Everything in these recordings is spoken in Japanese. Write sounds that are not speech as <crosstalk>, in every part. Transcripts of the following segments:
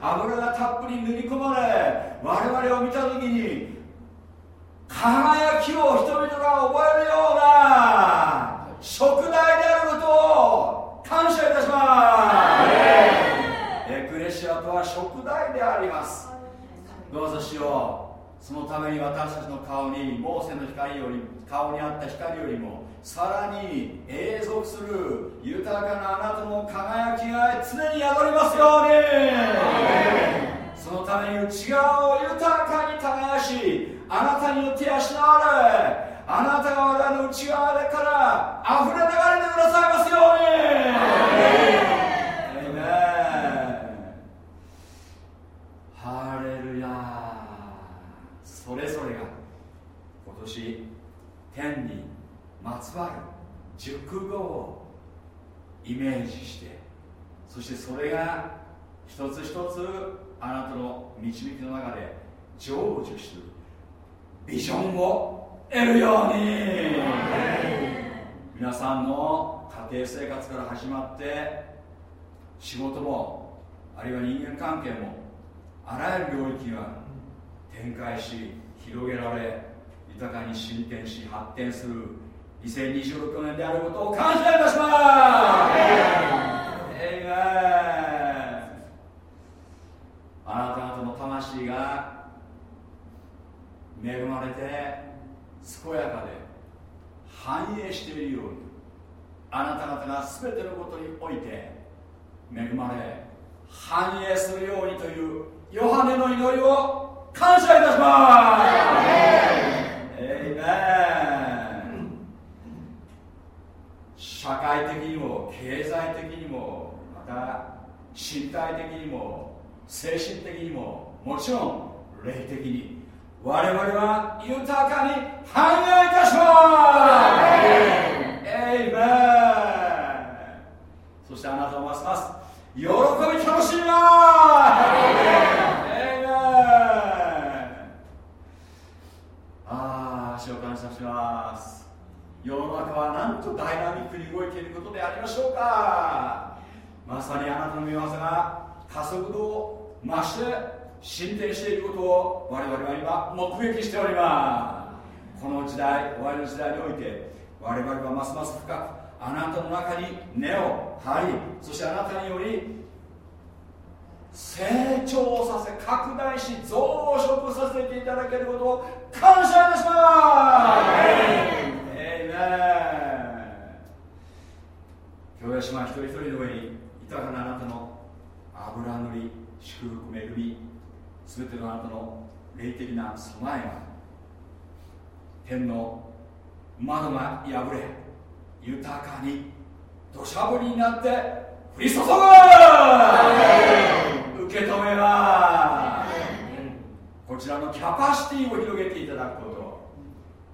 油がたっぷり塗り込まれ我々を見た時に輝きを人々が覚えるような食材であることを感謝いたします。エクレシアとは食材であります。どうぞしよう。そのために私たちの顔にモーセの光より顔にあった光よりもさらに永続する豊かなあなたの輝きが常に宿りますように。そのために内側を豊かに耕しあなたによって養われあなたが我々の内側から溢れ流れてくださいますように。ハレルヤそれぞれが今年天にまつわる熟語をイメージしてそしてそれが一つ一つあなたの導きの中で成就するビジョンを得るように。皆さんの家庭生活から始まって仕事もあるいは人間関係もあらゆる領域が展開し広げられ豊かに進展し発展する2026年であることを感謝いたしますあなた方の魂が恵まれて健やかで繁栄しているようにあなた方が全てのことにおいて恵まれ繁栄するようにというヨハネの祈りを感謝いたしますエイメン社会的にも経済的にもまた身体的にも精神的にももちろん霊的に我々は豊かに繁栄いたしますエイメンそしてあなたをますます喜び楽しみます。エイメン。ああ主を感謝します。世の中はなんとダイナミックに動いていることでありましょうか。まさにあなたの御業が加速度を増して進展していることを我々は今目撃しております。この時代終わりの時代において我々はますます深くあなたの中に根を張りそしてあなたにより成長させ拡大し増殖させていただけることを感謝いたします。エイメン島一人一人の上に豊かなあなたの油塗り祝福恵み全てのあなたの霊的な備えが天の窓が破れ豊かに土砂降りになって降り注ぐ。受け止めはこちらのキャパシティを広げていただくこと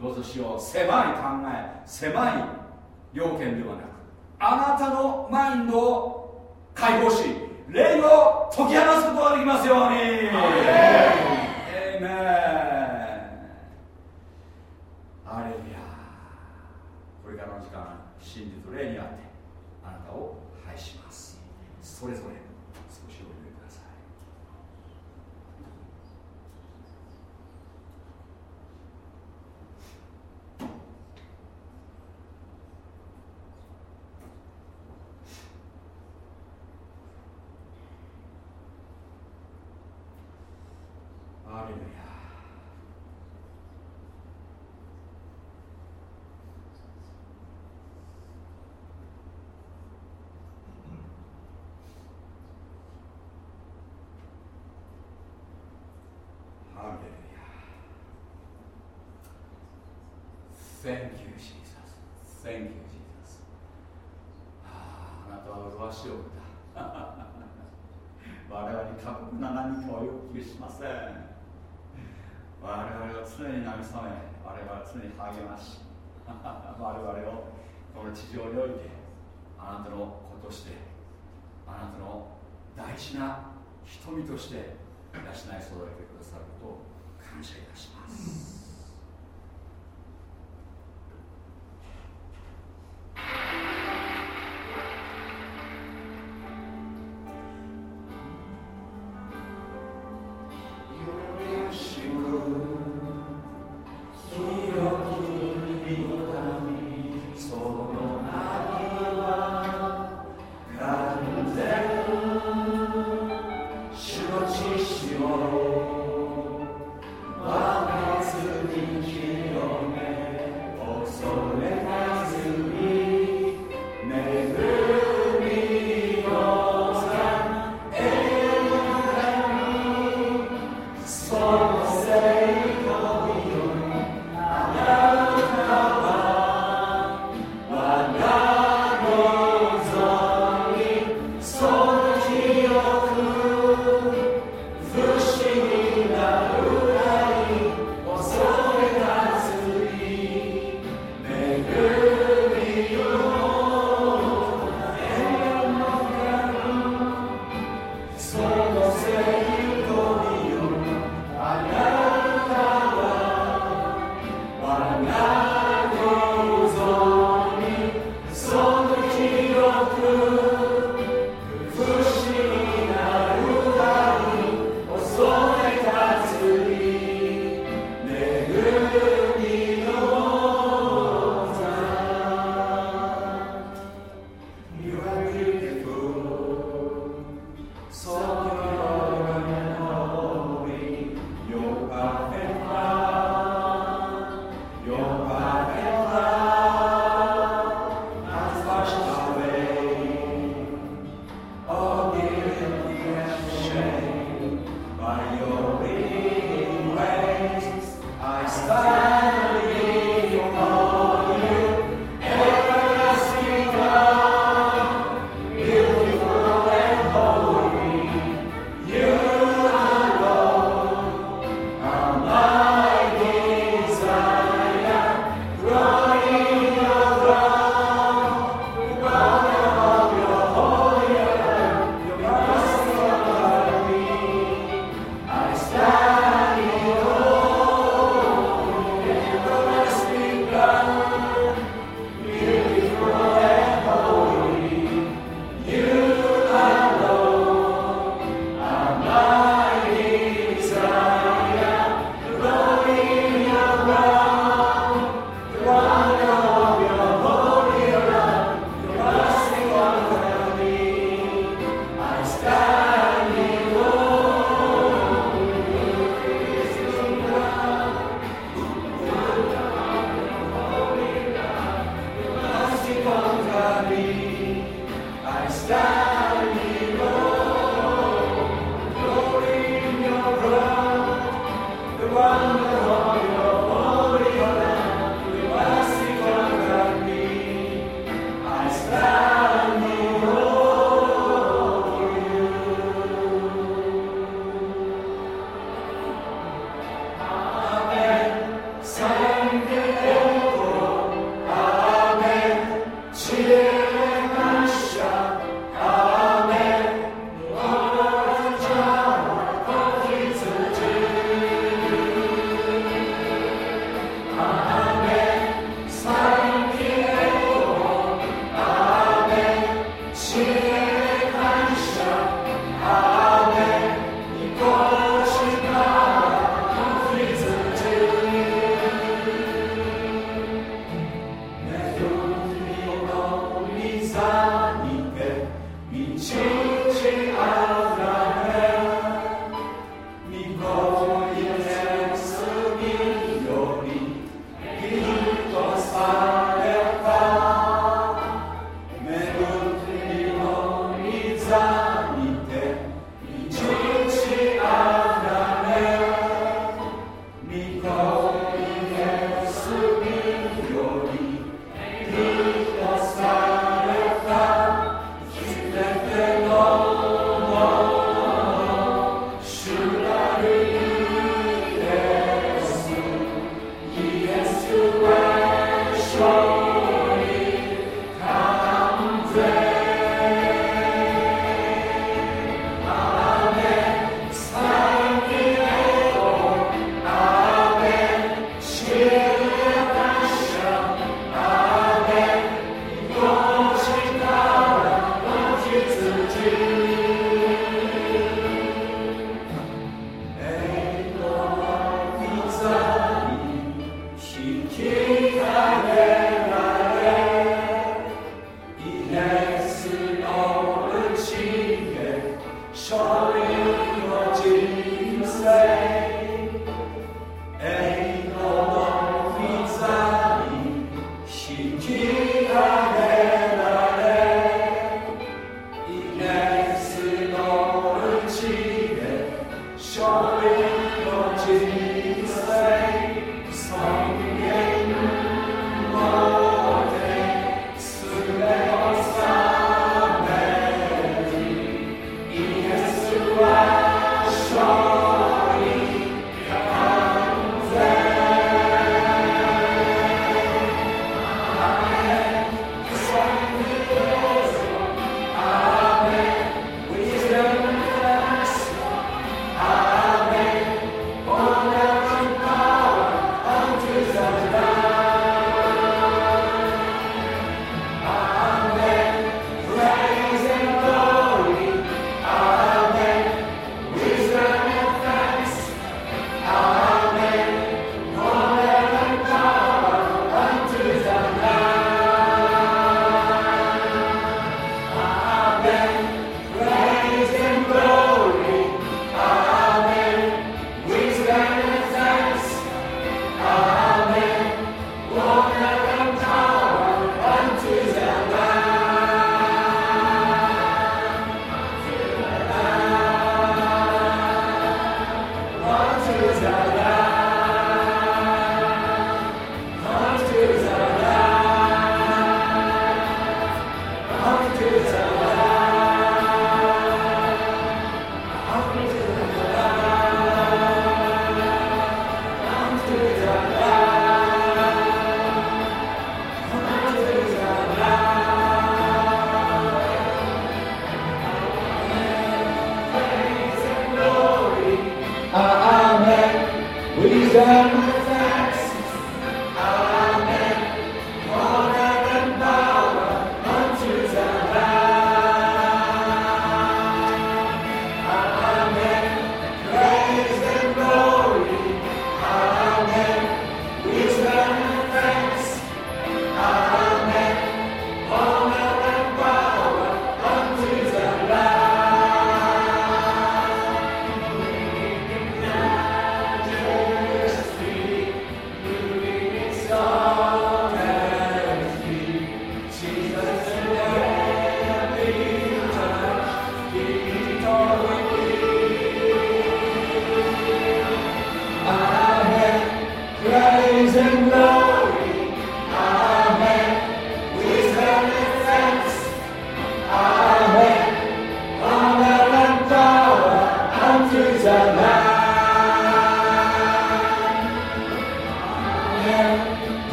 どうぞしよう狭い考え狭い要件ではなくあなたのマインドを解放し霊を解き放すことができますように。エイメン。アレルヤこれからの時間真実と霊にあってあなたを拝しますそれぞれ少しお祈りくださいアレルヤハレルヤ Thank you, Jesus. Thank you, Jesus. あああなたは麗しいお方我々に過酷な何しません。我々は常に慰め我々は常に励まし我々をこの地上においてあなたの子としてあなたの大事な瞳として養い育えてくださることを感謝いたします、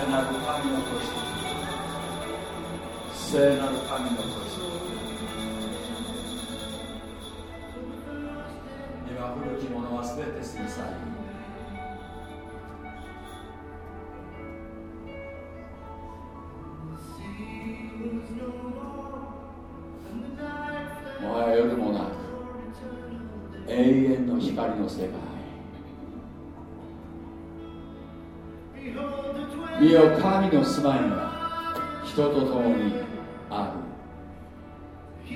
てなる神の子聖なる神の子今古きものは全て過ぎ去りもはや夜もなく永遠の光の世界。見よ神の住まいが人と共にある。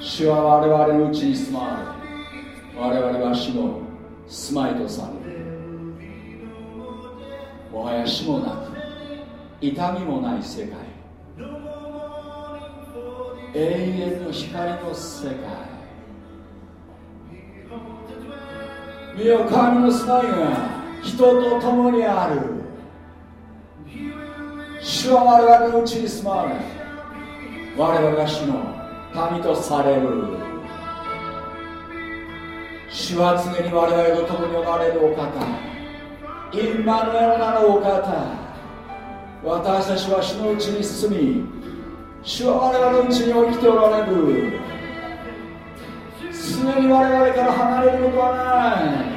主は我々のうちに住まわれ。我々は主の住まいとされる。もはや死もなく痛みもない世界。永遠の光の世界。見よ神の住まいが人と共にある。主は我々のうちに住まわれ。我々が主の民とされる。主は常に我々と共におられるお方。インマヌエルなるお方。私たちは主のうちに住み主は我々のうちに生きておられる。常に我々から離れることはない。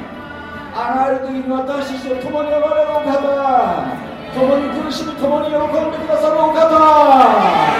あらゆる時に私たちと共におられるお方。共に苦しみ共に喜んでくださるお方。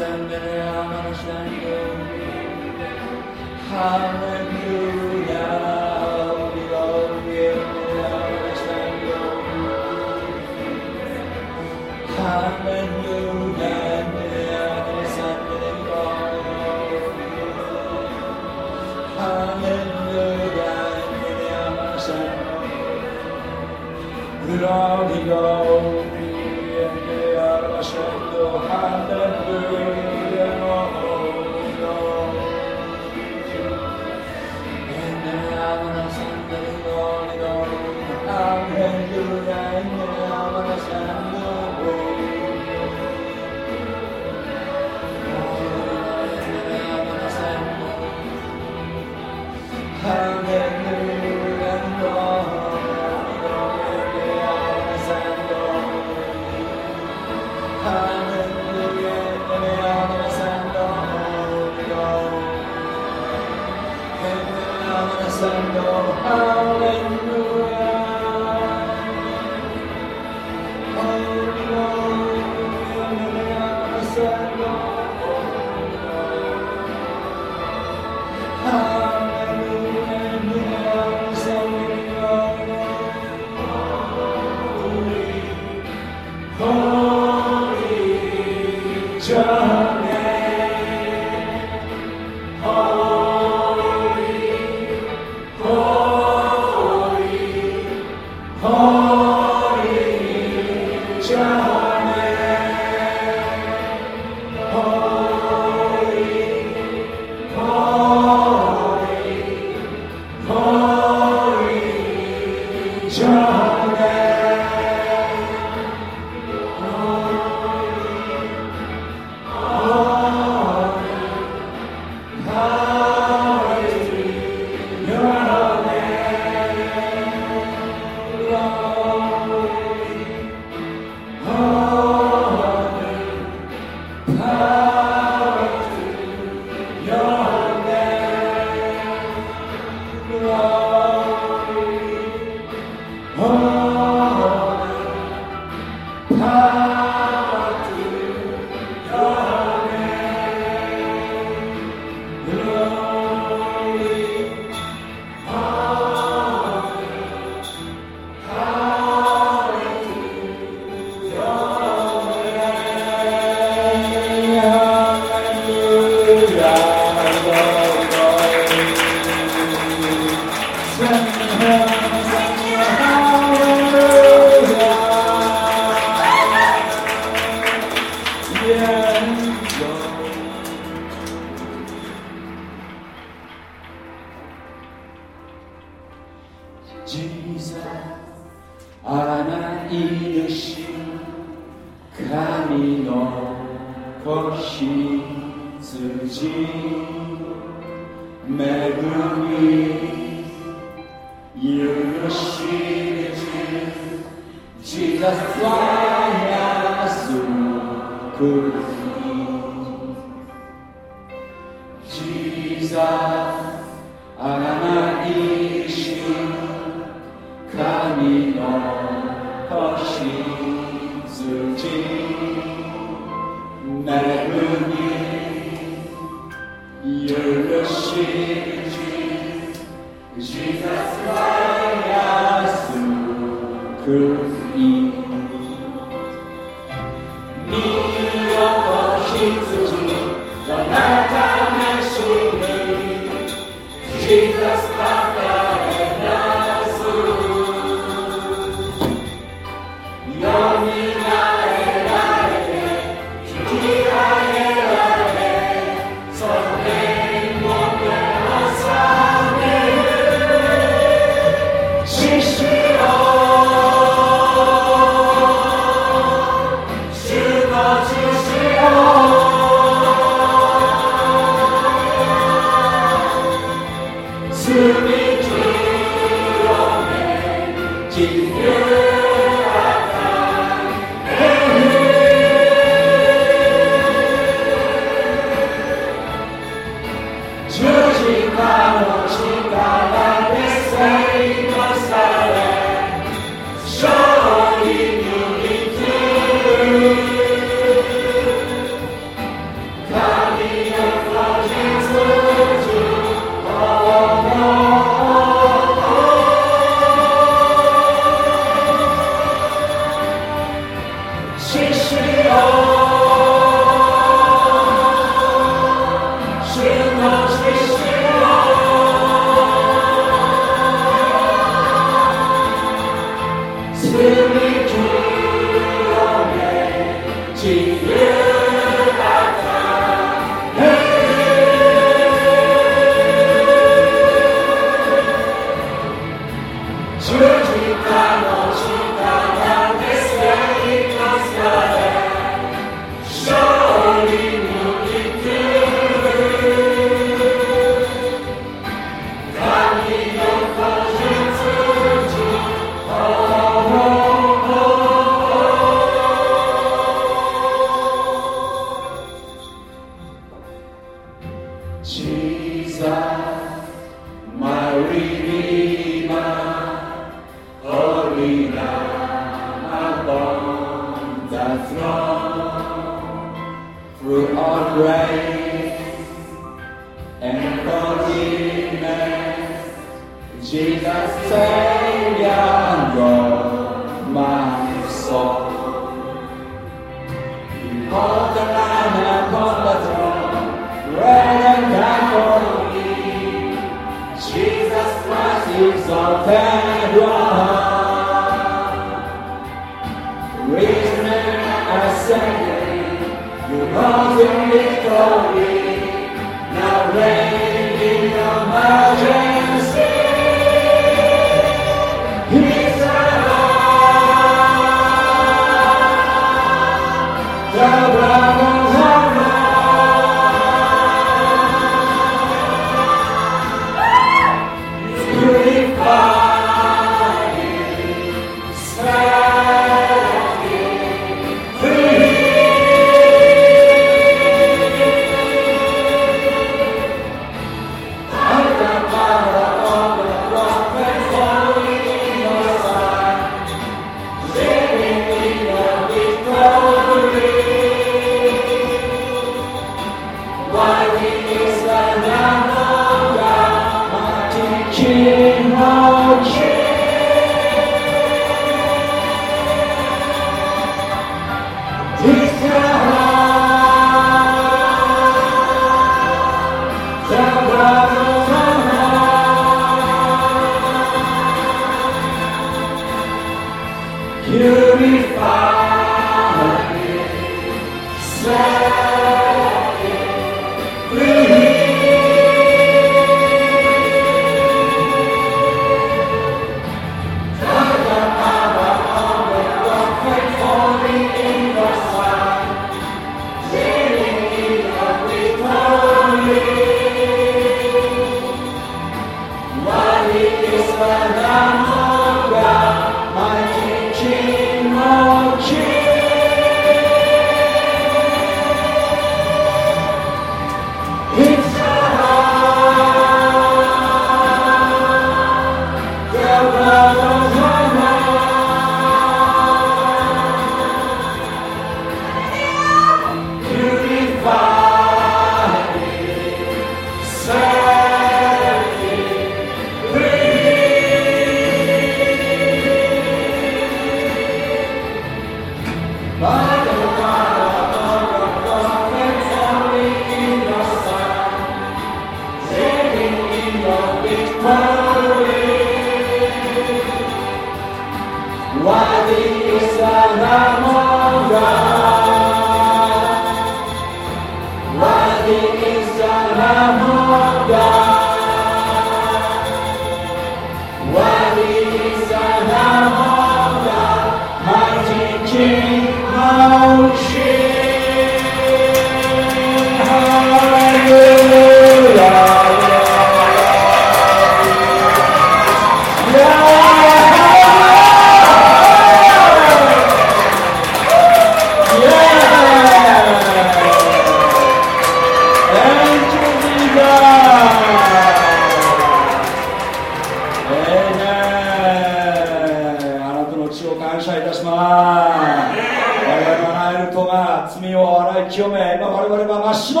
様我々がナイルトが罪を洗い清め今我々は真っ白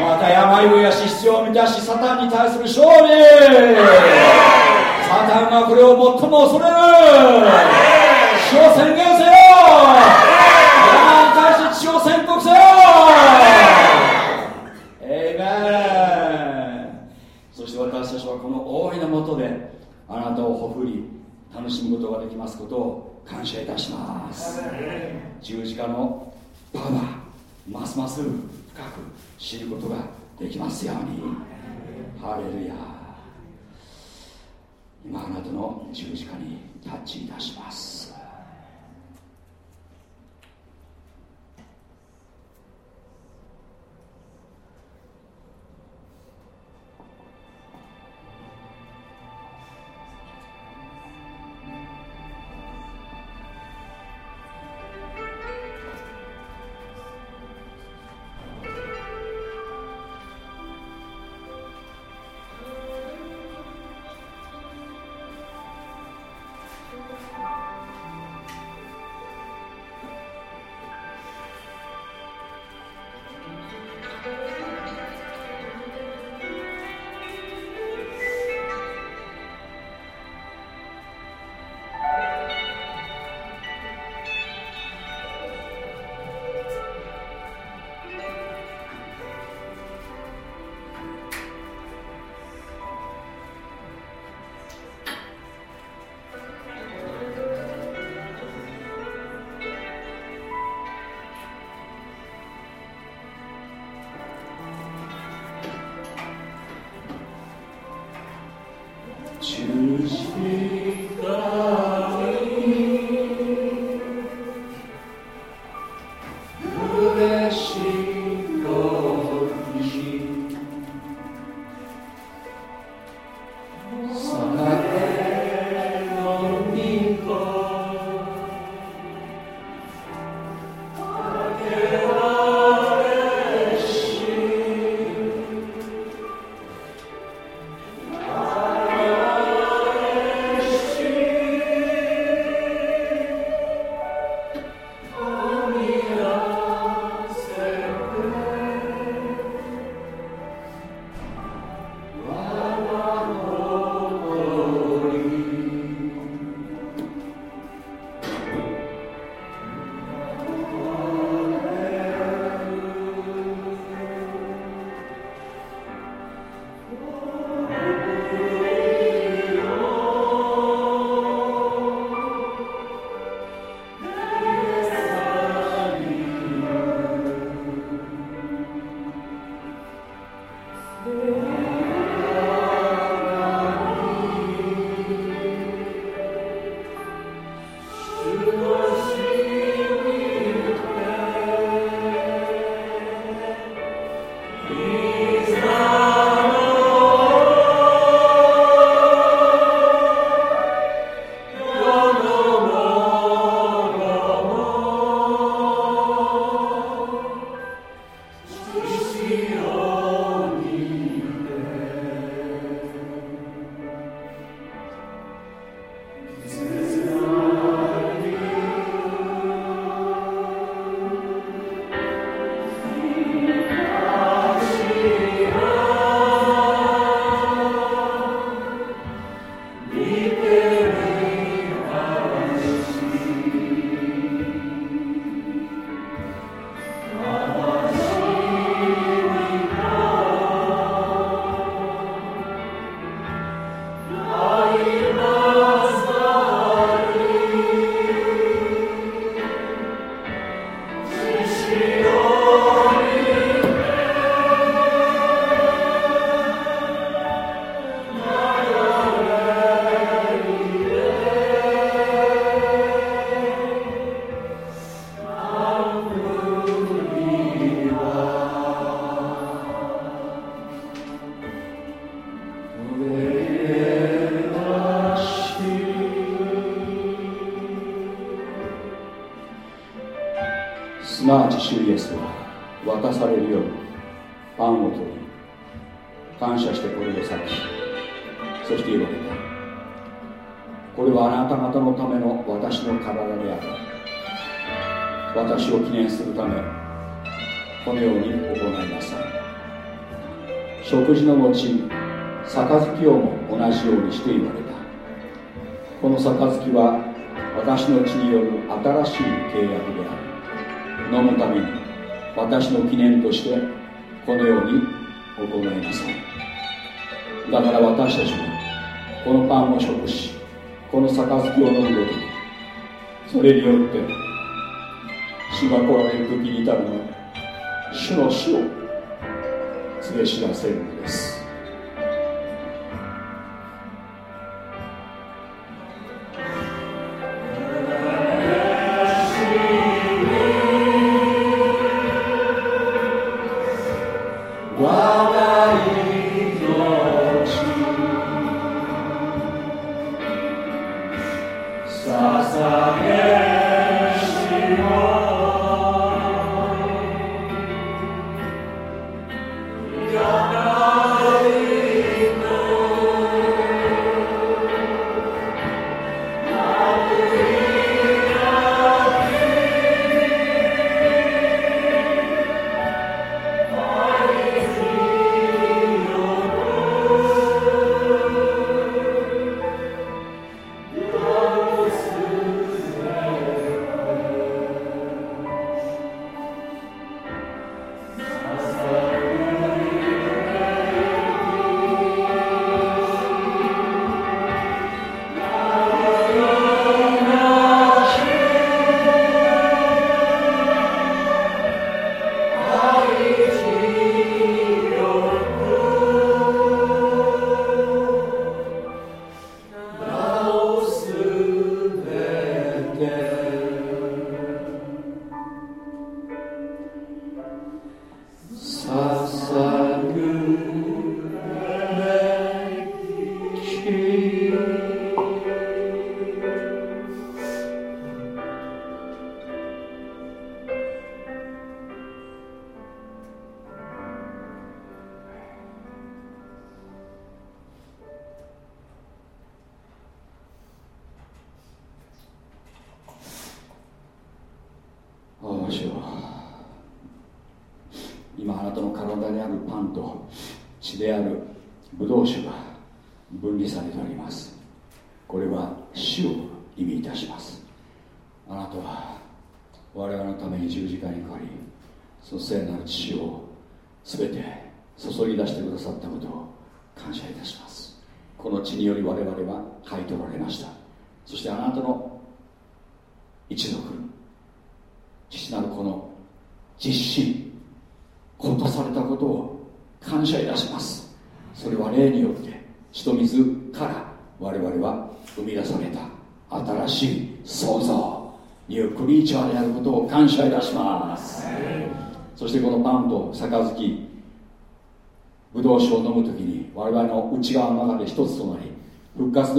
また病を癒し必要を満たしサタンに対する勝利。サタンがこれを最も恐れる。死を宣言せよ。山に対してを宣告せよそして私たちはこの大いなもとで楽しむことができますことを感謝いたします。十字架のパワーますます深く知ることができますように。ハレルヤ今あなたの十字架にタッチいたします。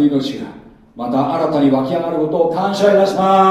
命がまた新たに湧き上がることを感謝いたします。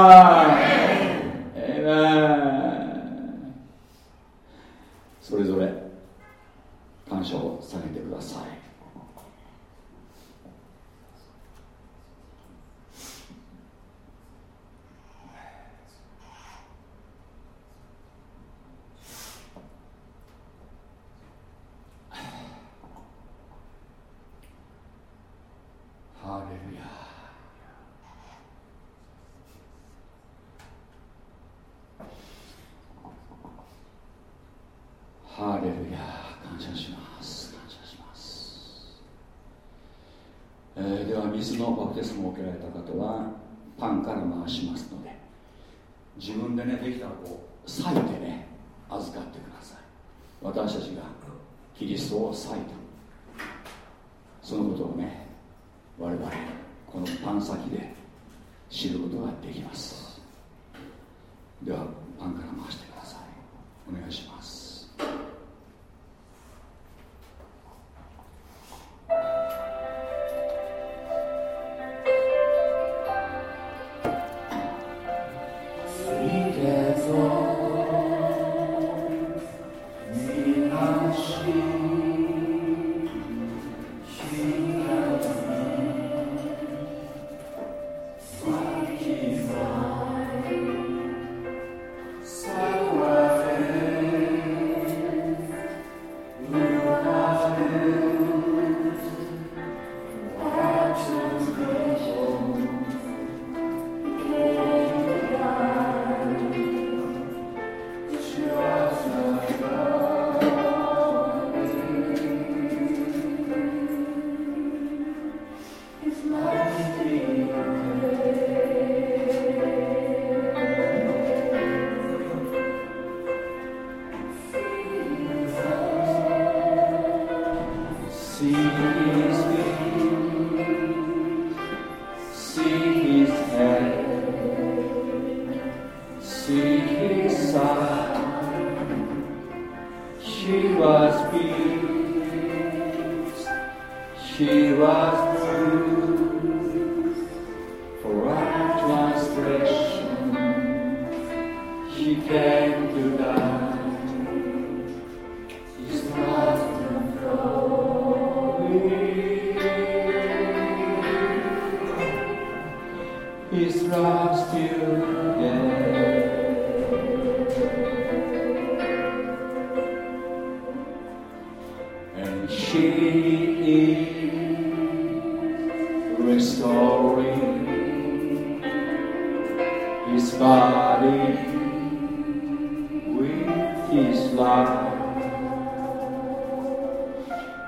is love.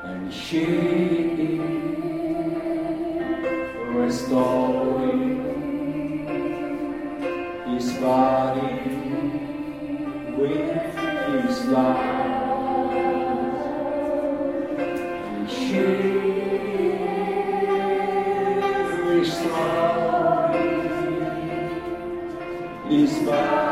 And she is his body with his love. And she is his body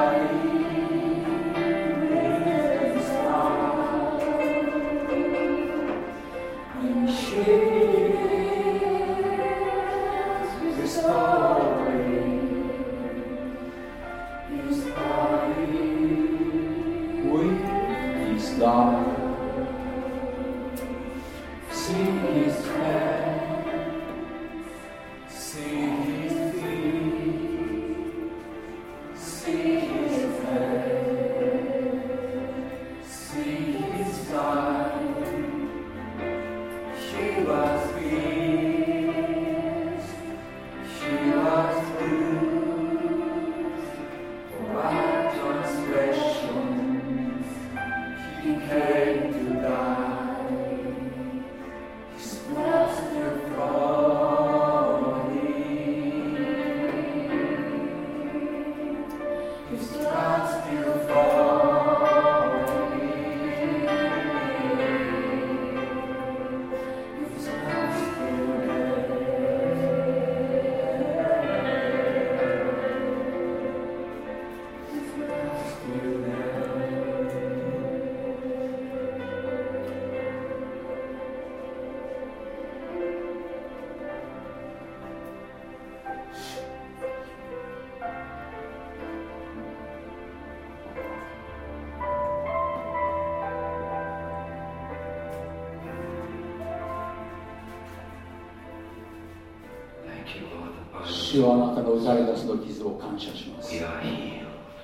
打たれたその傷を感謝します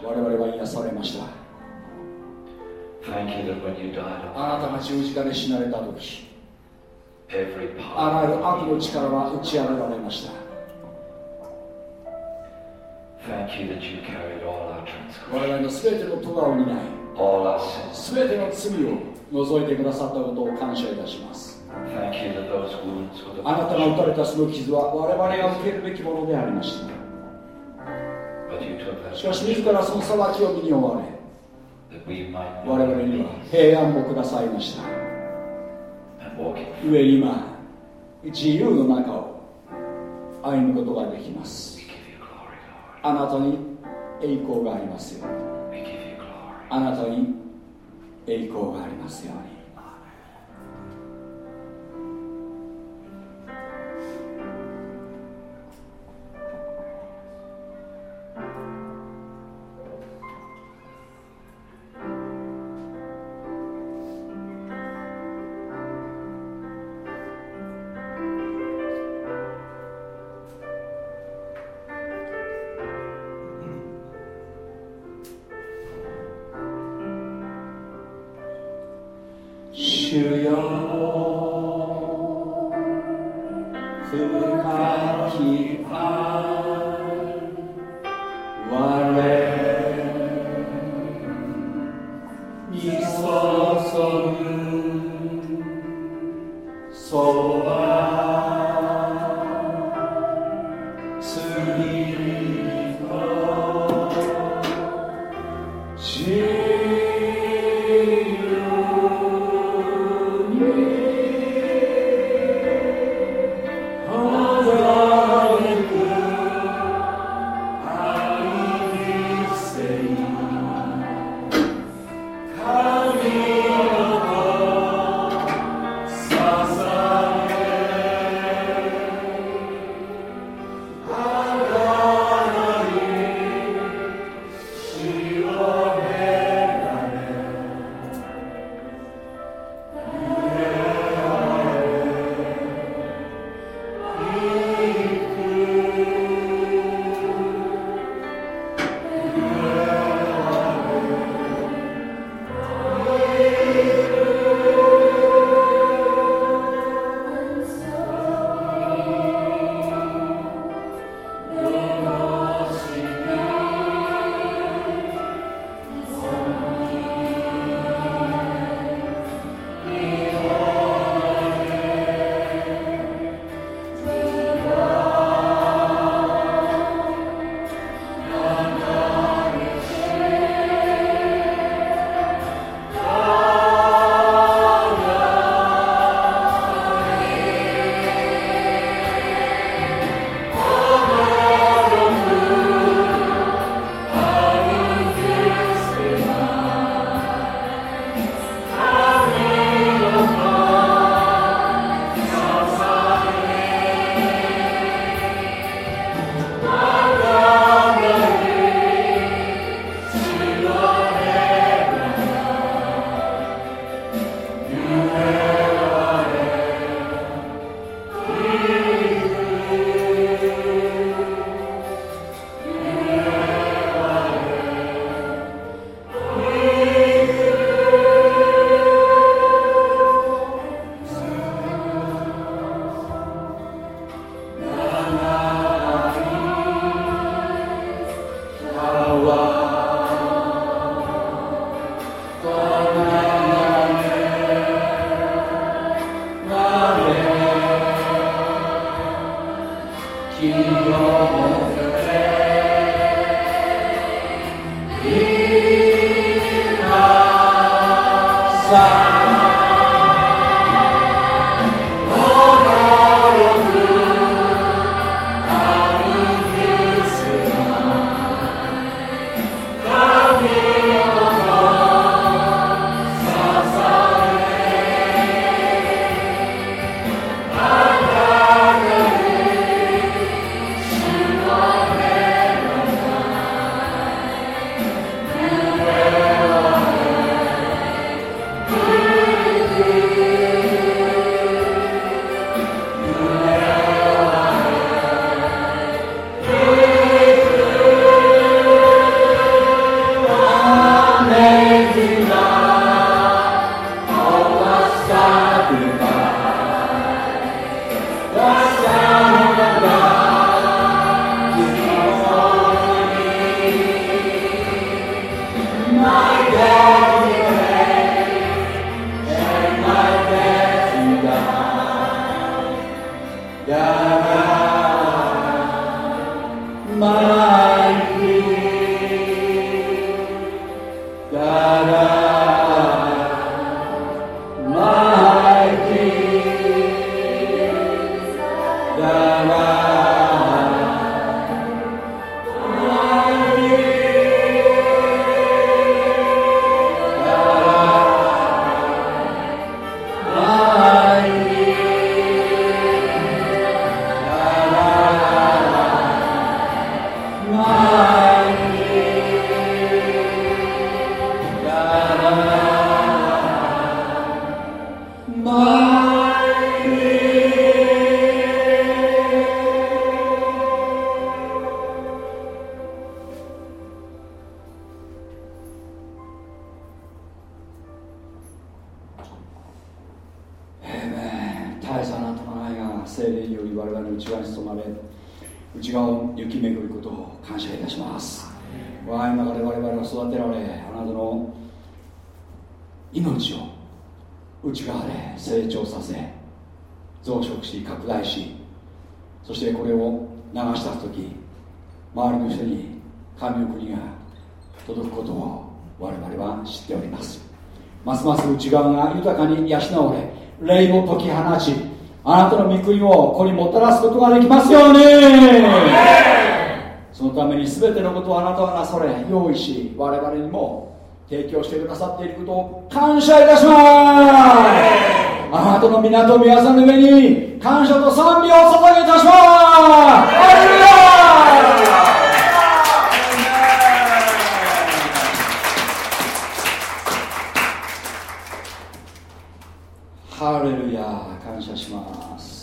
我々は癒されました。あなたが十字架で死なれた時あらゆる悪の力は打ち上げられました。我々の全ての咎を担い全ての罪を除いてくださったことを感謝いたします。あなたが打たれたその傷は我々が受けるべきものでありましたしかし自らその裁きを身に追われ我々には平安もくださいました上に今自由の中を歩むことができますあなたに栄光がありますようにあなたに栄光がありますようにに養われ霊を解き放ちあなたの御国をここにもたらすことができますように。そのために全てのことをあなたはなされ用意し我々にも提供してくださっていることを感謝いたします。あなたの港宮さんの上に感謝と賛美を捧げいたしますハレルヤ感謝します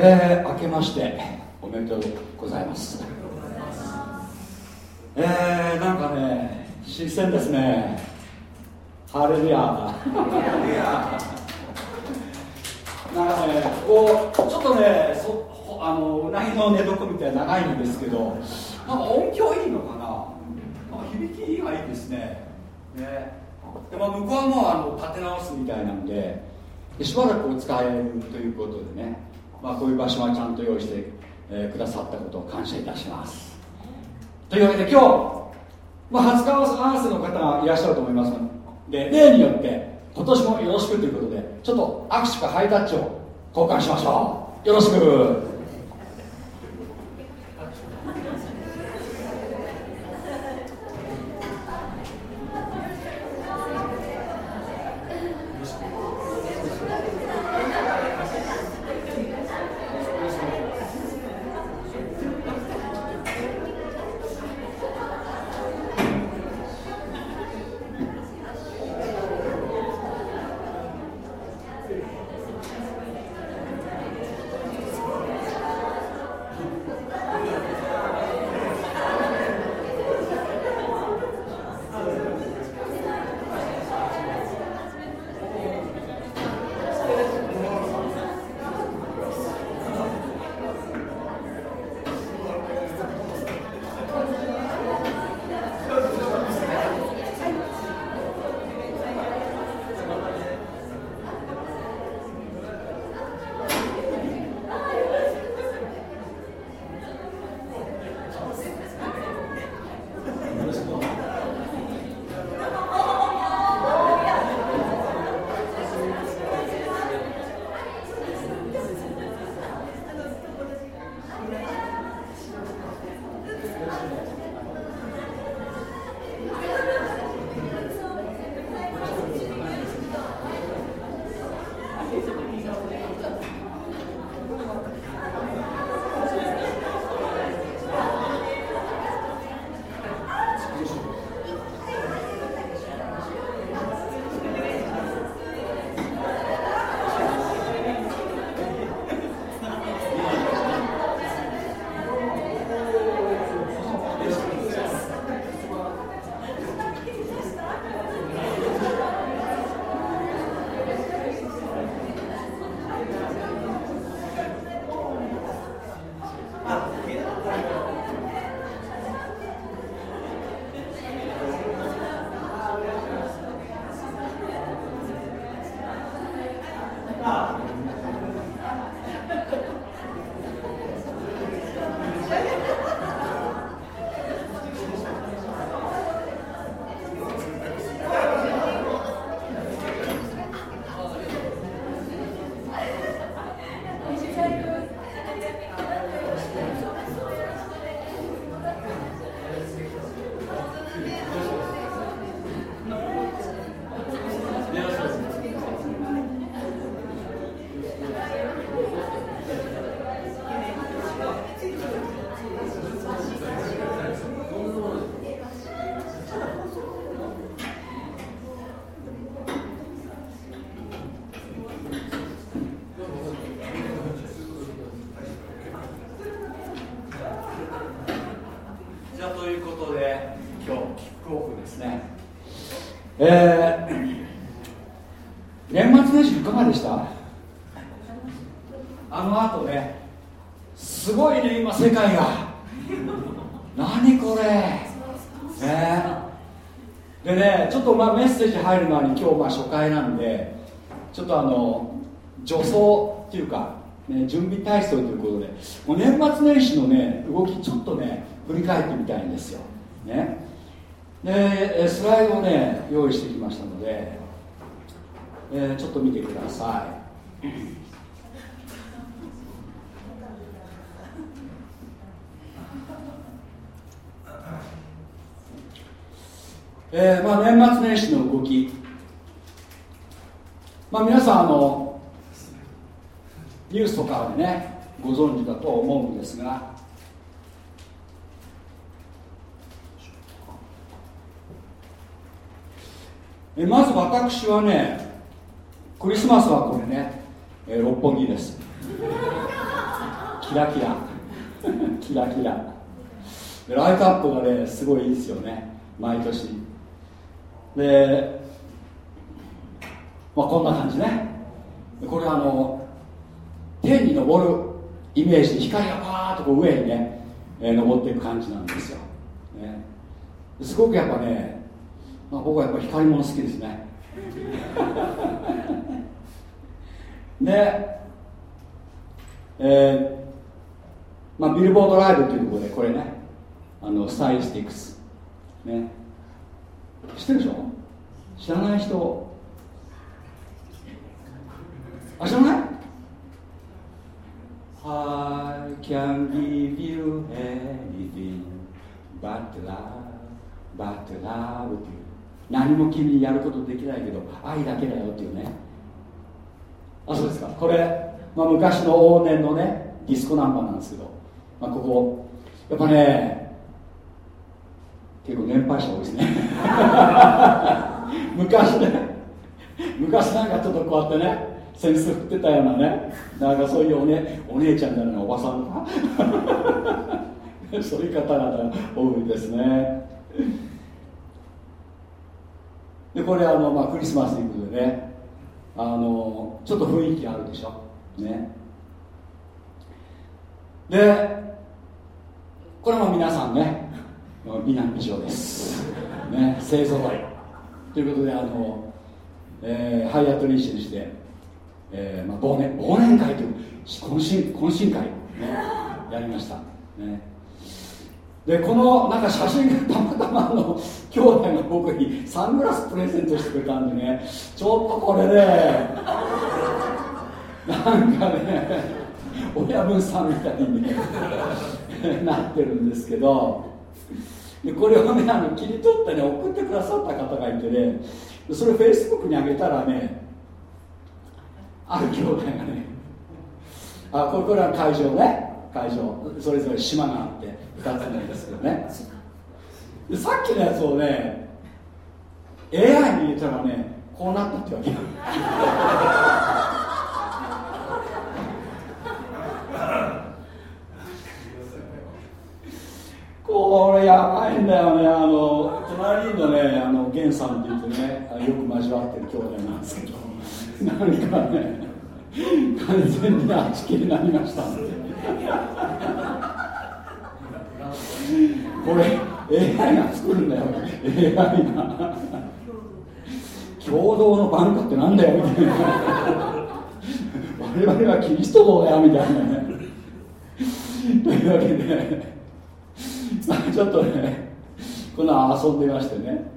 えー、明けましておめでとうございます。えー、なんかね新鮮ですね。ハレルヤなんかねこうちょっとねそあのうなぎの寝床みたいな長いんですけどなんか音響いいのかな。なんか響きがいいですね。ね。で、まあ、向こうはもうあの立て直すみたいなんでしばらく使えるということでね。まあ、こういう場所はちゃんと用意して、えー、くださったことを感謝いたします。というわけで今日まあ、初顔合わせの方がいらっしゃると思いますので例によって今年もよろしくということでちょっと握手かハイタッチを交換しましょう。よろしく。入る前に今日まあ初回なんでちょっとあの助走っていうか、ね、準備体操ということでもう年末年始のね動きちょっとね振り返ってみたいんですよ。ね。でスライドをね用意してきましたので、えー、ちょっと見てください。えーまあ、年末年始の動き、まあ、皆さんあのニュースとかでねご存知だと思うんですが。えまず私はねクリスマスはこれね、えー、六本木です。キラキラ。<laughs> キラキラ。ライトアップがねすごいいいですよね。毎年。でまあこんな感じね。これあの天に昇るイメージで光がパーッとこう上にね、えー、昇っていく感じなんですよ、ね、すごくやっぱねまあ、僕はやっぱ光り物好きですね。<laughs> で、えーまあ、ビルボードライブというところでこれねあのスタイリスティックス、ね。知ってるでしょ？知らない人。あ知らない？I can give you anything but love, but love っていう何も君にやることできないけど愛だけだよっていうね。あそうですか。これ、まあ、昔の往年のねディスコナンバーなんですけど、まあ、ここ。やっぱね結構年配者多いですね。<laughs> 昔ね。昔なんかちょっとこうやってねセンス振ってたようなねなんかそういうお,、ね、お姉ちゃんみたいなおばさんとか <laughs> そういう方々多いですね。でこれあの、まあ、クリスマスということでねあのちょっと雰囲気あるでしょ。ね。でこれも皆さんね美男美女です。ね勢ぞろい。ということであの、えー、ハイアットリーシェンして、えーまあ、忘年忘年会という懇親懇親会、ね、やりました。ね。でこのなんか写真がたまたまの兄弟が僕にサングラスプレゼントしてくれたんでねちょっとこれねなんかね親分さんみたいになってるんですけどでこれをねあの切り取ってね送ってくださった方がいてねそれフェイスブックに上げたらねある兄弟がねあこれこれは会場ね会場それぞれ島があって2つなんですけどね。でさっきのやつをね AI に入れたらねこうなったってわけこれやばいんだよね。あの隣のねあの源さんって言ってねよく交わってる兄弟なんですけど。何かね完全にあちきになりましたこれ AI が作るんだよ。AI が。共同のバンカってなんだよみたいな。我々はキリスト道だよみたいなね。というわけで <laughs> ちょっとねこんな遊んでましてね。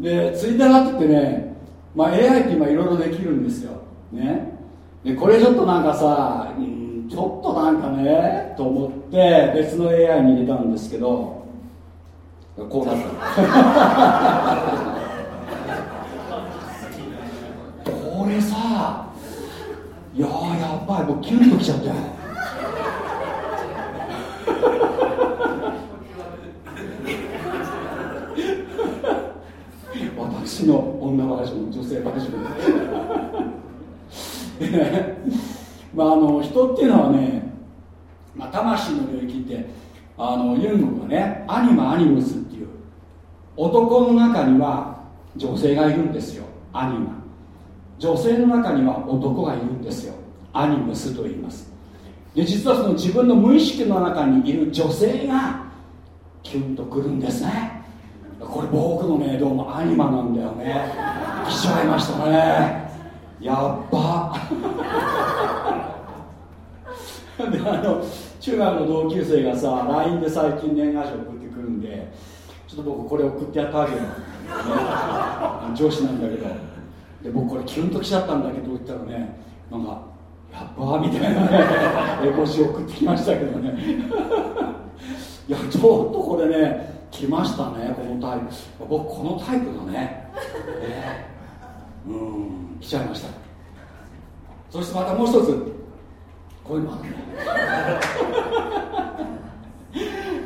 でツイッターがあってね、まあ、AI って今いろいろできるんですよ。ね。でこれちょっとなんかさ、ん、ちょっとなんかねと思って別の AI に入れたんですけどこうなった。<laughs> これさいややっぱりもうキュンときちゃったよ私の女バージョン女性バージョンまああの人っていうのはね、まあ、魂の領域ってあのユングがねアニマアニムスっていう男の中には女性がいるんですよ。アニマ。女性の中には男がいるんですよ。アニムスと言います。で実はその自分の無意識の中にいる女性がキュンとくるんですね。これ僕のねどうもアニマなんだよね。来ちゃいましたね。やっば。<laughs> であの中学の同級生がさ LINE で最近年賀状送ってくるんでちょっと僕これ送ってやったわけよ、ね、<laughs> 上司なんだけど。で僕これキュンときちゃったんだけど言ったらねなんかやっばみたいなね。絵星送ってきましたけどね。<laughs> いやちょっとこれね来ましたねこのタイプ。僕このタイプだね、えー、うん来ちゃいました。そしてまたもう一つ。こういうのある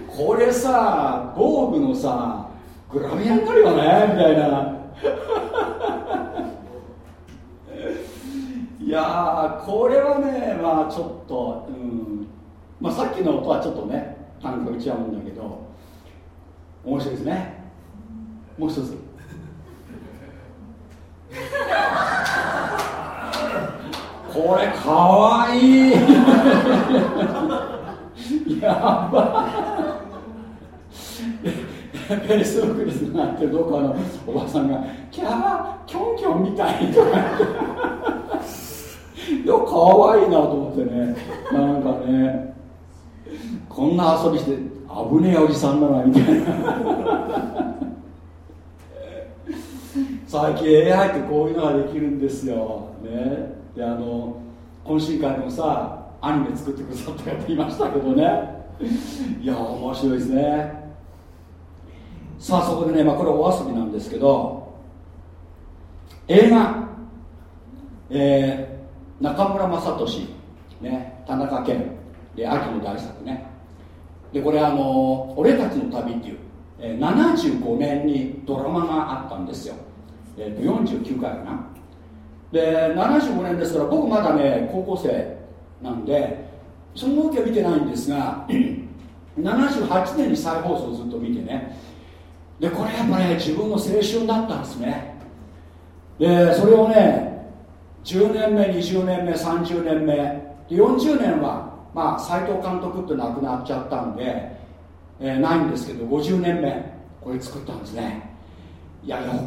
これさ防具のさグラビアになるよねみたいな。いやこれはねまあちょっと、うん。まあ、さっきの音はちょっとね単価打ち合うんだけど。面白いですね。もう一つ。これかわいい。やばフェイスブックにつながってどこかのおばさんが「キャーキョンキョンみたい」とか言っていやかわいいなと思ってね。なんかね。こんな遊びして危ねえおじさんだなみたいな。最近 AI ってこういうのができるんですよ、ね、であの懇親会でもさアニメ作ってくださった方いましたけどね。いや面白いですね。さあそこでね、まあ、これお遊びなんですけど映画、えー、中村雅俊、ね、田中健。で秋の大作ね。でこれあの「俺たちの旅」っていう、えー、75年にドラマがあったんですよ、えー、と49回かな。で75年ですから僕まだね高校生なんでその時は見てないんですが <clears throat> 78年に再放送ずっと見てね。でこれやっぱね自分の青春だったんですね。でそれをね10年目20年目30年目。で40年はまあ斎藤監督って亡くなっちゃったんで、えー、ないんですけど50年目これ作ったんですね。いやよかっ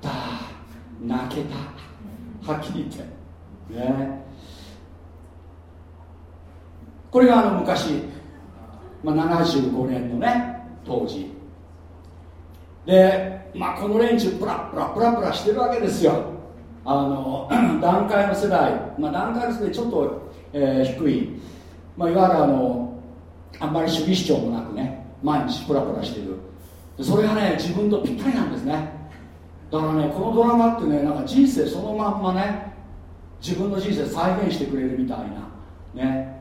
た。泣けた。はっきり言って。ね。これがあの昔、まあ、75年のね当時。で、まあ、この連中プラプラプラプラしてるわけですよ。あの <clears throat> 段階の世代、まあ、段階の世代ちょっと、えー、低い、まあ、いわゆるあのあんまり主義主張もなくね毎日プラプラしてる。それがね自分とぴったりなんですね。だからねこのドラマってねなんか人生そのまんまね自分の人生再現してくれるみたいなね。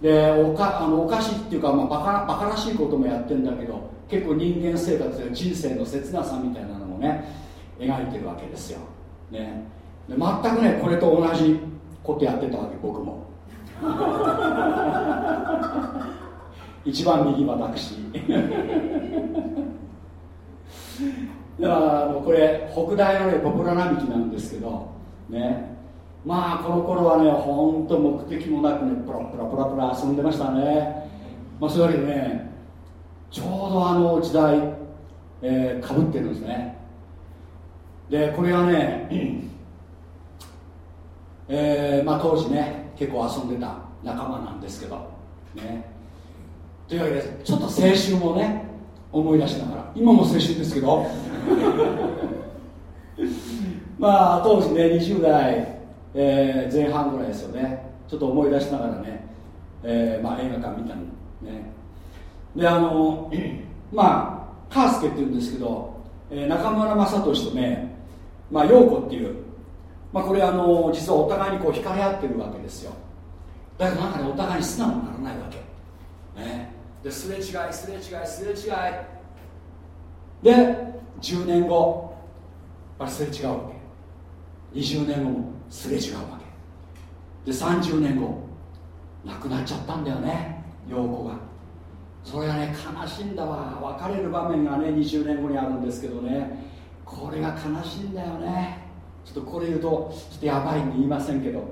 でおかあのおかしいっていうか、まあ、バカバカらしいこともやってるんだけど結構人間生活や人生の切なさみたいなのもね描いてるわけですよ、ね、で全くねこれと同じことやってたわけ僕も。<laughs> 一番右私だからあのこれ北大のねポプラ並木なんですけどね。まあこの頃はね本当目的もなくねプラプラプラプラ遊んでましたね。まあそういうわけでねちょうどあの時代、えー、かぶってるんですね。でこれはね、<clears throat> えーまあ、当時ね結構遊んでた仲間なんですけど。ね。というわけでちょっと青春をね思い出しながら。今も青春ですけど。<laughs> まあ当時ね20代、えー、前半ぐらいですよね。ちょっと思い出しながらね、えーまあ、映画館見たのね。であのまあカースケっていうんですけど、えー、中村雅俊とね、まあ、陽子っていう、まあ、これあの実はお互いにこう惹かれ合ってるわけですよ。だけどなんかねお互いに素直にならないわけ、ね、ですれ違いすれ違いすれ違い。で10年後やっぱりすれ違うわけ。20年後もすれ違うわけ。で30年後亡くなっちゃったんだよね陽子が。それがね悲しいんだわ。別れる場面がね20年後にあるんですけどね。これが悲しいんだよね。ちょっとこれ言うとちょっとやばいんで言いませんけど。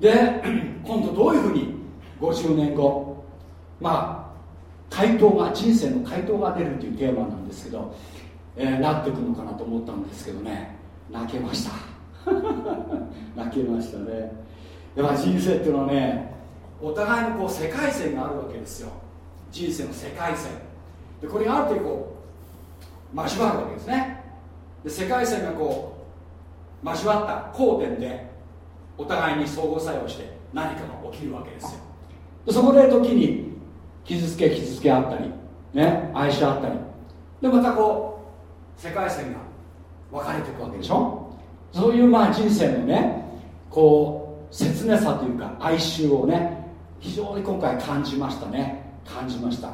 で <clears throat> 今度どういうふうに50年後まあ回答が人生の回答が出るというテーマなんですけど、えー、なってくのかなと思ったんですけどね。泣けました。<laughs> 泣けましたね。やっぱ人生っていうのはねお互いのこう世界線があるわけですよ。人生の世界線。でこれがあるとこう交わるわけですね。で世界線がこう交わった交点でお互いに相互作用して何かが起きるわけですよ。でそこで時に傷つけ傷つけあったりね愛し合ったり。でまたこう世界線が分かれていくわけでしょ？そういうまあ人生のねこう切なさというか哀愁をね非常に今回感じましたね。感じました。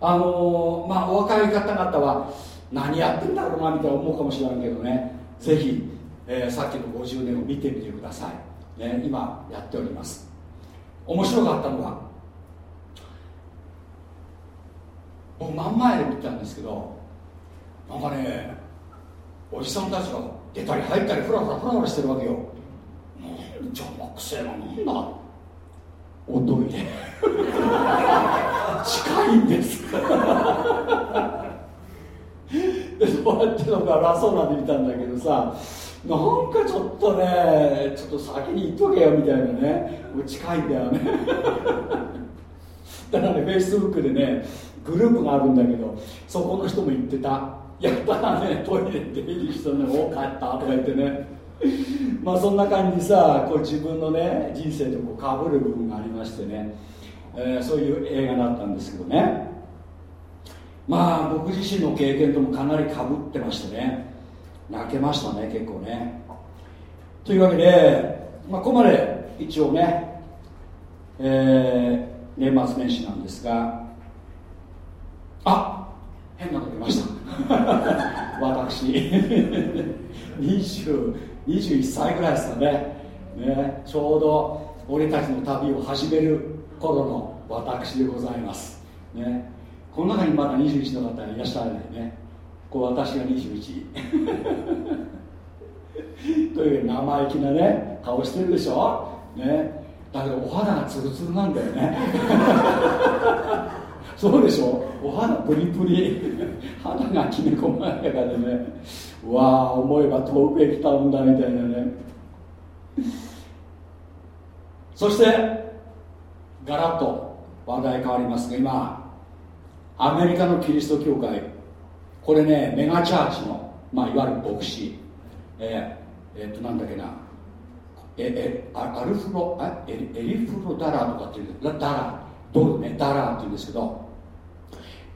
あのー、まあお若い方々は何やってんだろうなみたいな思うかもしれないけどね。ぜひ、えー、さっきの50年を見てみてください、ね、今やっております。面白かったのは僕真ん前で見たんですけどなんかねおじさんたちが出たり入ったりふらふらふらふらしてるわけよ。なんで邪魔くせえななんだ？おトイレ近いんです <laughs> でそうやってのが偉そうなんで見たんだけどさなんかちょっとねちょっと先に言っとけよみたいなね近いんだよね。<laughs> だからねフェイスブックでねグループがあるんだけどそこの人も言ってた。やったらねトイレ出入り人ね多かったとか言ってね。まあそんな感じでさこう自分のね人生とこうかぶる部分がありましてね、えー、そういう映画だったんですけどね。まあ僕自身の経験ともかなりかぶってましてね。泣けましたね結構ね。というわけで、まあ、ここまで一応ね、えー、年末年始なんですがあ変なの出ました。<laughs> 私。20 21歳ぐらいですかね。ねちょうど俺たちの旅を始める頃の私でございます、ね、この中にまだ21の方いらっしゃらないね。こう私が21 <laughs> という生意気なね顔してるでしょ？ね。だけどお肌がツルツルなんだよね。<laughs> そうでしょ？お肌プリプリ。肌がきめ細やかでね。わあ思えば遠くへ来たんだみたいなね。そしてガラッと話題変わりますが今アメリカのキリスト教会。これねメガチャーチの、まあ、いわゆる牧師。えー、えー、っとなんだっけな。ええアルフロあエリエリフロダラとかっていうダラドルねダラっていうんですけど。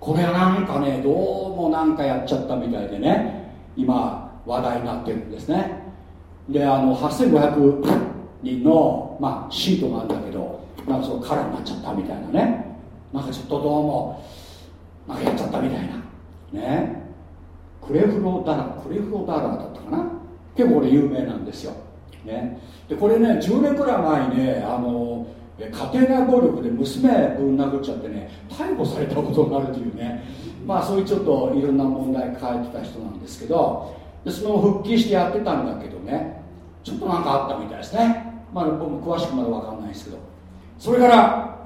これはなんかねどうもなんかやっちゃったみたいでね。今話題になってるんですね。であの8500人の、まあ、シートがあるんだけどなんかそのカラーになっちゃったみたいなね。なんかちょっとどうもなんかやっちゃったみたいな。ね。クレフロダラクレフロダラだったかな？結構これ有名なんですよ、ね、でこれね10年くらい前にねあの家庭内暴力で娘ぶん殴っちゃってね逮捕されたことになるというね。まあそういうちょっといろんな問題抱えてた人なんですけどでその復帰してやってたんだけどね。ちょっとなんかあったみたいですね。まあ僕も詳しくまだ分かんないですけど。それから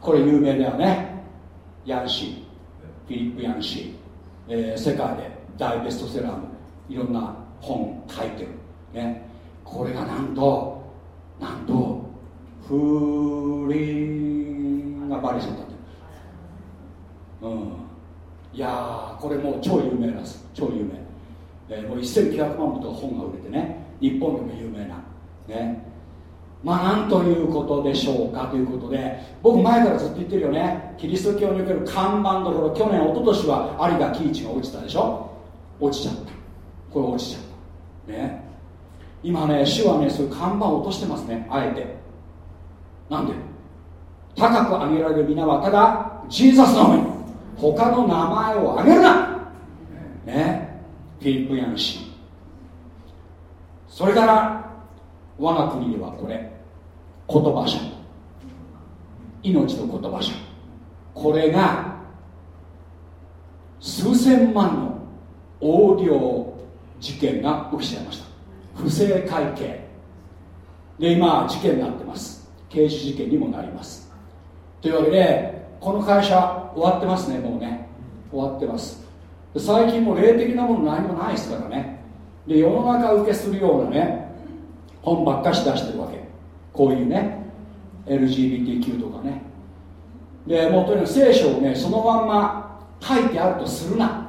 これ有名だよね。ヤンシー。フィリップ・ヤンシー、えー、世界で大ベストセラーのいろんな本書いてる、ね、これがなんとなんと不倫がバレちゃったってうん。いやこれもう超有名なんです。超有名、えー、もう1900万部とか本が売れてね。日本でも有名な。ね。まあなんということでしょうかということで僕前からずっと言ってるよね。キリスト教における看板どころ去年一昨年は有賀喜一が落ちたでしょ？落ちちゃった。これ落ちちゃった。ね。今ね主はねそういう看板を落としてますね。あえて。なんで？高く上げられる皆はただジーザスのみ他の名前を挙げるな。ね。フィリップ・ヤンシー。それから我が国ではこれ。言葉者命の言葉者これが数千万の横領事件が起きちゃいました。不正会計。で今事件になってます。刑事事件にもなります。というわけでこの会社終わってますねもうね。終わってます。最近も霊的なもの何もないですからね。で世の中受けするようなね本ばっかし出してるわけ。こういうね LGBTQ とかね。でもうとにかく聖書をねそのまんま書いてあるとするな、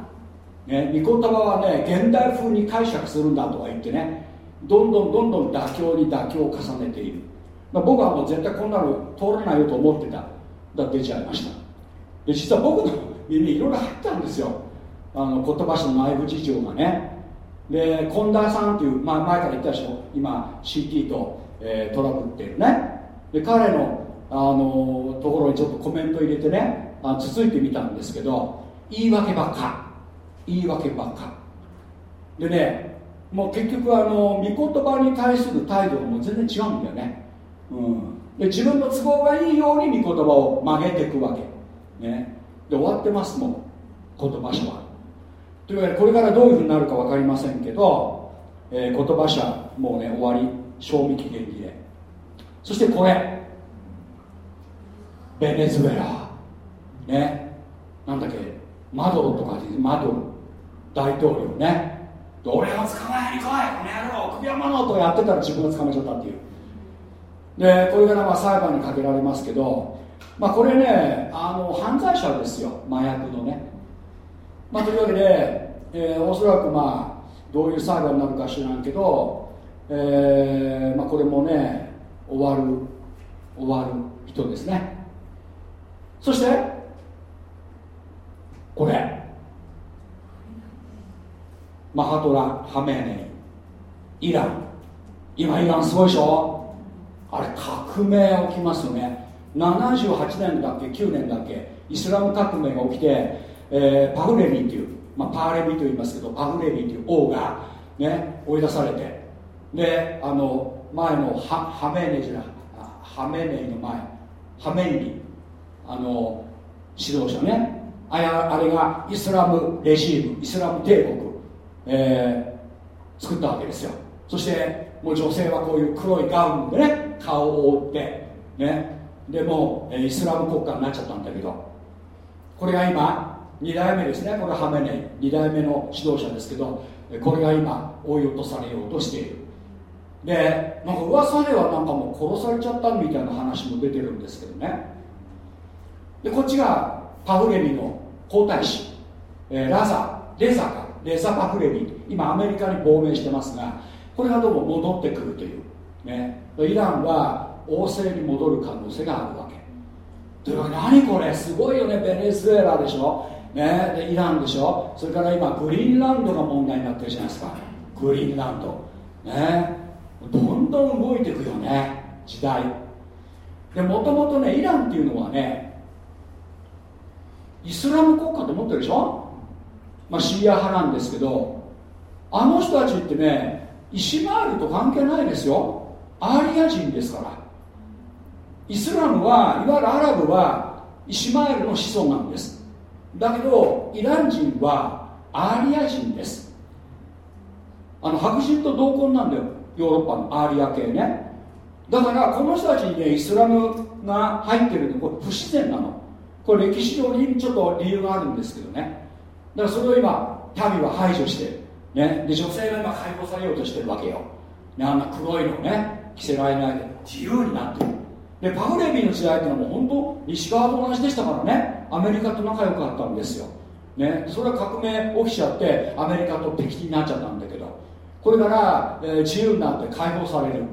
ね、御言葉はね現代風に解釈するんだとか言ってねどんどんどんどん妥協に妥協を重ねている、まあ、僕はもう絶対こんなの通らないよと思ってた。だ出ちゃいました。で実は僕の耳いろいろ入ったんですよ。あの言葉書の内部事情がね。で近田さんっていう、まあ、前から言ったでしょ。今 CT と、えー、トラブってるね。で彼のあのところにちょっとコメント入れてねあ続いてみたんですけど言い訳ばっか。言い訳ばっか。でねもう結局あの御言葉に対する態度がも全然違うんだよね、うん、で自分の都合がいいように御言葉を曲げていくわけ、ね、で終わってますもん言葉書は。というわけでこれからどういうふうになるか分かりませんけど、えー、言葉社もうね終わり。賞味期限切れ。そしてこれ。ベネズエラ。ね。なんだっけ。マドロとかマドロ大統領ね。俺を捕まえに来い。この野郎首山のとやってたら自分が捕まえちゃったっていう。でこれからまあ裁判にかけられますけどまあこれねあの犯罪者ですよ。麻薬のね。まあというわけで、えー、おそらくまあどういう裁判になるか知らんけど、えーまあ、これもね終わる終わる人ですね。そしてこれ。マハトラ・ハメネイイラン。今イランすごいでしょ？あれ革命起きますよね。78年だっけ？9年だっけ？イスラム革命が起きて、えー、パフレビっていう、まあ、パーレビと言いますけどパフレビっていう王が、ね、追い出されて。であの前のハハメネジラハメネイの前ハメイニあの指導者ね。あやあれがイスラムレジームイスラム帝国、えー、作ったわけですよ。そしてもう女性はこういう黒いガウンでね顔を覆ってね。でもうイスラム国家になっちゃったんだけど。これが今2代目ですね。これハメネイ2代目の指導者ですけどこれが今追い落とされようとしている。でなんか噂ではなんかもう殺されちゃったみたいな話も出てるんですけどね。でこっちがパフレビの皇太子、えー、ラザレザか。レザ・パフレビ今アメリカに亡命してますがこれがどうも戻ってくるという、ね、イランは王政に戻る可能性があるわけ。というわけ何これ？すごいよね。ベネズエラでしょ、ね、でイランでしょ？それから今グリーンランドが問題になってるじゃないですか。グリーンランド。ね。どんどん動いていくよね時代。でもともとねイランっていうのはねイスラム国家と思ってるでしょ、まあ、シーア派なんですけどあの人たちってねイシマエルと関係ないですよ。アーリア人ですから。イスラムはいわゆるアラブはイシマエルの子孫なんです。だけどイラン人はアーリア人です。あの白人と同根なんだよ。ヨーロッパのアーリア系ね。だからこの人たちにねイスラムが入ってるのこれ不自然なの。これ歴史上にちょっと理由があるんですけどね。だからそれを今民は排除してね、で女性が今解放されようとしてるわけよ、ね、あんな黒いのね着せられないで自由になってる。でパフレビーの時代っていうのはもう本当西側と同じでしたからね。アメリカと仲良かったんですよ、ね、それは革命起きちゃってアメリカと敵になっちゃったんだけど。これから、えー、自由になって解放される。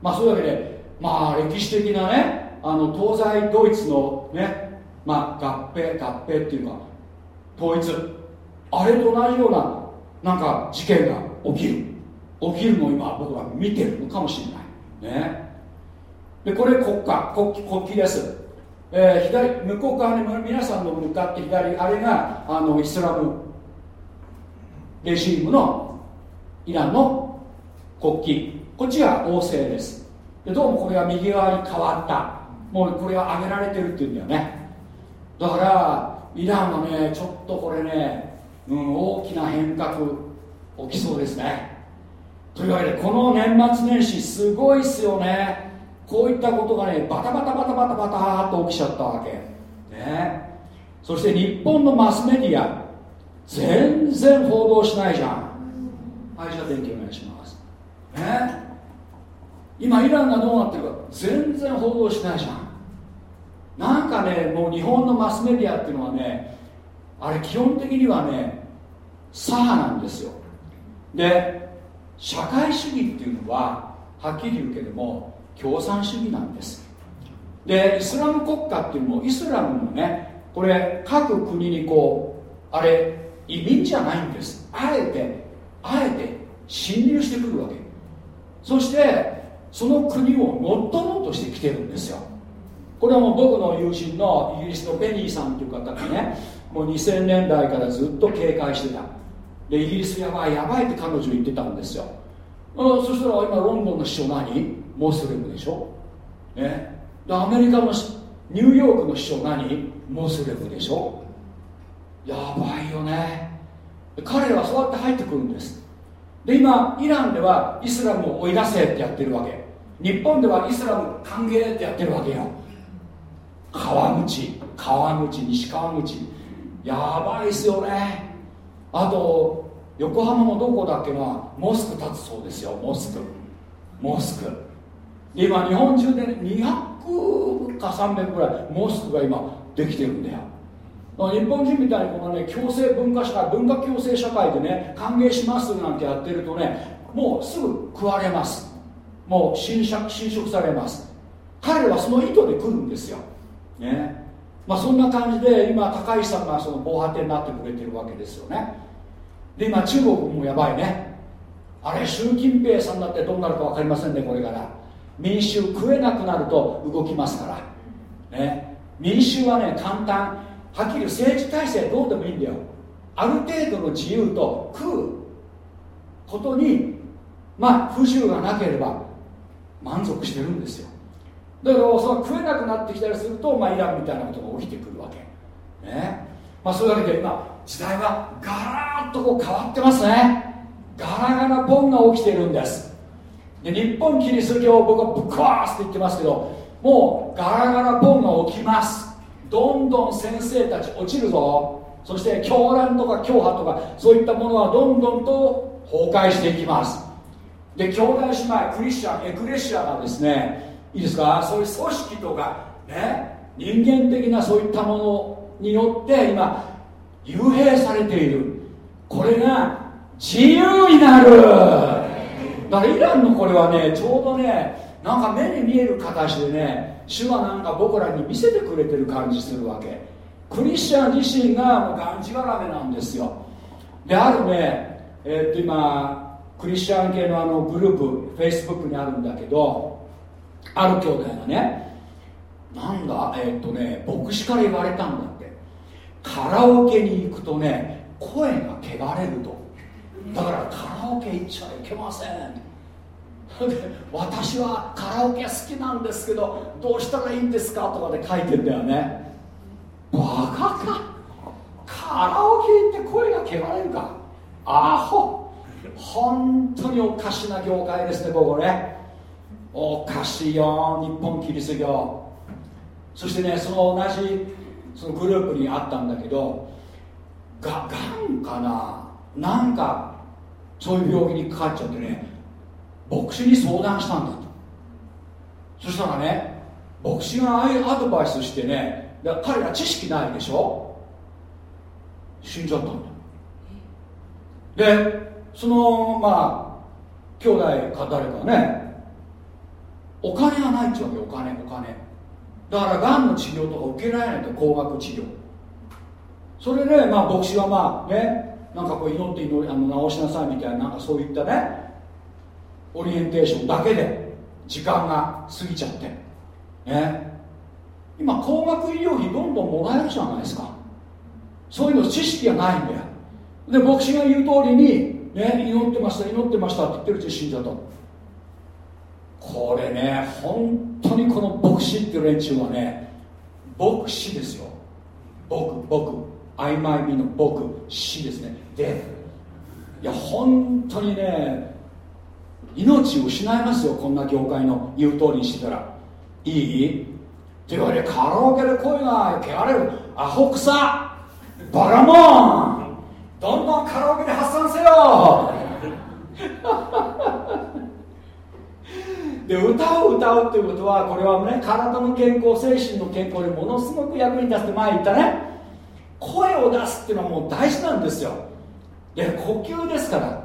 まあそういうわけでまあ歴史的なねあの東西ドイツのねまあ合併合併っていうか統一。あれと同じようななんか事件が起きる。起きるのを今僕は見てるのかもしれない。ね。でこれ国家国国旗です、えー、左向こう側に皆さんの向かって左あれがあのイスラムレジームのイランの国旗。こっちが王政です。でどうもこれが右側に変わった。もうこれは上げられてるっていうんだよね。だからイランはねちょっとこれね、うん、大きな変革起きそうですね。というわけでこの年末年始すごいっすよね。こういったことがねバタバタバタバタバタっと起きちゃったわけ。ね。そして日本のマスメディア全然報道しないじゃん。はいじゃあ電気お願いします。ね今イランがどうなってるか全然報道しないじゃん。なんかねもう日本のマスメディアっていうのはねあれ基本的にはね左派なんですよ。で社会主義っていうのははっきり言うけども共産主義なんです。でイスラム国家っていうのもイスラムのねこれ各国にこうあれ移民じゃないんです。あえてあえて侵入してくるわけ。そしてその国を乗っ取ろうとしてきてるんですよ。これはもう僕の友人のイギリスのペニーさんという方がねもう2000年代からずっと警戒してた。でイギリスやばいやばいって彼女言ってたんですよ。そしたら今ロンドンの首相何？モスレムでしょ、ね、でアメリカのニューヨークの首相何？モスレムでしょ？やばいよね。彼らはそうやって入ってくるんです。で今イランではイスラムを追い出せってやってるわけ。日本ではイスラム歓迎ってやってるわけよ。川口川口西川口。やばいっすよね。あと横浜のどこだっけな。モスク建つそうですよ。モスク。モスク。今日本中で200か300ぐらいモスクが今できてるんだよ。日本人みたいにこのね共生文化社会文化共生社会でね歓迎しますなんてやってるとねもうすぐ食われます。もう侵食侵食されます。彼らはその意図で来るんですよ。ね。まあそんな感じで今高石さんがその防波堤になってくれてるわけですよね。で今中国もやばいね。あれ習近平さんだってどうなるか分かりませんねこれから。民衆食えなくなると動きますから。ね。民衆はね簡単。はっきり政治体制どうでもいいんだよ。ある程度の自由と食うことにまあ不自由がなければ満足してるんですよ。だけどその食えなくなってきたりすると、まあ、イランみたいなことが起きてくるわけ。ね。まあそういうわけで今時代はガラッとこう変わってますね。ガラガラポンが起きてるんです。で日本キリスト教を僕はぶっ壊すって言ってますけどもうガラガラポンが起きます。どんどん先生たち落ちるぞ。そして狂乱とか教派とかそういったものはどんどんと崩壊していきます。で兄弟姉妹クリスチャンエクレシアがですねいいですか？そういう組織とかね人間的なそういったものによって今幽閉されている。これが自由になる。だからイランのこれはねちょうどねなんか目に見える形でね主はなんか僕らに見せてくれてる感じするわけ。クリスチャン自身がもうがんじがらめなんですよ。であるねえー、っと今クリスチャン系のあのグループフェイスブックにあるんだけどある兄弟がねなんだえー、っとね牧師から言われたんだって。カラオケに行くとね声が汚れると。だからカラオケ行っちゃいけません <laughs> 私はカラオケ好きなんですけどどうしたらいいんですか？とかで書いてんだよね。バカか。カラオケ行って声が汚れるか。アホ。本当におかしな業界ですねここね。おかしいよ日本キリスト教。そしてねその同じそのグループにあったんだけどががんかな。なんかそういう病気にかかっちゃってね牧師に相談したんだと。そしたらね牧師がああいうアドバイスしてねら彼ら知識ないでしょ？死んじゃったんだ。でそのまあ兄弟か誰かねお金がないっちゅうわけお金お金。だからがんの治療とか受けられないと高額治療。それで、まあ、牧師はまあねなんかこう祈って祈りあの治しなさいみたいななんかそういったねオリエンテーションだけで時間が過ぎちゃって。ね。今高額医療費どんどんもらえるじゃないですか。そういうの知識がないんだよ。で牧師が言う通りに、ね、祈ってました祈ってましたって言ってるうちに死んじゃった。これね本当にこの牧師っていう連中はね牧師ですよ。僕僕曖昧味の僕死ですね。でいや本当にね命を失いますよこんな業界の言う通りにしてたら。いい？って言われカラオケで声が汚れる。アホくさバラモン。どんどんカラオケで発散せよ。<laughs> で歌を歌うっていうことはこれはね体の健康精神の健康にものすごく役に立つって前言ったね。声を出すっていうのはもう大事なんですよ。で呼吸ですから。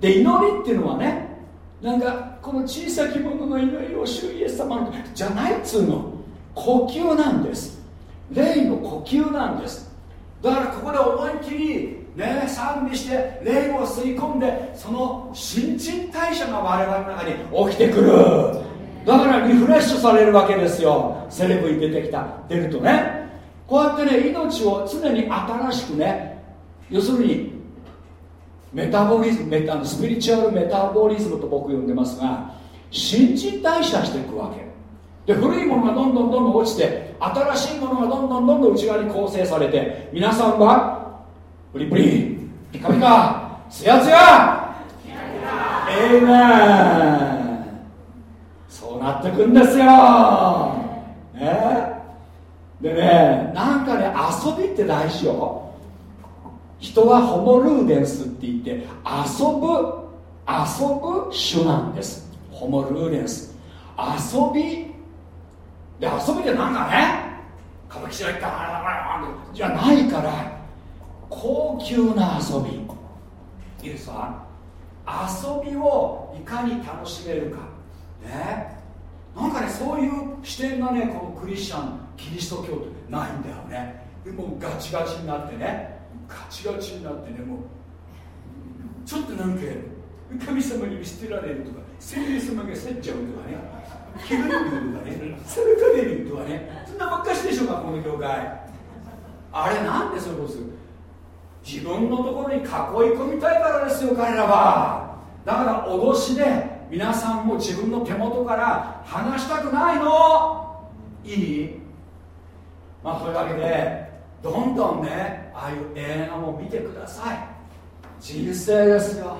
で祈りっていうのはねなんかこの小さき者の祈りを主イエス様のじゃないっつうの。呼吸なんです。霊の呼吸なんです。だからここで思いっきりね賛美して霊を吸い込んでその新陳代謝が我々の中に起きてくる。だからリフレッシュされるわけですよ。セレブに出てきた。出るとね。こうやってね命を常に新しくね要するにメタボリズムメタスピリチュアルメタボリズムと僕呼んでますが新陳代謝していくわけ。で古いものがどんどんどんどん落ちて新しいものがどんどんどんどん内側に構成されて皆さんはプリプリピカピカツヤツヤエイメそうなってくんですよ。ね。でねなんかね遊びって大事よ。人はホモルーデンスって言って遊ぶ遊ぶ種なんです。ホモルーデンス。遊び。で遊びでなんかね歌舞伎町行ったらじゃないから高級な遊び。いいですか？遊びをいかに楽しめるか。ね。なんかねそういう視点がねこのクリスチャンキリスト教ってないんだよね。でもガチガチになってねガチガチになってねもう。ちょっとなんか神様に見捨てられるとか聖霊様が去っちゃうとかね。気がるとかね。されかれるとかね。そんなばっかしでしょうかこの業界あれなんでそういうことする？自分のところに囲い込みたいからですよ彼らは。だから脅しで皆さんも自分の手元から離したくないの。いい？まあというわけでどんどんねああいう映画も見てください。人生ですよ。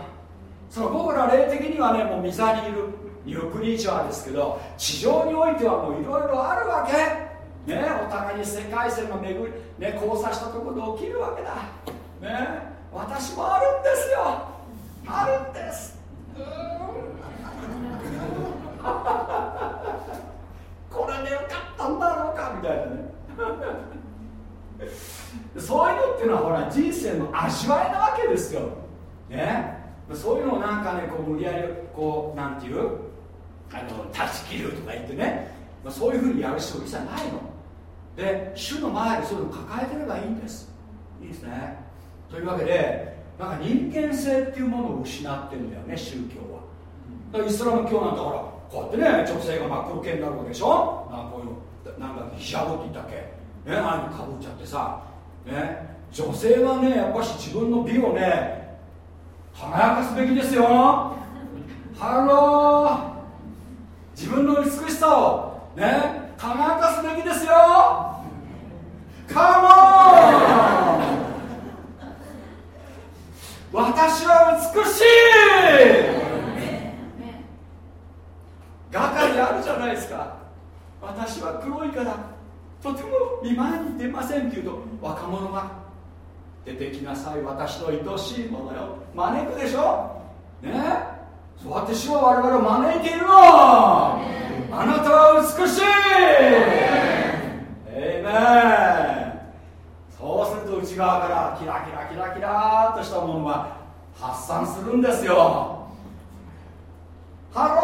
その僕ら霊的にはねもう御座にいるニュークリーチャーですけど地上においてはもういろいろあるわけ。ねお互いに世界線が巡り、ね、交差したところで起きるわけだ。ね私もあるんですよ。あるんです。<laughs> これでよかったんだろうかみたいなね。そういうのっていうのはほら人生の味わいなわけですよ。ね。そういうのをなんかねこう無理やりこうなんていう？あの断ち切るとか言ってね。そういうふうにやる必要一切ないの。で主の前でそういうのを抱えてればいいんです。いいですね。というわけでなんか人間性っていうものを失ってるんだよね宗教は。だからイスラム教なんだからこうやってね女性が真っ黒系になるわけでしょ？なんかこういうなんかヒジャブって言ったっけ？ねああいうのかぶっちゃってさね女性はねやっぱし自分の美をね輝かすべきですよ。 Hello。自分の美しさをね輝かすべきですよ。 Come on。私は美しい。雅歌にあるじゃないですか。私は黒いからとても見舞いに出ませんって言うと若者が出てきなさい私の愛しいものよ。招くでしょ？ね？そうやって主は我々を招いているの。あなたは美しいえいめそうすると内側からキラキラキラキラとしたものが発散するんですよ。ハロ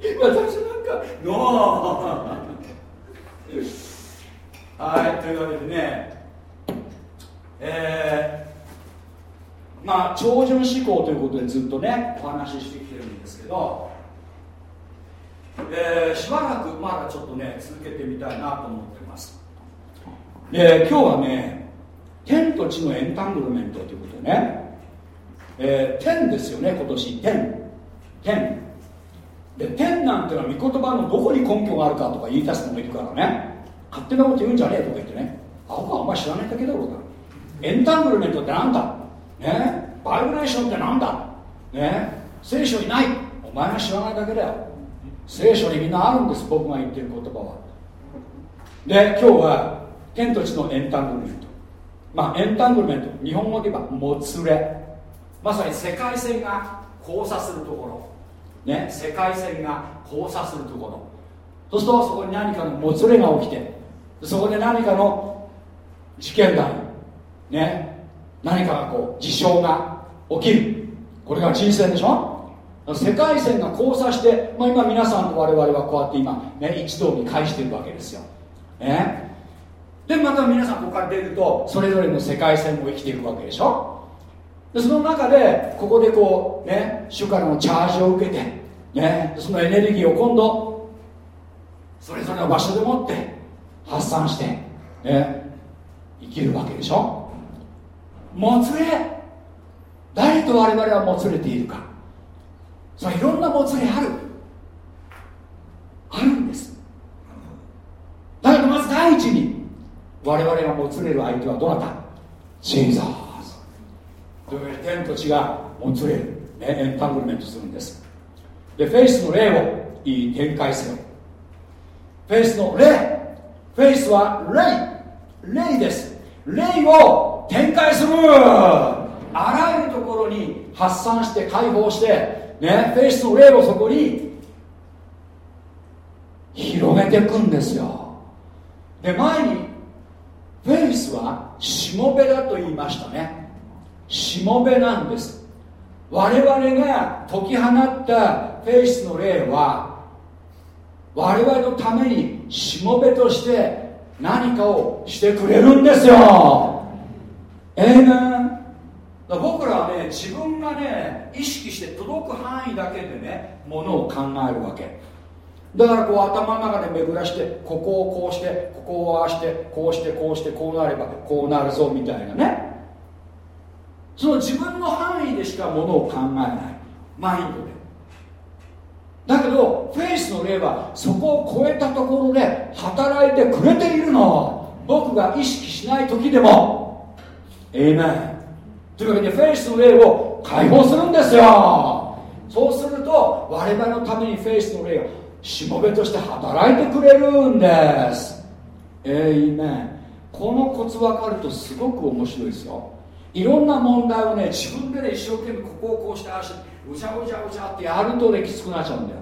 ー <laughs> 私なんかノーはいというわけでねえー、まあ超純思考ということでずっとねお話ししてきてるんですけど、えー、しばらくまだちょっとね続けてみたいなと思ってます。で今日はね天と地のエンタングルメントということでねえー、天ですよね今年。天。天。で天なんていうのは御言葉のどこに根拠があるかとか言い出すのもいるからね。勝手なこと言うんじゃねえとか言ってね。あ僕はあんまり知らないだけだろうがエンタングルメントってなんだ？ね？バイブレーションってなんだ？ね？聖書にない？お前が知らないだけだよ。聖書にみんなあるんです僕が言ってる言葉は。で今日は天と地のエンタングルメント。まあエンタングルメント。日本語で言えばもつれ。まさに世界線が交差するところ。ね世界線が交差するところ。そうするとそこに何かのもつれが起きてそこで何かの事件だね何かがこう事象が起きる。これが人生でしょ？世界線が交差して、まあ、今皆さんと我々はこうやって今、ね、一堂に会してるわけですよ、ね、でまた皆さんここから出るとそれぞれの世界線も生きていくわけでしょ？でその中でここでこうね主からのチャージを受けてねそのエネルギーを今度それぞれの場所でもって発散してね生きるわけでしょ？もつれ誰と我々はもつれているか。そいろんなもつれある。あるんです。だけどまず第一に我々がもつれる相手はどなた？ Jesus。というわけで天と地がもつれる、ね、 entanglement するんです。でフェイスの霊をいい展開せよフェイスの霊。フェイスは霊。霊です。霊を展開する。あらゆるところに発散して解放してねフェイスの霊をそこに広げていくんですよ。で前にフェイスはしもべだと言いましたね。しもべなんです。我々が解き放ったフェイスの霊は我々のためにしもべとして何かをしてくれるんですよ。ええー、僕らはね自分がね意識して届く範囲だけでねものを考えるわけ。だからこう頭の中で巡らしてここをこうしてここをああしてこうしてこうしてこうなればこうなるぞみたいなね。その自分の範囲でしかものを考えない。マインドで。だけどフェイスの霊はそこを超えたところで働いてくれているの。僕が意識しない時でも。エイメンというわけでフェイスの霊を解放するんですよ。そうすると我々のためにフェイスの霊がしもべとして働いてくれるんです。えいめこのコツ分かるとすごく面白いですよ。いろんな問題をね自分でね一生懸命ここをこうしてああしてうちゃうちゃうちゃってやるとねきつくなっちゃうんだよ。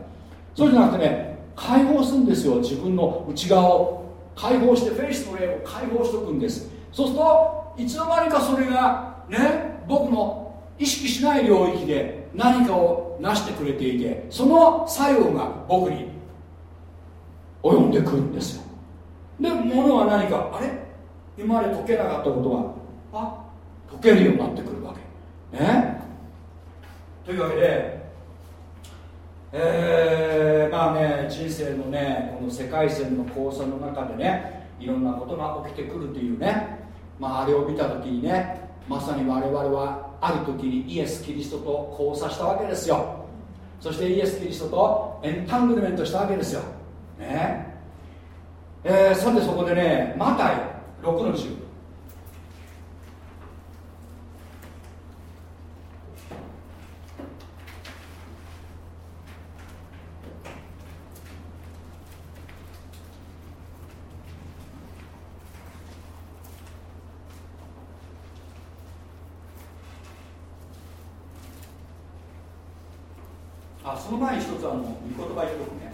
そうじゃなくてね解放するんですよ自分の内側を。解放してフェイスの霊を解放しておくんです。そうするといつの間にかそれがね僕の意識しない領域で何かを成してくれていてその作用が僕に及んでくるんですよ。で物は何かあれ？今まで解けなかったことがあ解けるようになってくるわけ。ね？というわけでえー、まあね人生のねこの世界線の交差の中でねいろんなことが起きてくるというねまああれを見た時にねまさに我々はある時にイエス・キリストと交差したわけですよ。そしてイエス・キリストとエンタングルメントしたわけですよ。ね？えー、さてそこでねマタイ6の10あその前に一つあの御言葉言うとくね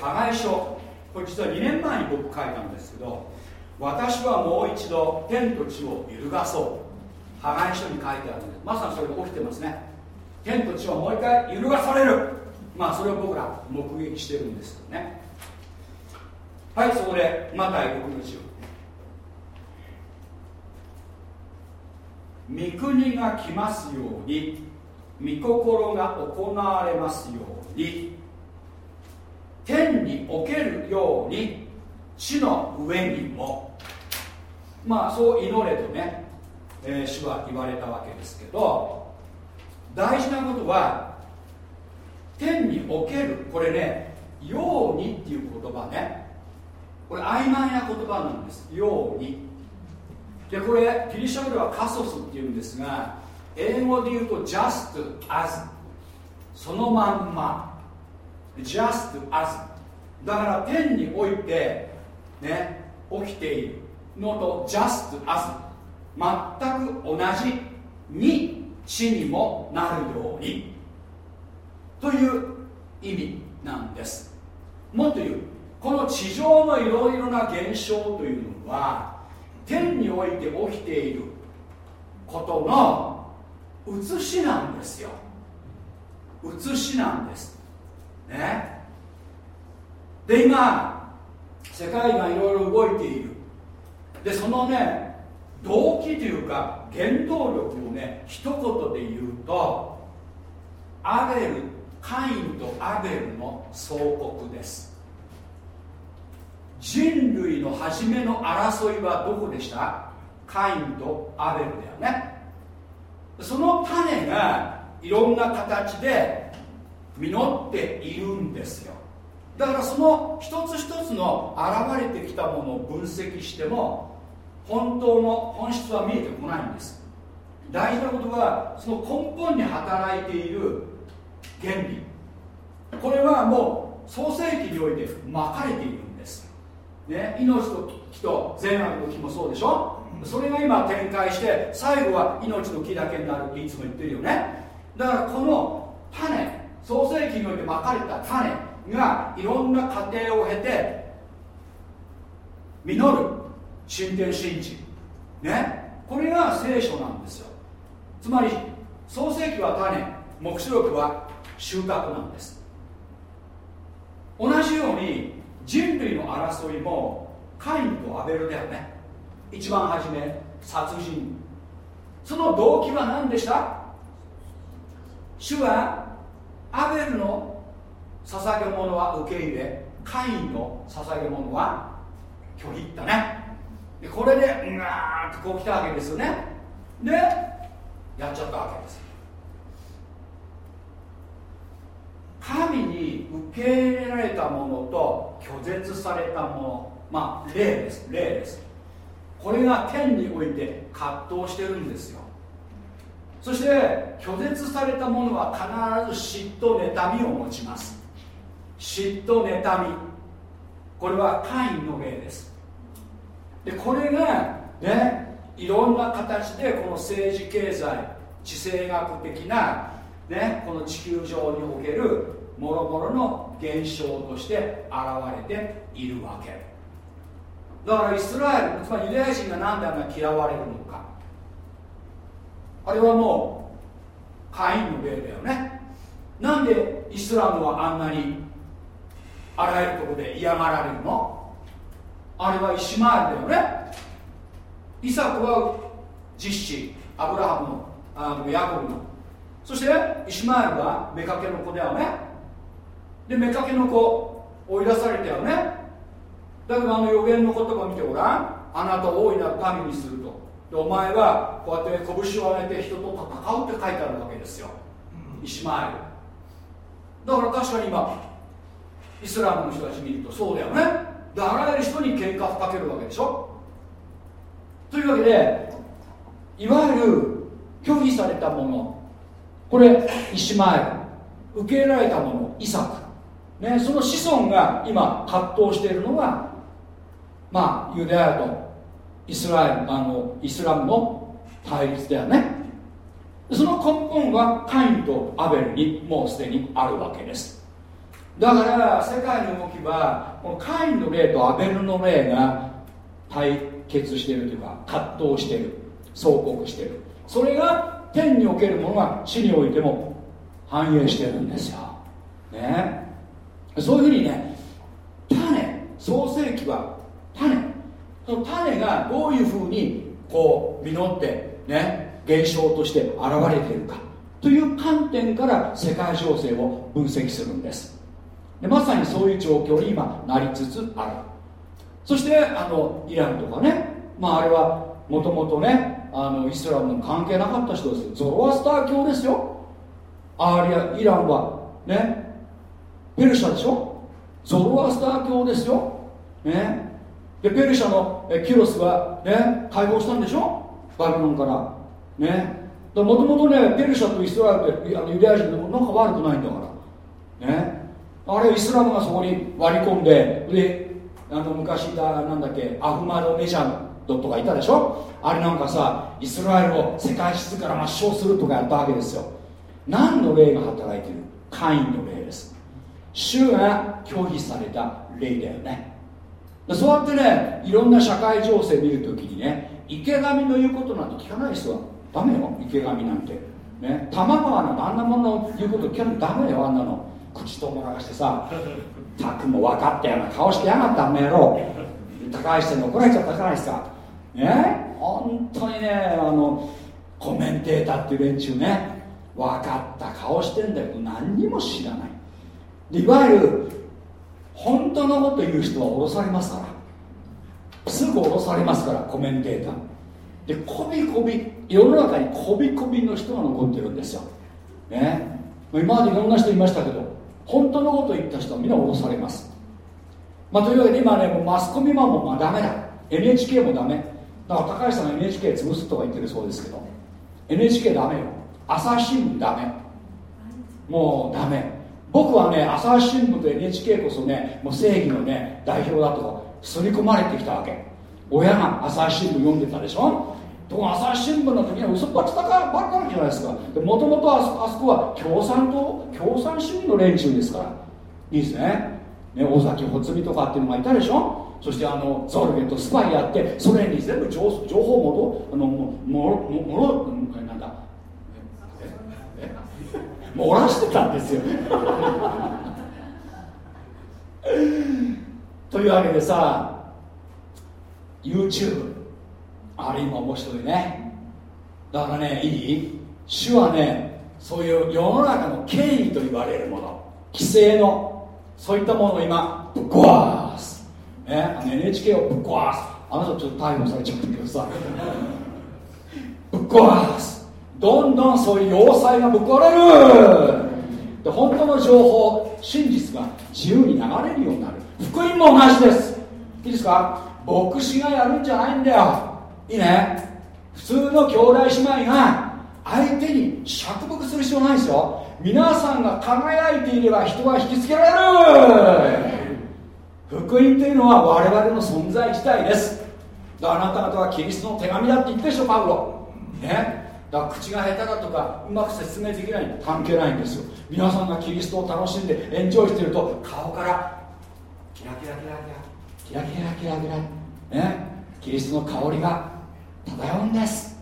破壊書これ実は2年前に僕書いたんですけど私はもう一度天と地を揺るがそう。破壊書に書いてあるんでまさにそれが起きてますね。天と地をもう一回揺るがされる。まあそれを僕ら目撃してるんですけどね。はいそこでマタイ6の10御国が来ますように御心が行われますように天におけるように地の上にも。まあそう祈れとね、えー、主は言われたわけですけど大事なことは天におけるこれねようにっていう言葉ね。これ曖昧な言葉なんです。ように。でこれギリシャ語ではカソスっていうんですが英語で言うと just as そのまんま。just as だから天においてね起きている。のと just as 全く同じに地にもなるように。という意味なんです。もっと言うこの地上のいろいろな現象というのは天において起きていることの写しなんですよ。写しなんです。ね。で今世界がいろいろ動いている。でそのね動機というか原動力をね一言で言うとアベルカインとアベルの総国です。人類の初めの争いはどこでした？カインとアベルだよね。その種がいろんな形で実っているんですよ。だからその一つ一つの現れてきたものを分析しても本当の本質は見えてこないんです。大事なことはその根本に働いている原理。これはもう創世記においてまかれているんです、ね、命と木と善悪の木もそうでしょ。それが今展開して最後は命の木だけになるっていつも言ってるよね。だからこの種創世記においてまかれた種がいろんな過程を経て実る神殿神事ね。これが聖書なんですよ。つまり創世記は種黙示録は収穫なんです。同じように人類の争いもカインとアベルだよね一番初め殺人。その動機は何でした？主はアベルの捧げ物は受け入れカインの捧げ物は拒否ったね。でこれでうわーっとこう来たわけですよね。でやっちゃったわけです。神に受け入れられたものと拒絶されたもの。まあ例です。例です。これが天において葛藤してるんですよ。そして拒絶されたものは必ず嫉妬妬みを持ちます。嫉妬妬み。これはカインの例です。でこれがねいろんな形でこの政治経済地政学的な、ね、この地球上におけるもろもろの現象として現れているわけ。だからイスラエルつまりユダヤ人が何であんな嫌われるのか。あれはもうカインの例だよね。なんでイスラムはあんなにあらゆるところで嫌がられるの。あれはイシマエルだよね。イサクは実子アブラハムのあのヤコブの。そしてイシマエルは妾の子だよね。で妾の子追い出されたよね。だけどあの予言の言葉見てごらん。あなたを大いなる神にすると。でお前はこうやって拳を上げて人と戦うって書いてあるわけですよ、イシマエルだから確かに今イスラムの人たち見るとそうだよね。であらゆる人に喧嘩をかけるわけでしょ。というわけでいわゆる拒否されたもの。これイシマエル。受け入れられたもの。イサク、ね、その子孫が今葛藤しているのがまあユダヤとイスラエルあのイスラムの対立だよね。その根本はカインとアベルにもうすでにあるわけです。だから世界の動きはこのカインの霊とアベルの霊が対決しているというか葛藤している相国している。それが天におけるものが地においても反映してるんですよ、ね、そういうふうにね種創世記は種。その種がどういうふうにこう実ってね現象として現れているかという観点から世界情勢を分析するんです。でまさにそういう状況に今なりつつある。そしてあのイランとかねまああれはもともとねあのイスラムに関係なかった人ですゾロアスター教ですよ。アーリアイランはねペルシャでしょ。ゾロアスター教ですよ。ね。でペルシャのキュロスがね解放したんでしょ。バビロンから。ね。もともとねペルシャとイスラエルってあのユダヤ人でもなんか悪くないんだから。ね。あれイスラムがそこに割り込んでであの昔だなんだっけアフマド・メジャードとかいたでしょ？あれなんかさイスラエルを世界地図から抹消するとかやったわけですよ。何の霊が働いてる？カインの霊です。主が拒否された霊だよね。そうやってねいろんな社会情勢見るときにね池上の言うことなんて聞かない人はダメよ池上なんて。ね玉川のあんなものの言うこと聞かないとダメよあんなの。口とも流してさたくも分かったような顔してやがったあの野郎高橋さんに怒られちゃったじゃないですか。ね本当にねあのコメンテーターっていう連中ね分かった顔してんだけど何にも知らない。いわゆる本当のこと言う人は降ろされますから。すぐ降ろされますからコメンテーター。でこびこび世の中にこびこびの人が残ってるんですよ。ね？今までいろんな人いましたけど本当のこと言った人はみんな降ろされます。まあというわけで今ねもうマスコミマンもまあダメだ。NHK もダメ。だから高橋さんが NHK 潰すとか言ってるそうですけど。NHK ダメよ。朝日新聞ダメ。もうダメ。僕はね朝日新聞と NHK こそねもう正義のね代表だと刷り込まれてきたわけ。親が朝日新聞読んでたでしょ？とこ朝日新聞の時には嘘っぱちだかばっかりじゃないですか。もともとあそこは共産党共産主義の連中ですから。いいですね。ね尾崎穂積とかっていうのがいたでしょ。そしてあのゾルゲとスパイやってソ連に全部情情報元あのももももなんだ。漏らしてたんですよ。<laughs> というわけでさ YouTube あれ今面白いね。だからねいい？主はねそういう世の中の権威と言われるもの。規制の。そういったものを今ぶっ壊す、ね、あの NHK をぶっ壊す。あの人ちょっと逮捕されちゃったけどさ。<laughs> ぶっ壊す。どんどんそういう要塞がぶっ壊れる。で本当の情報真実が自由に流れるようになる。福音も同じです。いいですか？牧師がやるんじゃないんだよ。いいね。普通の兄弟姉妹が相手に釈伏する必要ないですよ。皆さんが輝いていれば人は引きつけられる。福音というのは我々の存在自体です。だからあなた方はキリストの手紙だって言ってるでしょパウロ。ね。だから口が下手だとかうまく説明できない関係ないんですよ。皆さんがキリストを楽しんでエンジョイしてると顔からキラキラキラキラキラキラキラキラキラね。キリストの香りが漂うんです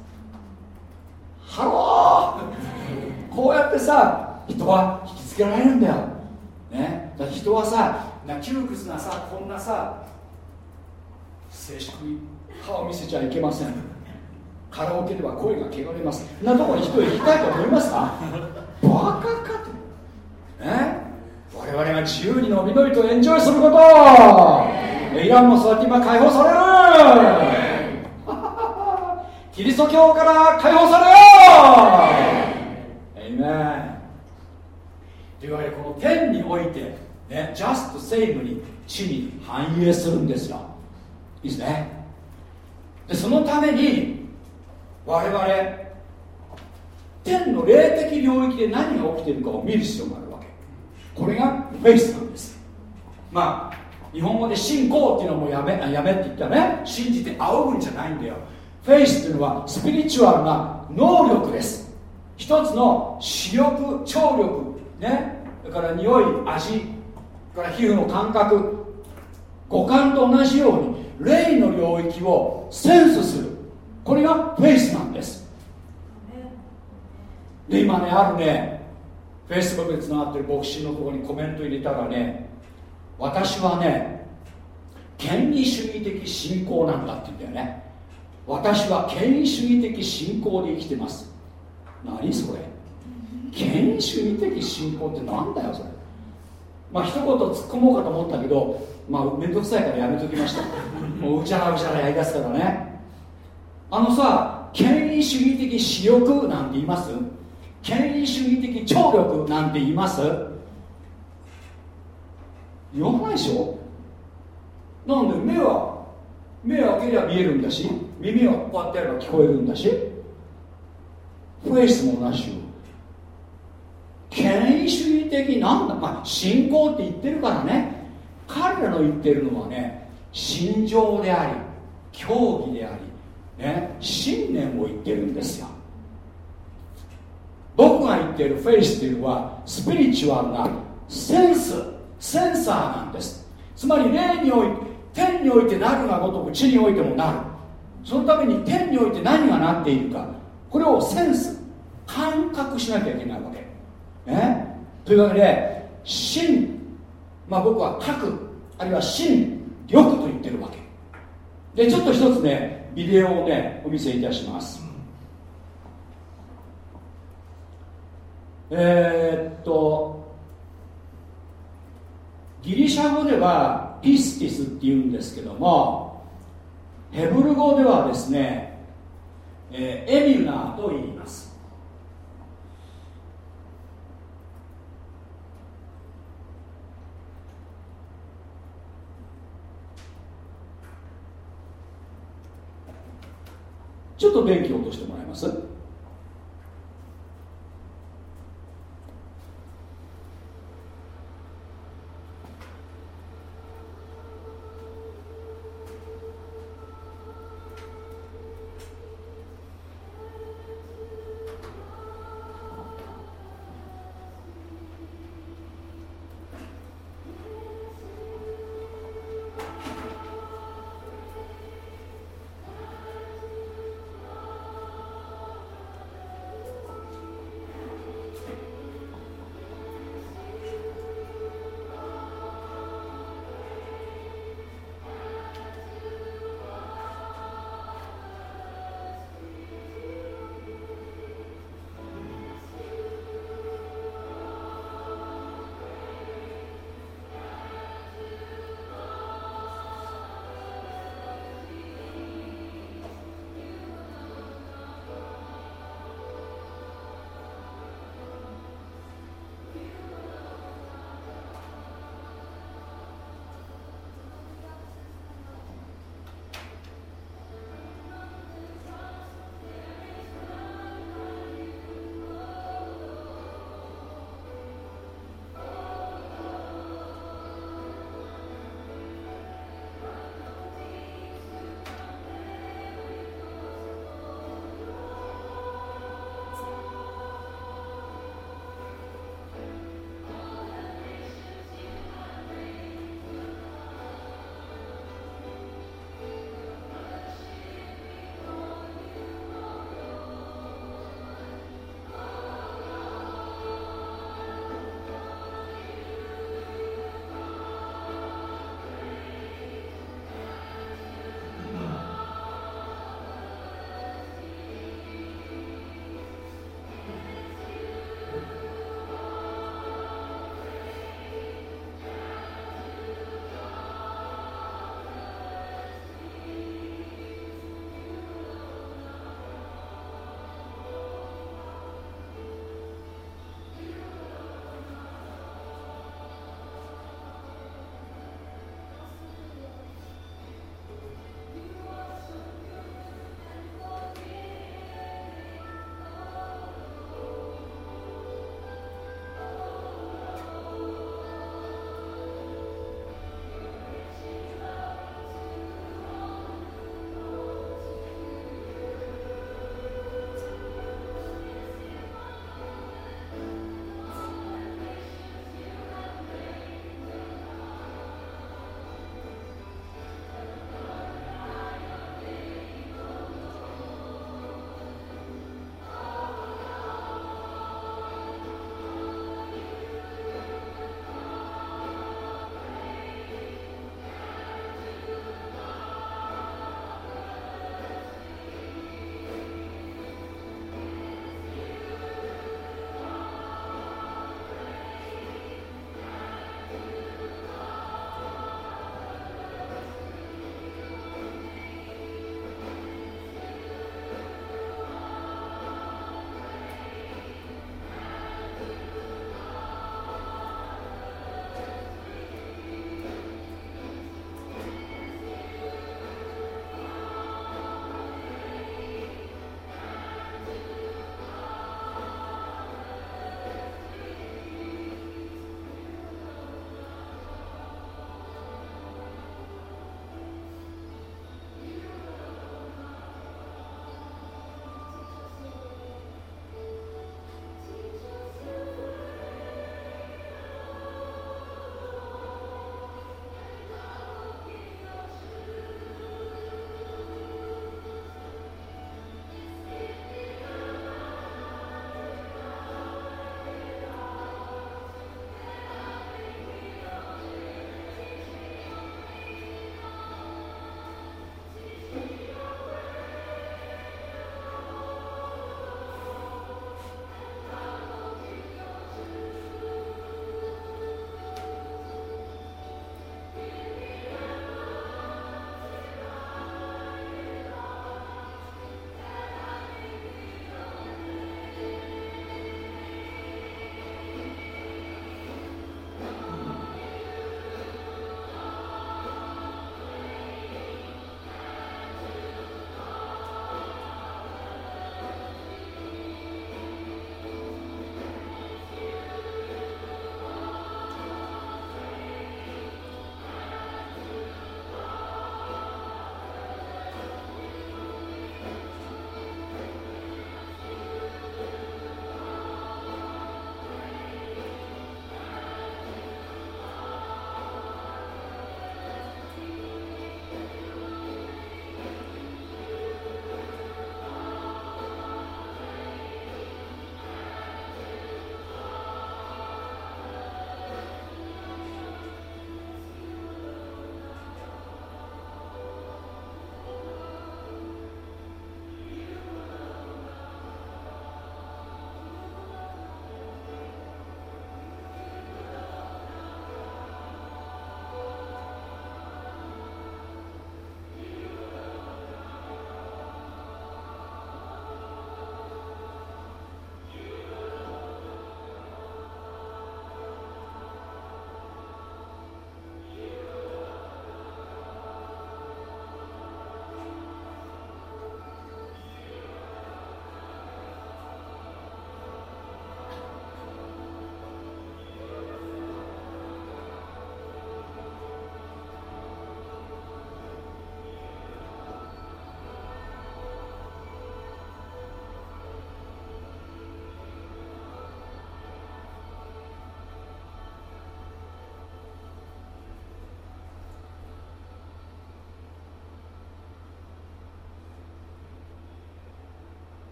hello。こうやってさ人は引きつけられるんだよ、ね、だ人はさな窮屈なさこんなさ静粛に歯を見せちゃいけません。カラオケでは声が汚れます。なとこに人行きたいと思いますか？バカかと。ね。我々が自由にのびのびとエンジョイすること。イランもそうやって今解放される。キリスト教から解放されよエイメンというわけでこの天においてねジャストセイムに地に反映するんですよ。いいですね。でそのために我々天の霊的領域で何が起きているかを見る必要があるわけ。これがフェイスなんです。まあ日本語で信仰っていうのもやめやめって言ったらね信じて仰ぐんじゃないんだよ。フェイスっていうのはスピリチュアルな能力です。一つの視力聴力ね。それから匂い味から皮膚の感覚。五感と同じように霊の領域を sense する。これがフェイスなんです。で今ねあるね。フェイスブックでつながってる牧師のところにコメント入れたらね私はね権威主義的信仰なんだって言うんだよね。私は権威主義的信仰で生きてます。何それ？権威主義的信仰って何だよそれ。まあ一言突っ込もうかと思ったけどまあ面倒くさいからやめときました。もううちゃらうちゃらやりだすからね。あのさ権威主義的視力なんて言います？権威主義的聴力なんて言います？言わないでしょ？なんで目は目開けりゃ見えるんだし。耳をこうやってやれば聞こえるんだしフェイスも同じよ。権威主義的なんだ。まあ信仰って言ってるからね。彼らの言ってるのはね心情であり教義であり、ね、信念を言ってるんですよ。僕が言ってるフェイスっていうのはスピリチュアルなセンスセンサーなんです。つまり霊において天においてなるがごとく地においてもなる。そのために天において何がなっているかこれをセンス感覚しなきゃいけないわけ。ねというわけで心まあ僕は核あるいは心力と言ってるわけ。でちょっと一つねビデオをねお見せいたします。えー、っとギリシャ語ではピスティスっていうんですけどもヘブル語ではですね、えー、エミュナーと言います。ちょっと勉強を落としてもらいます。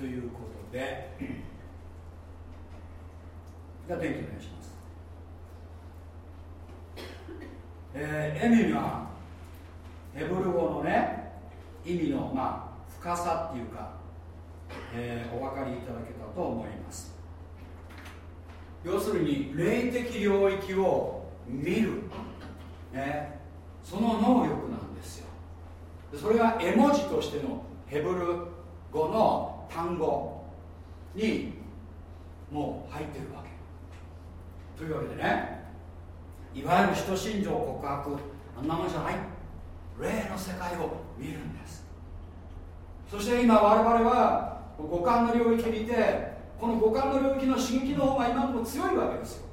ということで。じゃあ電気お願いします。えー、エミがヘブル語のね意味のまあ深さっていうか、えー、お分かりいただけたと思います。要するに霊的領域を見る、ね、その能力なんですよそれが絵文字としてのヘブル語の単語にもう入ってるわけというわけでねいわゆる人心情告白あんなもんじゃない霊の世界を見るんですそして今我々は五感の領域にいてこの五感の領域の刺激の方が今も強いわけですよ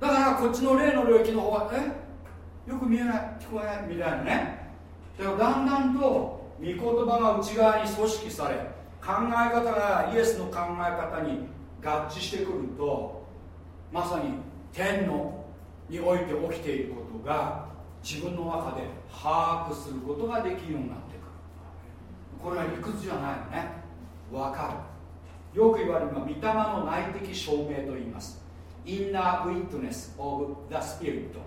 だからこっちの霊の領域の方はえよく見えない聞こえみたいなね。だからだんだんと御言葉が内側に組織され考え方がイエスの考え方に合致してくるとまさに天のにおいて起きていることが自分の中で把握することができるようになってくる。これは理屈じゃないのね。分かる。よく言われるのは御霊の内的証明と言います。インナーウィットネス・オブ・ザ・スピリット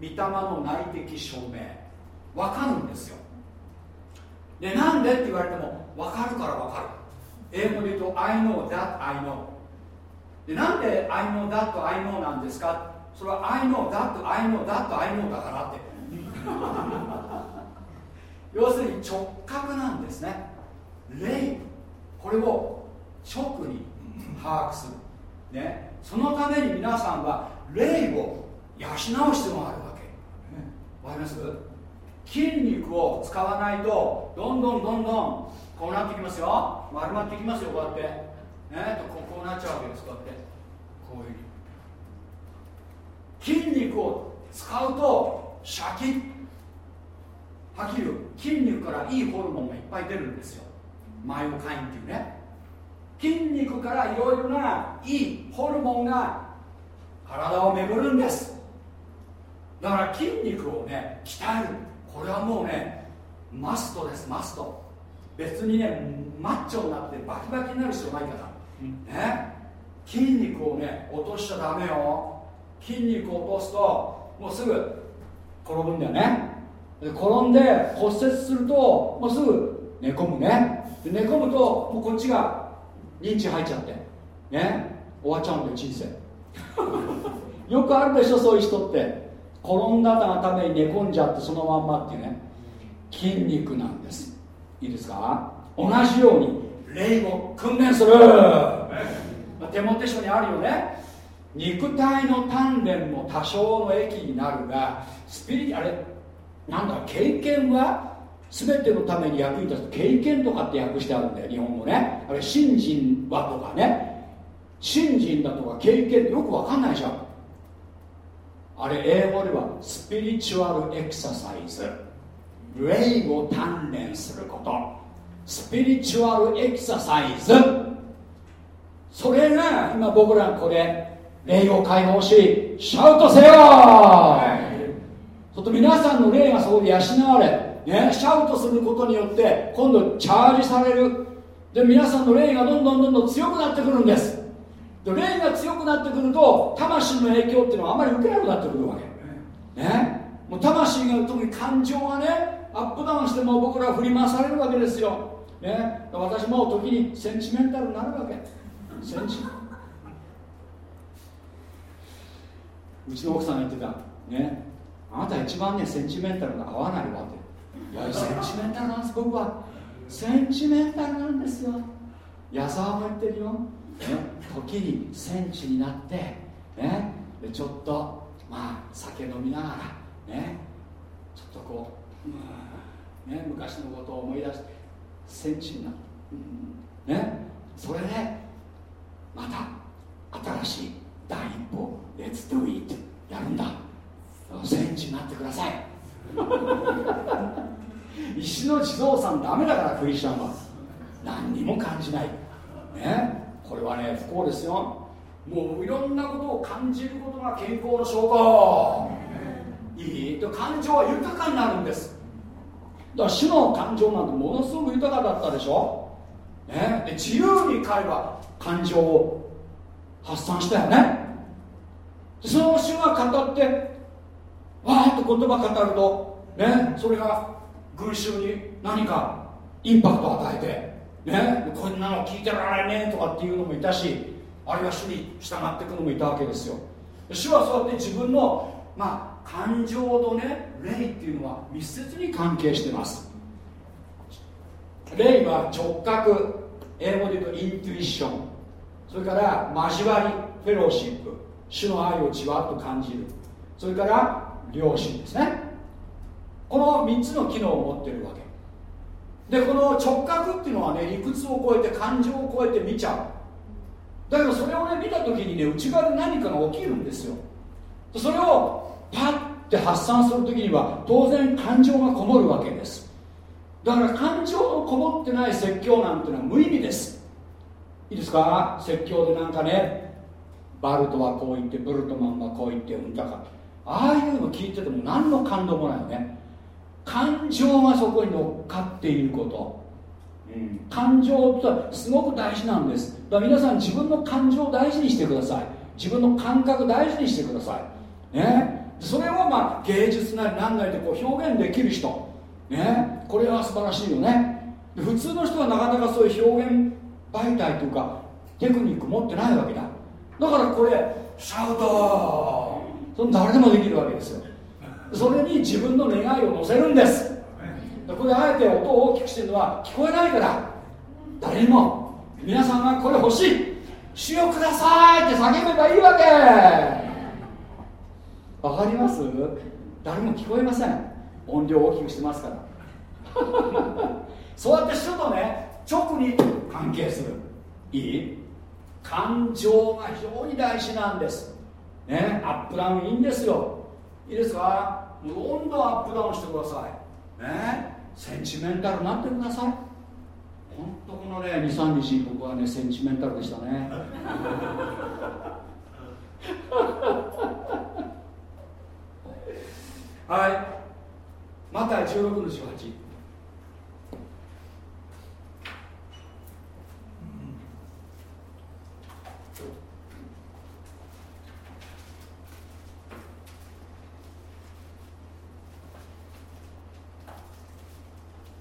御霊の内的証明。分かるんですよ。でなんでって言われても分かるから分かる。英語で言うと I know that I know でなんで I know that I know なんですか？それは I know that I know that I know だからって。<laughs> 要するに直角なんですね。霊これを直に把握する、ね、そのために皆さんは霊を養う必要がある。わかります？筋肉を使わないとどんどんどんどんこうなってきますよ。丸まってきますよこうやって。ねとこうなっちゃうわけですこうやって。こういう筋肉を使うとシャキッ。はっきり筋肉からいいホルモンがいっぱい出るんですよ。マイオカインっていうね。筋肉からいろいろないいホルモンが体を巡るんです。だから筋肉をね鍛える。これはもうねマストですマスト。別にねマッチョになってバキバキになる必要ないから。ね。筋肉をね落としちゃダメよ。筋肉を落とすともうすぐ転ぶんだよね。で転んで骨折するともうすぐ寝込むね。で寝込むともうこっちが認知入っちゃって。ね。終わっちゃうんだよ人生。<laughs> よくあるでしょそういう人って転んだがために寝込んじゃってそのまんまっていうね。筋肉なんです。いいですか？同じように霊を訓練する。手元書にあるよね。肉体の鍛錬も多少の益になるがスピリあれなんだ経験は全てのために役に立つ。経験とかって訳してあるんだよ日本語ね。あれ信心はとかね。信心だとか経験よくわかんないじゃんあれ英語ではスピリチュアルエクササイズ。霊を鍛錬すること。スピリチュアルエクササイズ。それが今僕らこれ霊を解放しシャウトせよ、ちょっと皆さんの霊がそこで養われ、ね、シャウトすることによって今度チャージされる。で皆さんの霊がどんどんどんどん強くなってくるんです。霊が強くなってくると魂の影響っていうのはあんまり受けなくなってくるわけ。ね。もう魂が特に感情がねアップダウンしても僕ら振り回されるわけですよ、ね、私も時にセンチメンタルになるわけ。センチ。うちの奥さんが言ってた。ね。あなた一番ねセンチメンタルが合わないわって。いやセンチメンタルなんです僕は。センチメンタルなんですよ。矢沢も言ってるよ、時にセンチになってねでちょっとまあ酒飲みながらねちょっとこう、ね、昔のことを思い出してセンチになって、ねそれでまた新しい第一歩 Let's do it やるんだ。戦地になってください。<laughs> 石の地蔵さんダメだからクリスチャンは。何にも感じない。ね。これはね不幸ですよ。もういろんなことを感じることが健康の証拠。いい？と感情は豊かになるんです。だから主の感情なんてものすごく豊かだったでしょ。ね、で自由に彼は感情を発散したよね。その主が語ってわーっと言葉語るとね？それが群衆に何かインパクトを与えてねこんなの聞いてられねえとかっていうのもいたしあるいは主に従っていくのもいたわけですよ。主はそうやって自分のまあ感情とね霊っていうのは密接に関係してます。霊は直角英語で言うとイントゥイッション。それから交わりフェローシップ。主の愛をじわっと感じる。それから良心ですね。この3つの機能を持ってるわけ。でこの直角っていうのはね理屈を超えて感情を超えて見ちゃう。だけどそれをね見た時にね内側で何かが起きるんですよ。それをパッて発散する時には当然感情がこもるわけです。だから感情のこもってない説教なんてのは無意味です。いいですか？説教でなんかねバルトはこう言ってブルトマンはこう言ってうんだか。ああいうの聞いてても何の感動もないよね。感情がそこに乗っかっていること、うん、感情ってすごく大事なんです。だから皆さん自分の感情を大事にしてください。自分の感覚大事にしてください。ね。それをまあ芸術なり何なりでこう表現できる人。ね。これは素晴らしいよね。普通の人はなかなかそういう表現媒体というかテクニック持ってないわけだ。だからこれシャウトその誰でもできるわけですよ。それに自分の願いを乗せるんです。これあえて音を大きくしてるのは聞こえないから。誰にも。皆さんがこれ欲しい。主よくださいって叫べばいいわけ。わかります？誰も聞こえません。音量を大きくしてますから。<laughs> そうやって主とね直に関係する。いい？感情が非常に大事なんです。ね？アップダウンいいんですよ。いいですか？どんどんアップダウンしてください。ね？センチメンタルなってください本当このね23日僕はねセンチメンタルでしたね。<laughs> はい。また16の18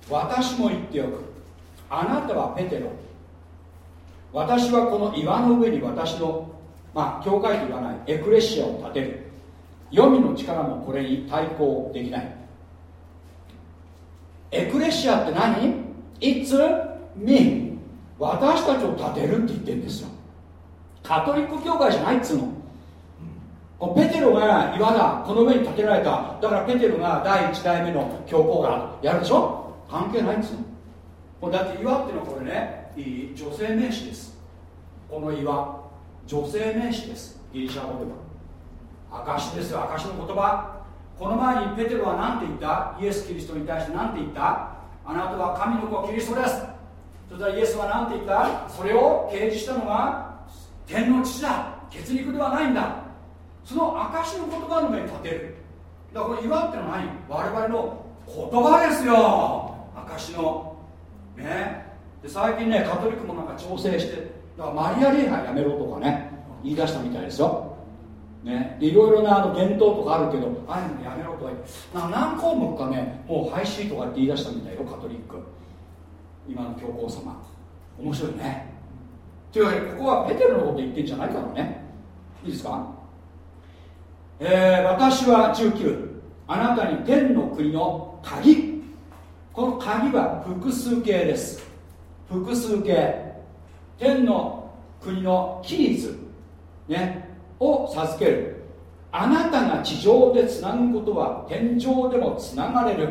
私も言っておく。あなたはペテロ。私はこの岩の上に私のまあ教会と言わないエクレシアを建てる。黄泉の力もこれに対抗できない。エクレシアって何 ?It's me 私たちを立てるって言ってるんですよ。カトリック教会じゃないっつうの。ペテロが岩だ。この上に建てられた。だからペテロが第1代目の教皇がやるでしょ？関係ないっつうのこれだって岩っていうのはこれねいい女性名詞です。この岩女性名詞です。ギリシャ語では。証ですよ。証の言葉。この前にペテロは何て言った？イエス・キリストに対して何て言った？あなたは神の子キリストです。そしたらイエスは何て言った？それを掲示したのが天の父だ。血肉ではないんだ。その証の言葉の上に立てる。だからこれ岩ってのは何？我々の言葉ですよ。証の。ね。で最近ねカトリックもなんか調整してだからマリア礼拝やめろとかね言い出したみたいですよ。ね、いろいろなあの伝統とかあるけどああいうのやめろとか言って何項目かねもう廃止とかって言い出したみたいよカトリック。今の教皇様。面白いね。というわけでここはペテロのこと言ってんじゃないからね。いいですか？えー、私は19あなたに天の国の鍵。この鍵は複数形です。複数形。天の国のキリズね。を授ける。あなたが地上でつなぐことは天上でもつながれる。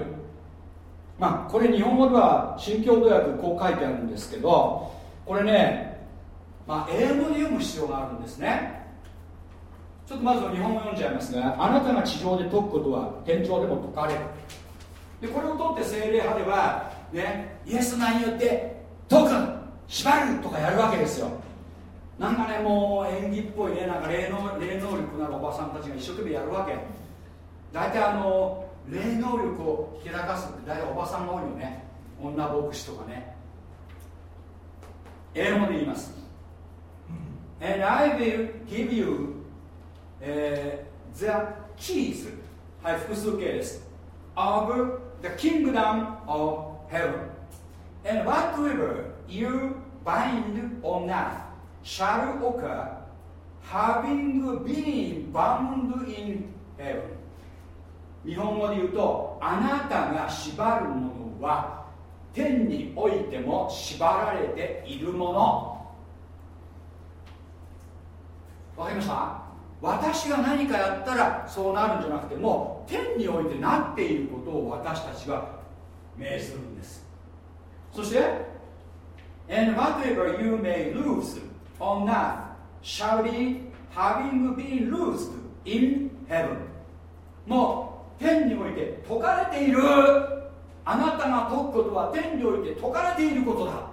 まあこれ日本語では新共同訳こう書いてあるんですけどこれね、まあ、英語で読む必要があるんですね。ちょっとまず日本語読んじゃいますがあなたが地上で解くことは天上でも解かれる。でこれをとって精霊派ではねイエスの名によって解く縛るとかやるわけですよ。なんかねもう演技っぽいねなんか霊能霊能力なるおばさんたちが一生懸命やるわけ。大体あの霊能力をひけらかすって大体おばさんが多いよね。女牧師とかね。英語で言います。And I will give you、uh, the keys. はい複数形です。Of the kingdom of heaven and whatever you bind on earth shall occur having been bound in heaven 日本語で言うとあなたが縛るものは天においても縛られているものわかりました私が何かやったらそうなるんじゃなくても天においてなっていることを私たちは命ずるんです。そして And whatever you may lose on earth shall be having been lost in heaven. もう天において解かれている。あなたが解くことは天において解かれていることだ。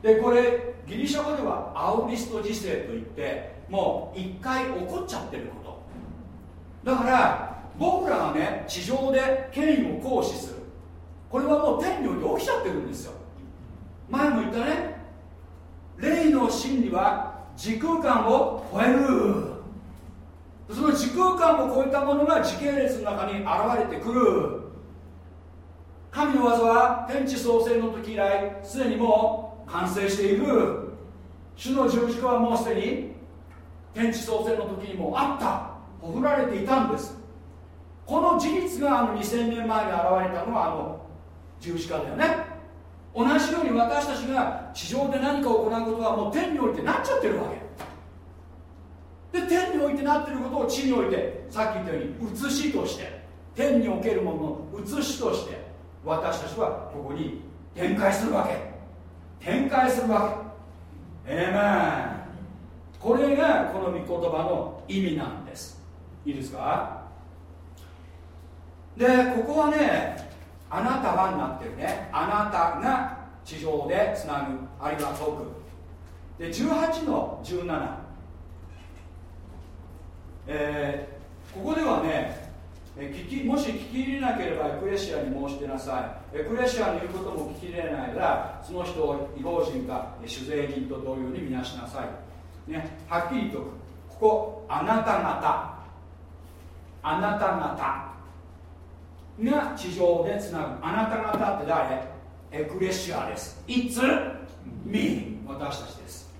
でこれギリシャ語ではアウリスト時世といってもう一回起こっちゃってること。だから僕らがね地上で権威を行使する。これはもう天において起きちゃってるんですよ。前も言ったね。霊の真理は時空間を超える。その時空間を超えたものが時系列の中に現れてくる。神の技は天地創生の時以来すでにもう完成している。主の十字架はもうすでに天地創生の時にもあった。ほふられていたんです。この事実があの2000年前に現れたのはあの十字架だよね。同じように私たちが地上で何かを行うことはもう天においてなっちゃってるわけ。で天においてなってることを地においてさっき言ったように写しとして天におけるものの写しとして私たちはここに展開するわけ。展開するわけ。ええー、これがこの御言葉の意味なんです。いいですか？でここはねあなたはになってるね。あなたが地上でつなぐあるいは解くで18の17えー、ここではね聞きもし聞き入れなければエクレシアに申し出なさい。エクレシアの言うことも聞き入れないからその人を違法人か酒税人と同様に見なしなさい、ね、はっきりとここあなた方。あなた方。が地上でつなぐ。あなた方って誰？エクレシアです。It's me 私たちです。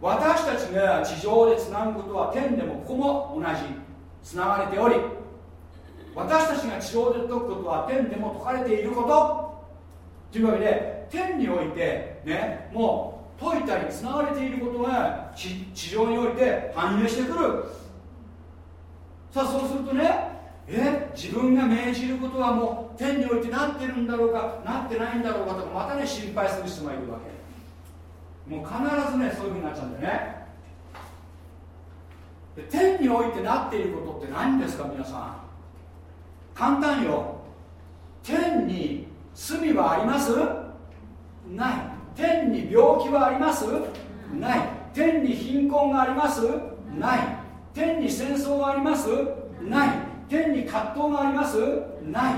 私たちが地上でつなぐことは天でもここも同じ。つながれており。私たちが地上で解くことは天でも解かれていること。というわけで天においてねもう解いたりつながれていることが地上において反映してくる。さあそうするとねえ自分が命じることはもう天においてなってるんだろうかなってないんだろうかとかまたね心配する人がいるわけ。もう必ずねそういうふうになっちゃうんだよね。で天においてなっていることって何ですか皆さん。簡単よ。天に罪はあります？ない。天に病気はあります？ない。天に貧困があります？ない。天に戦争があります？ない。天に葛藤があります？ない。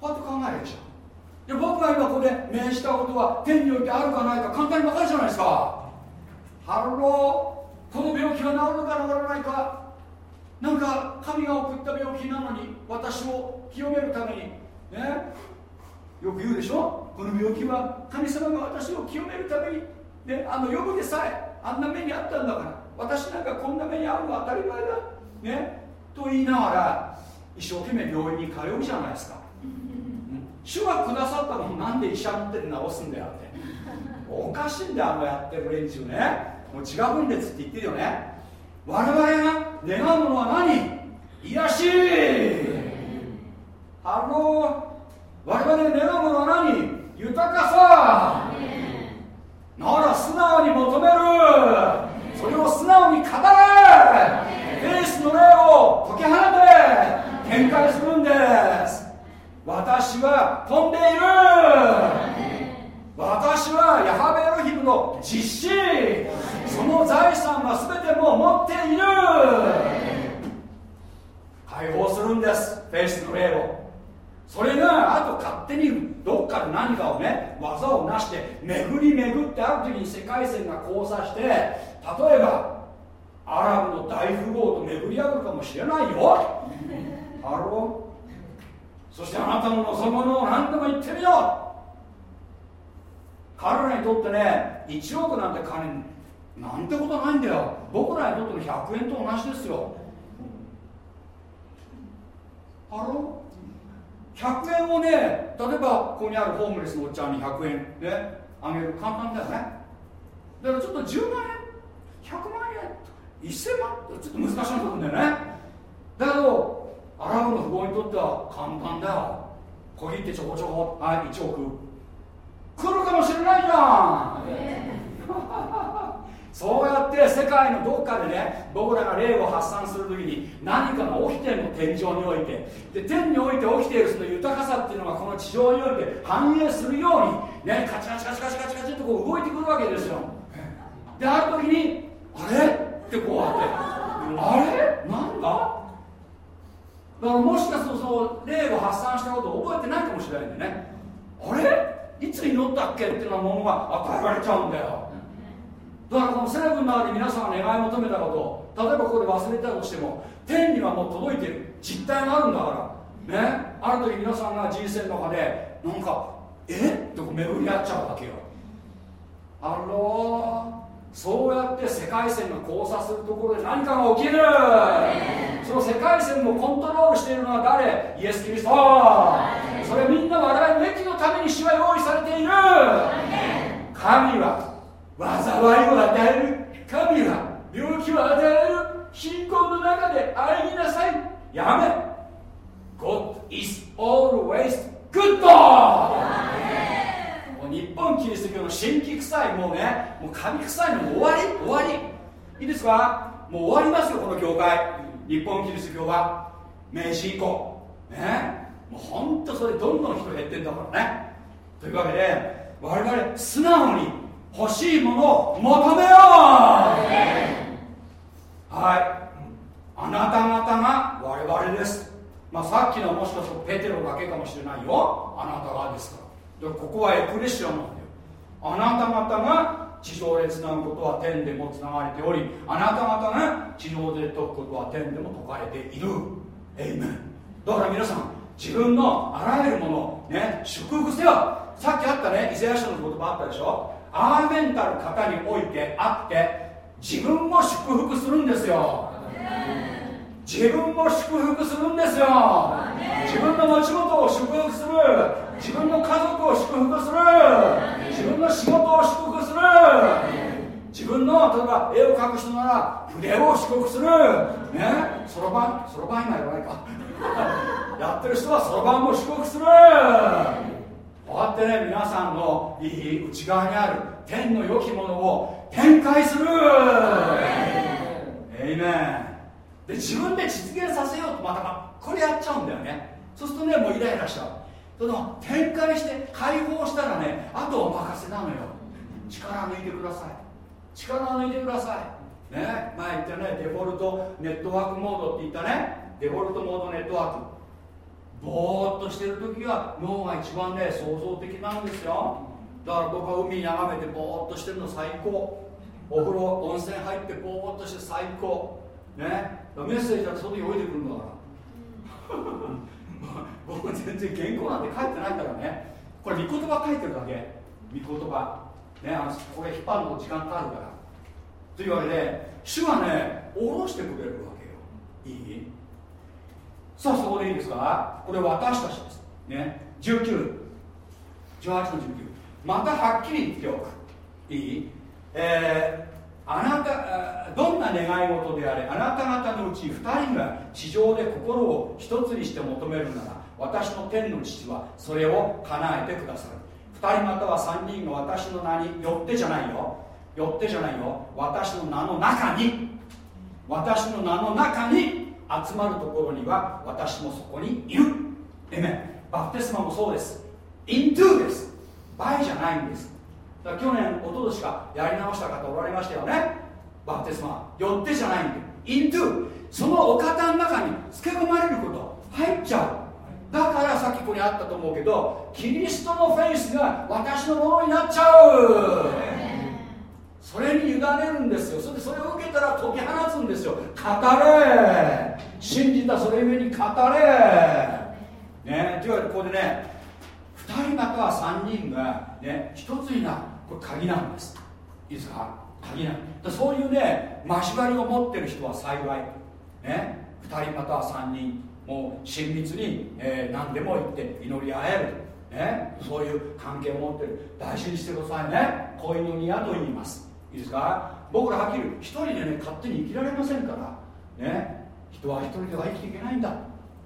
こうやって考えるでしょ。で僕が今ここで命じたことは天においてあるかないか簡単に分かるじゃないですか。 Hello。この病気が治るか治らないか。なんか神が送った病気なのに私を清めるために。ね。よく言うでしょ？この病気は神様が私を清めるために、ね、あのヨブでさえあんな目にあったんだから。私なんかこんな目に遭うのは当たり前だ。ね？と言いながら一生懸命病院に通うじゃないですか、うん、主がくださったのもなんで医者って治すんだよって。おかしいんだよあのやってる連中ね。もう自我分裂って言ってるよね。我々が願うものは何？癒し。ハロー我々願うのは何豊かさ。なら素直に求める。それを素直に語れ。フェイスの霊を解き放て。展開するんです。私は飛んでいる。私はヤハベエロヒムの実施その財産は全てもう持っている。解放するんです。フェイスの霊を。それがあと勝手にどっかで何かをね業を成して巡り巡ってある時に世界線が交差して例えばアラブの大富豪と巡り合うかもしれないよ。ハローそしてあなたの望むものを何でも言ってみよう。彼らにとってね1億なんて金なんてことないんだよ。僕らにとっての100円と同じですよ。ハロー100円をね例えばここにあるホームレスのおっちゃんに100円ねあげる。簡単だよね。だからちょっと10万円。100万円。1000万。ちょっと難しいところだよね。だけどアラブの富豪にとっては簡単だよ。小切手ちょこちょこ。はい1億。来るかもしれないじゃん。そうやって世界のどっかでね僕らが霊を発散するときに何かが起きてるの天上において。で天において起きているその豊かさっていうのがこの地上において反映するようにねカチカチカチカチカチカチってこう動いてくるわけですよ。である時にあれ？ってこうやって。あれ？なんだ？だからもしかするとその霊を発散したことを覚えてないかもしれないんでね。あれ？いつ祈ったっけ？っていうようなものが与えられちゃうんだよ。だからこのセレブの中で皆さんが願い求めたこと例えばここで忘れたとしても天にはもう届いてる。実態があるんだから。ね。ある時皆さんが人生の中でなんかえ？っと巡り合っちゃうわけよ。あろーそうやって世界線が交差するところで何かが起きる。その世界線をコントロールしているのは誰？イエス・キリスト。それみんな我々の益のために主は用意されている。神は災いを与える。神は病気を与える。貧困の中で愛ぎなさい。やめ。God is always good もう日本キリスト教の神器臭いもうね。もう神臭いのも終わり。終わり。いいですか？もう終わりますよこの教会。日本キリスト教は。明治以降。ね？もうほんとそれどんどん人減ってんだからね。というわけで我々素直に欲しいものを求めよう。はい。あなた方が我々です。まあさっきのもしかするとペテロだけかもしれないよ。あなたがですから。でここはエクレシアなんだよ。あなた方が地上でつなぐことは天でもつながれておりあなた方が地上で解くことは天でも解かれている。エイメンだから皆さん自分のあらゆるものね祝福せよ。さっきあったねイザヤ書の言葉あったでしょ？アーメンタル方においてあって自分も祝福するんですよ。自分も祝福するんですよ。自分の持ち物を祝福する。自分の家族を祝福する。自分の仕事を祝福する。自分の例えば絵を描く人なら筆を祝福する。ね？そろばんそろばん今やらないか。やってる人はそろばんも祝福する。こうやってね皆さんのいい内側にある天の良きものを展開する。エイメンで自分で実現させようとまたばっこれやっちゃうんだよね。そうするとねもうイライラしちゃう。その展開して解放したらねあとお任せなのよ。力抜いてください。力抜いてください。ね前言ったねデフォルトネットワークモードって言ったね。デフォルトモードネットワークぼーっとしてる時が脳が一番ね創造的なんですよ。だから僕は海眺めてぼーっとしてるの最高。お風呂温泉入ってぼーっとして最高。ね。メッセージだって外に置いてくるんだから。<laughs> 僕全然原稿なんて書いてないからね。これ御言葉書いてるだけ。御言葉。ねあのこれ引っ張るの時間かかるから。というわけで主はね下ろしてくれるわけよ。いい？さあそこでいいですか？これ私たちです。ね。19 18の19またはっきり言っておく。いい？えーあなたどんな願い事であれあなた方のうち2人が地上で心を一つにして求めるなら私の天の父はそれを叶えてくださる。2人または3人が私の名によってじゃないよ。よってじゃないよ。私の名の中に。私の名の中に集まるところには私もそこにいる。えめバプテスマもそうです。into です。by じゃないんです。だから去年、おととしかやり直した方おられましたよね。バプテスマ。よってじゃないんで。into そのお方の中につけ込まれること。入っちゃう。だからさっきここにあったと思うけどキリストのフェイスが私のものになっちゃう。それに委ねるんですよ。それそれを受けたら解き放つんですよ。語れ。信じたそれゆえに語れ。ねというわけでここでね2人または3人がね一つになるこれ鍵なんです。いいですか鍵なんそういうね交わりを持ってる人は幸い。ね2人または3人もう親密に、えー、何でも言って祈り合える、ね、そういう関係を持ってる。大事にしてくださいね。恋の庭と言います。いいですか？僕らはっきり一人でね勝手に生きられませんから。ね。人は一人では生きていけないんだ。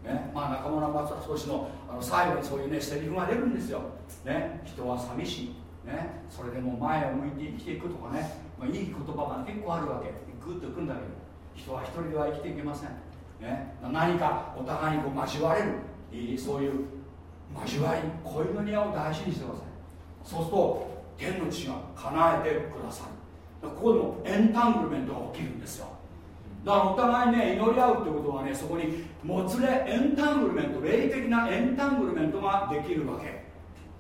ね。まあ、中村松少しのあの最後にそういうねセリフが出るんですよ、ね、人は寂しい、ね、それでも前を向いて生きていくとかね、まあ、いい言葉が結構あるわけ。グッとくんだけど。人は一人では生きていけません、ね、何かお互いにこう交われる。そういう交わり恋の庭を大事にしてください。そうすると天の地が叶えてくださる。ここでもエンタングルメントが起きるんですよ。だからお互いね祈り合うってことはねそこにもつれエンタングルメント霊的なエンタングルメントができるわけ。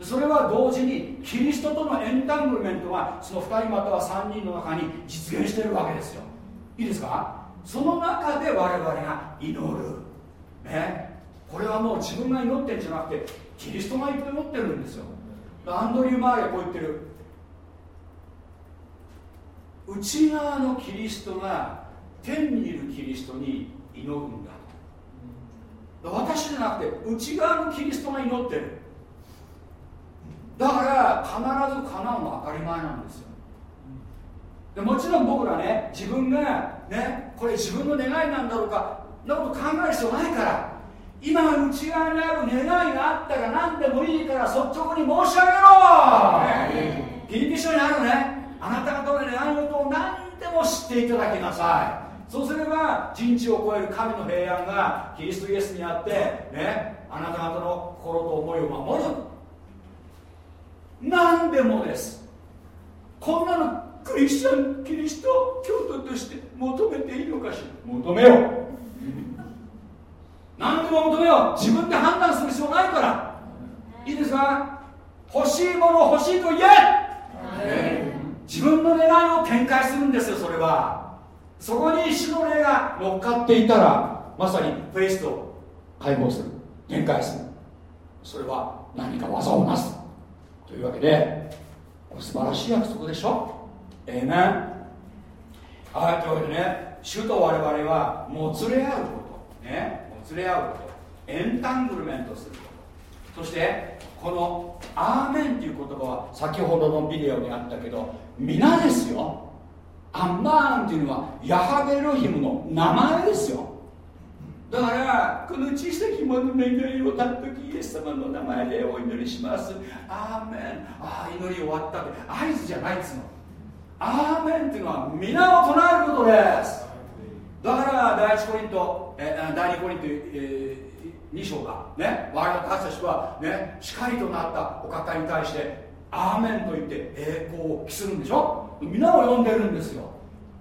それは同時にキリストとのエンタングルメントがその2人または3人の中に実現してるわけですよ。いいですか？その中で我々が祈る。ね？これはもう自分が祈ってるんじゃなくてキリストが祈ってるんですよ。アンドリュー・マーレはこう言ってる。内側のキリストが天にいるキリストに祈るんだ。私じゃなくて内側のキリストが祈ってる。だから必ず叶うの当たり前なんですよ。でもちろん僕らね自分がねこれ自分の願いなんだろうかなこと考える必要ないから今内側にある願いがあったら何でもいいから率直に申し上げろ。ピリピ書にあるねあなた方の願い事を何でも知っていただきなさい。そうすれば人知を超える神の平安がキリストイエスにあってねあなた方の心と思いを守る。何でもです。こんなのクリスチャンキリスト教徒として求めていいのかしら。求めよう。何でも求めよう。自分で判断する必要ないから。いいですか？欲しいもの欲しいと言え。自分の願いを展開するんですよそれは。そこに主の霊が乗っかっていたらまさにフェイスと解放する展開する。それは何か技をなす。というわけで素晴らしい約束でしょ？ええねはいというわけでね主と我々はもつれ合うこと。ねもつれ合うこと。エンタングルメントすること。そしてこの「アーメン」っていう言葉は先ほどのビデオにあったけど皆ですよ。アンマーンっていうのはヤハベロヒムの名前ですよ。だからこの小さき者の願いをたっときイエス様の名前でお祈りします。アーメン。ああ祈り終わったって。合図じゃないっつうの。アーメンっていうのは皆を唱えることです。だから第一コリント、え第二コリント、えー、2章がね我々私たちはね光となったお方に対してアーメンと言って栄光を期するんでしょ？皆を呼んでるんですよ。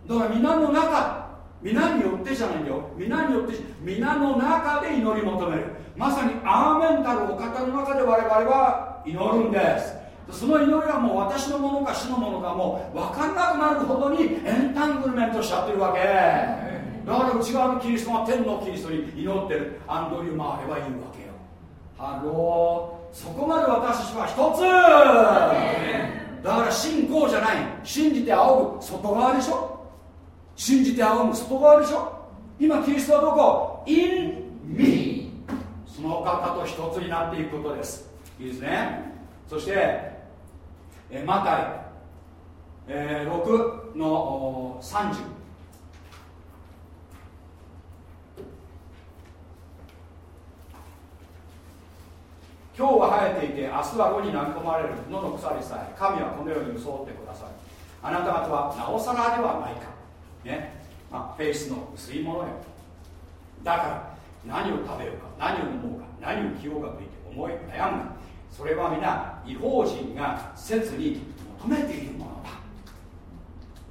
だから皆の中皆によってじゃないんだよ。皆によって皆の中で祈り求める。まさにアーメンたるお方の中で我々は祈るんです。その祈りはもう私のものか主のものかもう分かんなくなるほどに entanglement しちゃってるわけ。だから内側のキリストが天のキリストに祈ってる。アンドリュー・マーレは言うわけよ。ハロー。そこまで私たちは一つ。だから信仰じゃない。信じて仰ぐ外側でしょ。信じて仰ぐ外側でしょ。今キリストはどこ ?in me そのお方と一つになっていくことです。いいですね。そしてえマタイ、えー、6の30今日は生えていて明日は5に投げ込まれる野の腐りさえ神はこのように装ってくださいあなた方はなおさらではないか。ね。まあフェイスの薄いものよ。だから何を食べようか何を飲もうか何を着ようかと言って思い悩む。それは皆違法人が切に求めているものだ。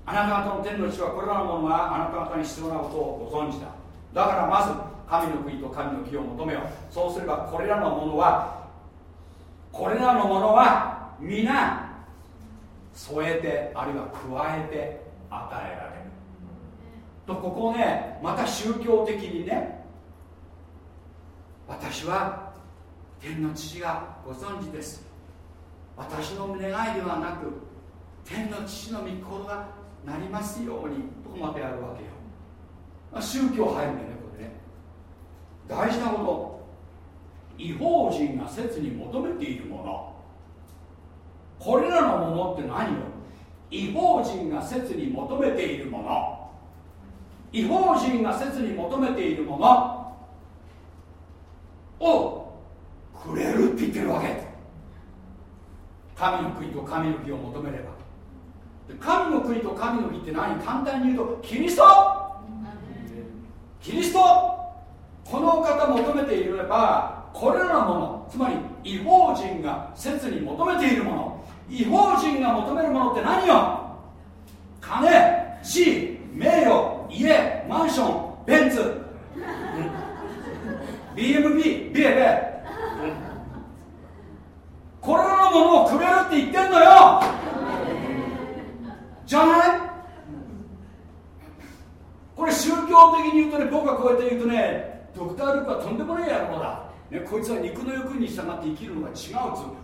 あなた方の天の地はこれらのものがあなた方に必要なことをご存知だ。だからまず神の国と神の義を求めよう。そうすればこれらのものはこれらのものは皆添えてあるいは加えて与えられる。とここをねまた宗教的にね私は天の父がご存知です。私の願いではなく天の父の御心がなりますようにとまでやるわけよ。ま宗教入るんだよねこれね。大事なこと。違法人が切に求めているもの。これらのものって何よ？違法人が切に求めているもの。違法人が切に求めているもの。をくれるって言ってるわけ。神の国と神の義を求めれば。神の国と神の義って何？簡単に言うとキリスト。キリスト。この方求めていればこれらのものつまり違法人が切に求めているもの違法人が求めるものって何よ？金地名誉家マンションベンツ。BMB ビエベ。これらのものをくれるって言ってんのよ。じゃない？これ宗教的に言うとね僕がこうやって言うとねドクター・ルークはとんでもない野郎だ、ね、こいつは肉の欲に従って生きるのが違うっつ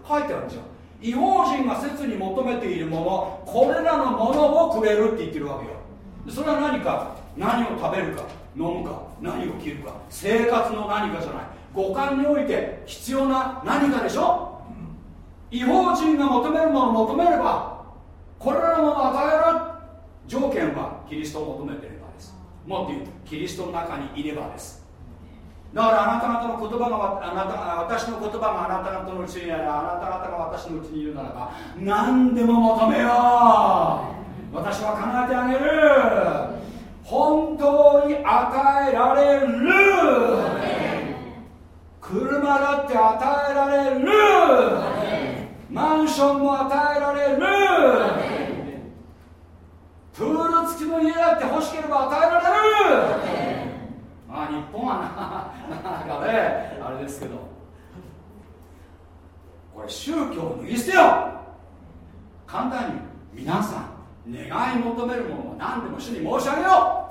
書いてあるじゃん。違法人が切に求めているものこれらのものをくれるって言ってるわけよ。それは何か？何を食べるか？飲むか？何を着るか？生活の何かじゃない。五感において必要な何かでしょ？違法人が求めるものを求めればこれらのものを与える条件はキリストを求めていればです。もっと言うとキリストの中にいればです。だからあなた方の言葉があなた私の言葉があなた方のうちにあるあなた方が私のうちにいるならば何でも求めよう。私は叶えてあげる。本当に与えられる。車だって与えられる。マンションも与えられる。プール付きの家だって欲しければ与えられる。まあ日本はななかねあれですけど。これ宗教を脱ぎ捨てよ。簡単に皆さん願い求めるものは何でも主に申し上げよ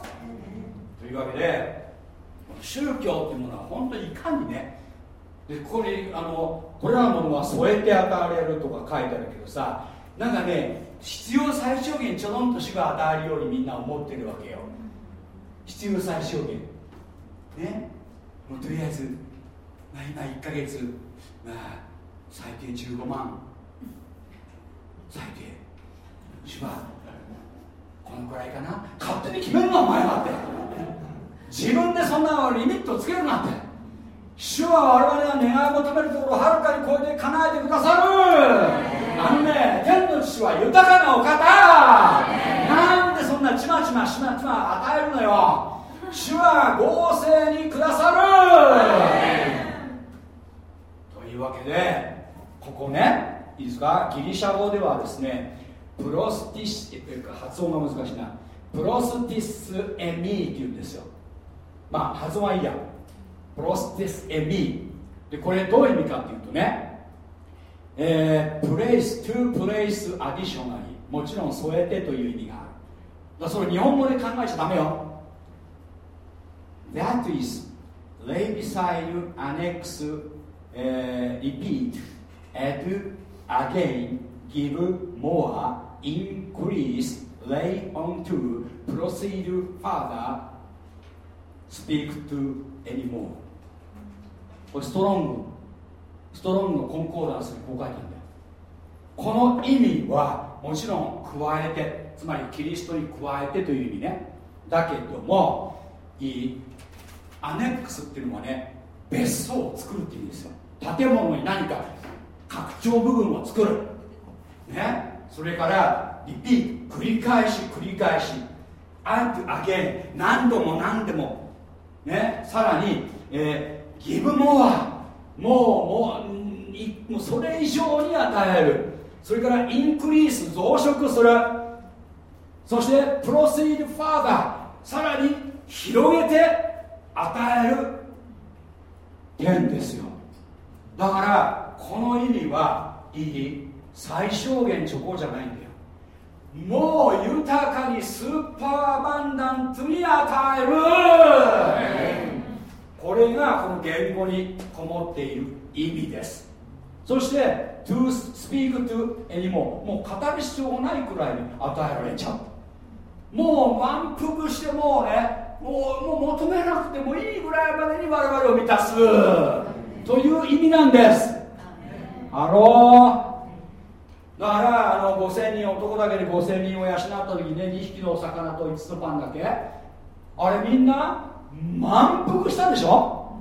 う。というわけで宗教っていうものは本当にいかにねでここにあのこれらのものは添えて与えられるとか書いてあるけどさなんかね必要最小限ちょろんと主が与えるようにみんな思ってるわけよ。必要最小限。ね。もうとりあえず、まあ、今1ヶ月。まあ最低15万。最低。主はこのくらいかな。勝手に決めるなお前はって。自分でそんなリミットつけるなって。主は我々が願い求めるところをはるかに超えて叶えてくださる。あのね天の父は豊かなお方。なんでそんなちまちましまちま与えるのよ主は合成にくださるというわけでここねいいですかギリシャ語ではですねプロスティスというか発音が難しいなプロスティスエミーっていうんですよ。まあ発音はいいや。プロスティスエミーでこれどういう意味かっていうとねえー、プレイス、トゥプレイスアディショナリーもちろん添えてという意味がある。だそれ日本語で考えちゃダメよ。That is lay beside, annex, repeat, add, again, give more, increase, lay onto, proceed further, speak to anymore. これストロング、ストロングのコンコーダンスにこう書いてあるんだよ。この意味はもちろん加えて、つまりキリストに加えてという意味ね。だけども、いいアネックスっていうのはね別荘を作るっていうんですよ。建物に何か拡張部分を作る。ね。それからリピート繰り返し繰り返し。アントアゲン。何度も何度も。ね。さらに、えー、ギブモア。もうもうもうそれ以上に与える。それからインクリース増殖する。そしてプロシードファーダー。さらに広げて与える天ですよ。だからこの意味はいい最小限チョコじゃないんだよ。もう豊かにスーパーバンダントに与える。これがこの言語にこもっている意味です。そして to speak to any ももう語る必要がないくらいに与えられちゃう。もう満腹してもうねもうもう求めなくてもいいぐらいまでに我々を満たす。という意味なんです。ハローだからあの5000人男だけで5000人を養った時にね2匹のお魚と5つのパンだけ。あれみんな満腹したでしょ？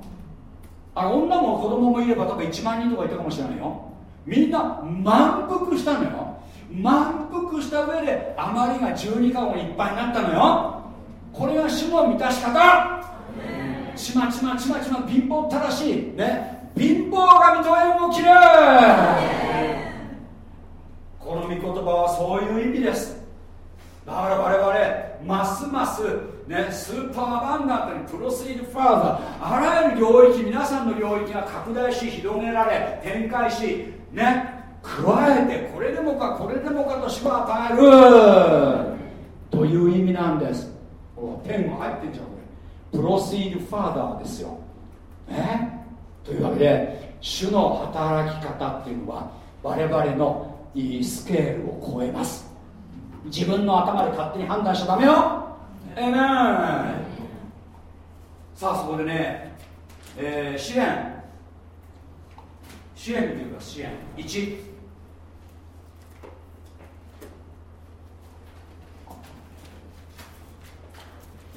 あれ女も子供もいれば多分1万人とかいたかもしれないよ。みんな満腹したのよ。満腹した上で余りが12かごにいっぱいになったのよこれが主の満たし方。ちまちまちまちま貧乏たらしい。ね。貧乏が認めるもきれいこの御言葉はそういう意味です。だから我々ますますねスーパーアバンダントにプロスイードファーザーあらゆる領域皆さんの領域が拡大し広げられ展開しね加えてこれでもかこれでもかと主は与える。という意味なんです。ペンが入ってんじゃんこれ。プロシードファーダーですよ。ねというわけで主の働き方っていうのは我々のいいスケールを超えます。自分の頭で勝手に判断しちゃダメよ。えめさあそこでね、えー、支援支援っていうか支援1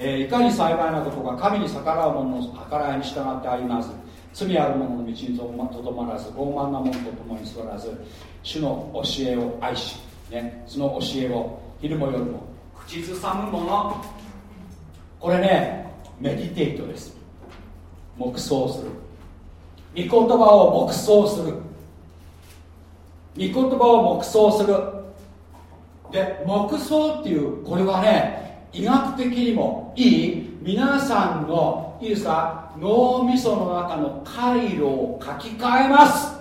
えー、いかに幸いなことか神に逆らう者の計らいに従ってあります。罪ある者の道にとどまらず傲慢な者と共に座らず主の教えを愛し、ね、その教えを昼も夜も口ずさむ者。これねメディテイトです。黙想する。御言葉を黙想する。御言葉を黙想する。で黙想っていうこれはね医学的にもいい皆さんのいいですか脳みその中の回路を書き換えます。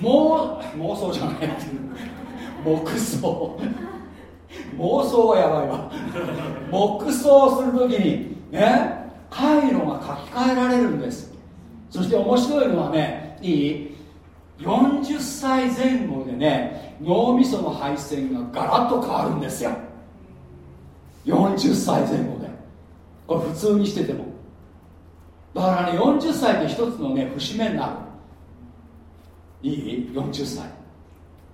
もう妄想じゃない。黙想。妄想はやばいわ。黙想するときにね回路が書き換えられるんです。そして面白いのはねいい。40歳前後でね脳みその配線がガラッと変わるんですよ。40歳前後でこれ普通にしてても。だからね40歳って一つのね節目になる。いい？40歳。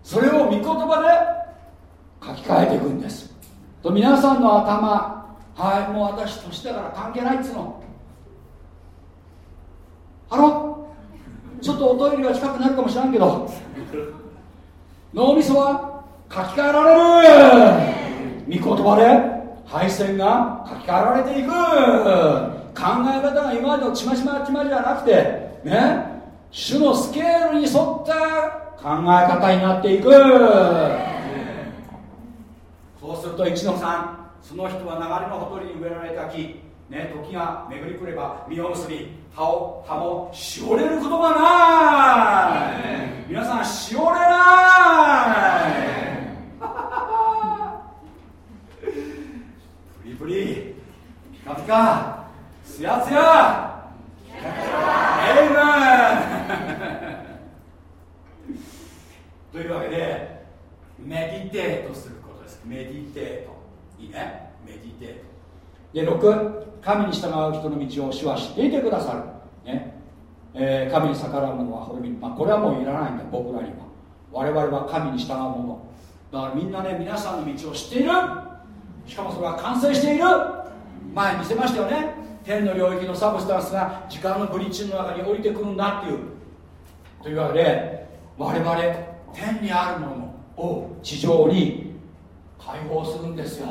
それを御言葉で書き換えていくんです。と皆さんの頭はいもう私年だから関係ないっつうの。ハロちょっとおトイレが近くなるかもしれんけど。脳みそは書き換えられる。御言葉で。配線が書き換えられていく。考え方が今までのちまちまちまじゃなくてね主のスケールに沿った考え方になっていく。そうすると1の3その人は流れのほとりに植えられた木。ね、時が巡り来れば実を結び葉を葉もしおれることがない。皆さんしおれない。プリピカピカ。ツヤツヤ。エイメンというわけでメディテートすることです。メディテートいいね？メディテートで6神に従う人の道を主は知っていてくださる、ね。えー、神に逆らう者は滅びる。まあ、これはもういらないんだ。僕らには。我々は神に従う者だからみんなね皆さんの道を知っている。しかもそれは完成している。前見せましたよね。天の領域のサブスタンスが時間のブリッジの中に降りてくるんだっていう。というわけで我々天にあるものを地上に解放するんですよ。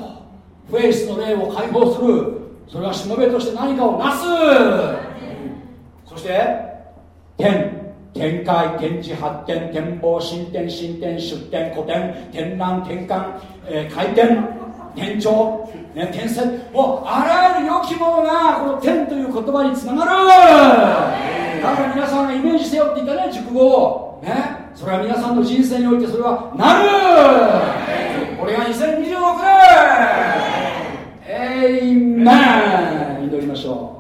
フェイスの霊を解放する。それはしもべとして何かをなす。そして天展開展示発展展望進展進展出展古典展覧転換、えー、回転。天長、ね、天才もうあらゆる良きものがこの天という言葉につながる。だから皆さんがイメージせよって言ったね熟語を。ねそれは皆さんの人生においてそれはなる。これが2026年。エイメン。祈りましょ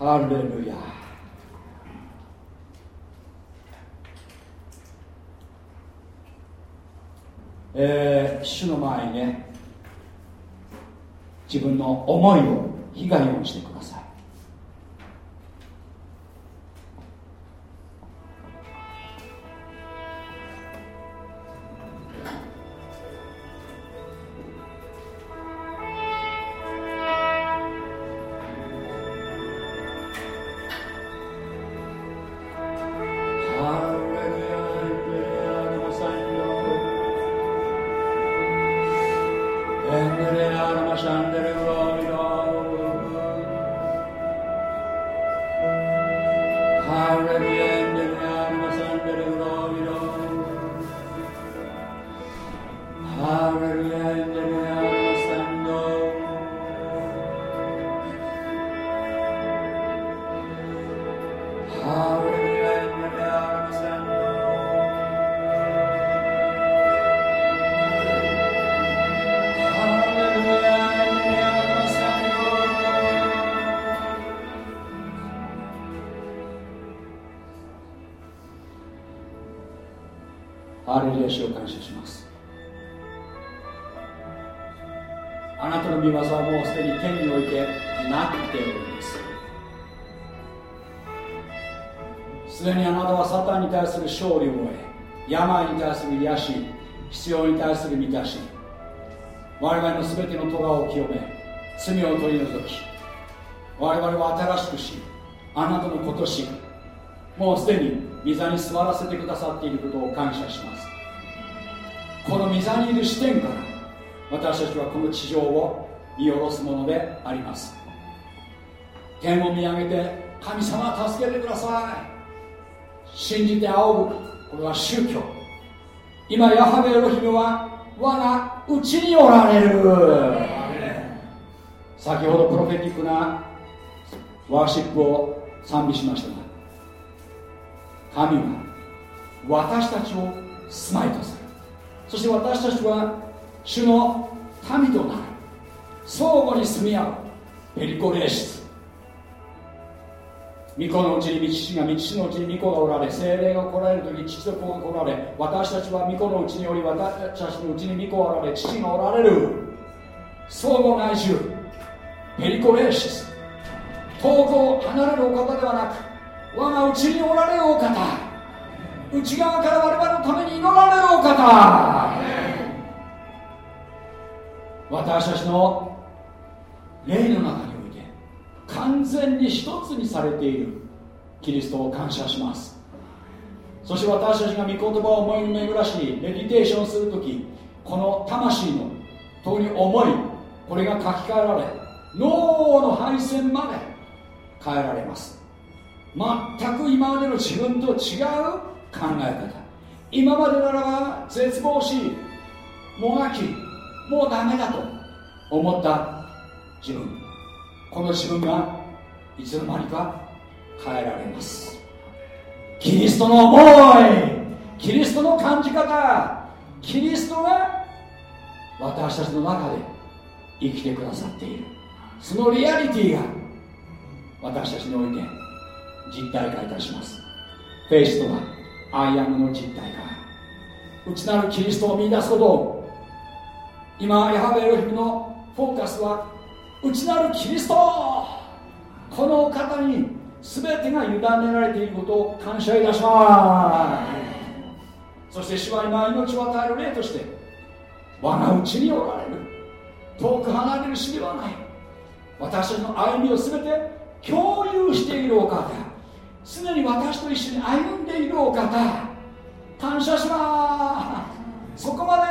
う。ハレルヤ。えー、主の前にね自分の思いを被害をしてください。御座らせてくださっていることを感謝します。この御座にいる視点から私たちはこの地上を見下ろすものであります。天を見上げて神様助けてください。信じて仰ぐこれは宗教。今ヤハベエロヒムは我がうちにおられる。先ほどプロフェティックなワーシップを賛美しましたが神は私たちを住まいとする。そして私たちは主の民となる。相互に住み合うペリコレーシス。御子のうちに父が父のうちに御子がおられ精霊が来られる時父と子が来られ私たちは御子のうちにおり私たちのうちに御子がおられ父がおられる。相互内住ペリコレーシス。遠く離れるお方ではなく我がうちにおられるお方。内側から我々のために祈られるお方。私たちの霊の中において完全に一つにされているキリストを感謝します。そして私たちが御言葉を思いに巡らしメディテーションする時この魂の通に思いこれが書き換えられ脳の配線まで変えられます。全く今までの自分と違う考え方。今までならば絶望しもがきもうダメだと思った自分。この自分がいつの間にか変えられます。キリストの思いキリストの感じ方キリストが私たちの中で生きてくださっている。そのリアリティが私たちにおいて実体化いたします。フェイスとはアイアムの実体化内なるキリストを見出すことを今ヤハベエロヒムのフォーカスは内なるキリストこの方に全てが委ねられていることを感謝いたします。そして主は今命を与える霊として我が内におられる。遠く離れる死ではない。私の歩みを全て共有しているお方。常に私と一緒に歩んでいるお方感謝します。そこまで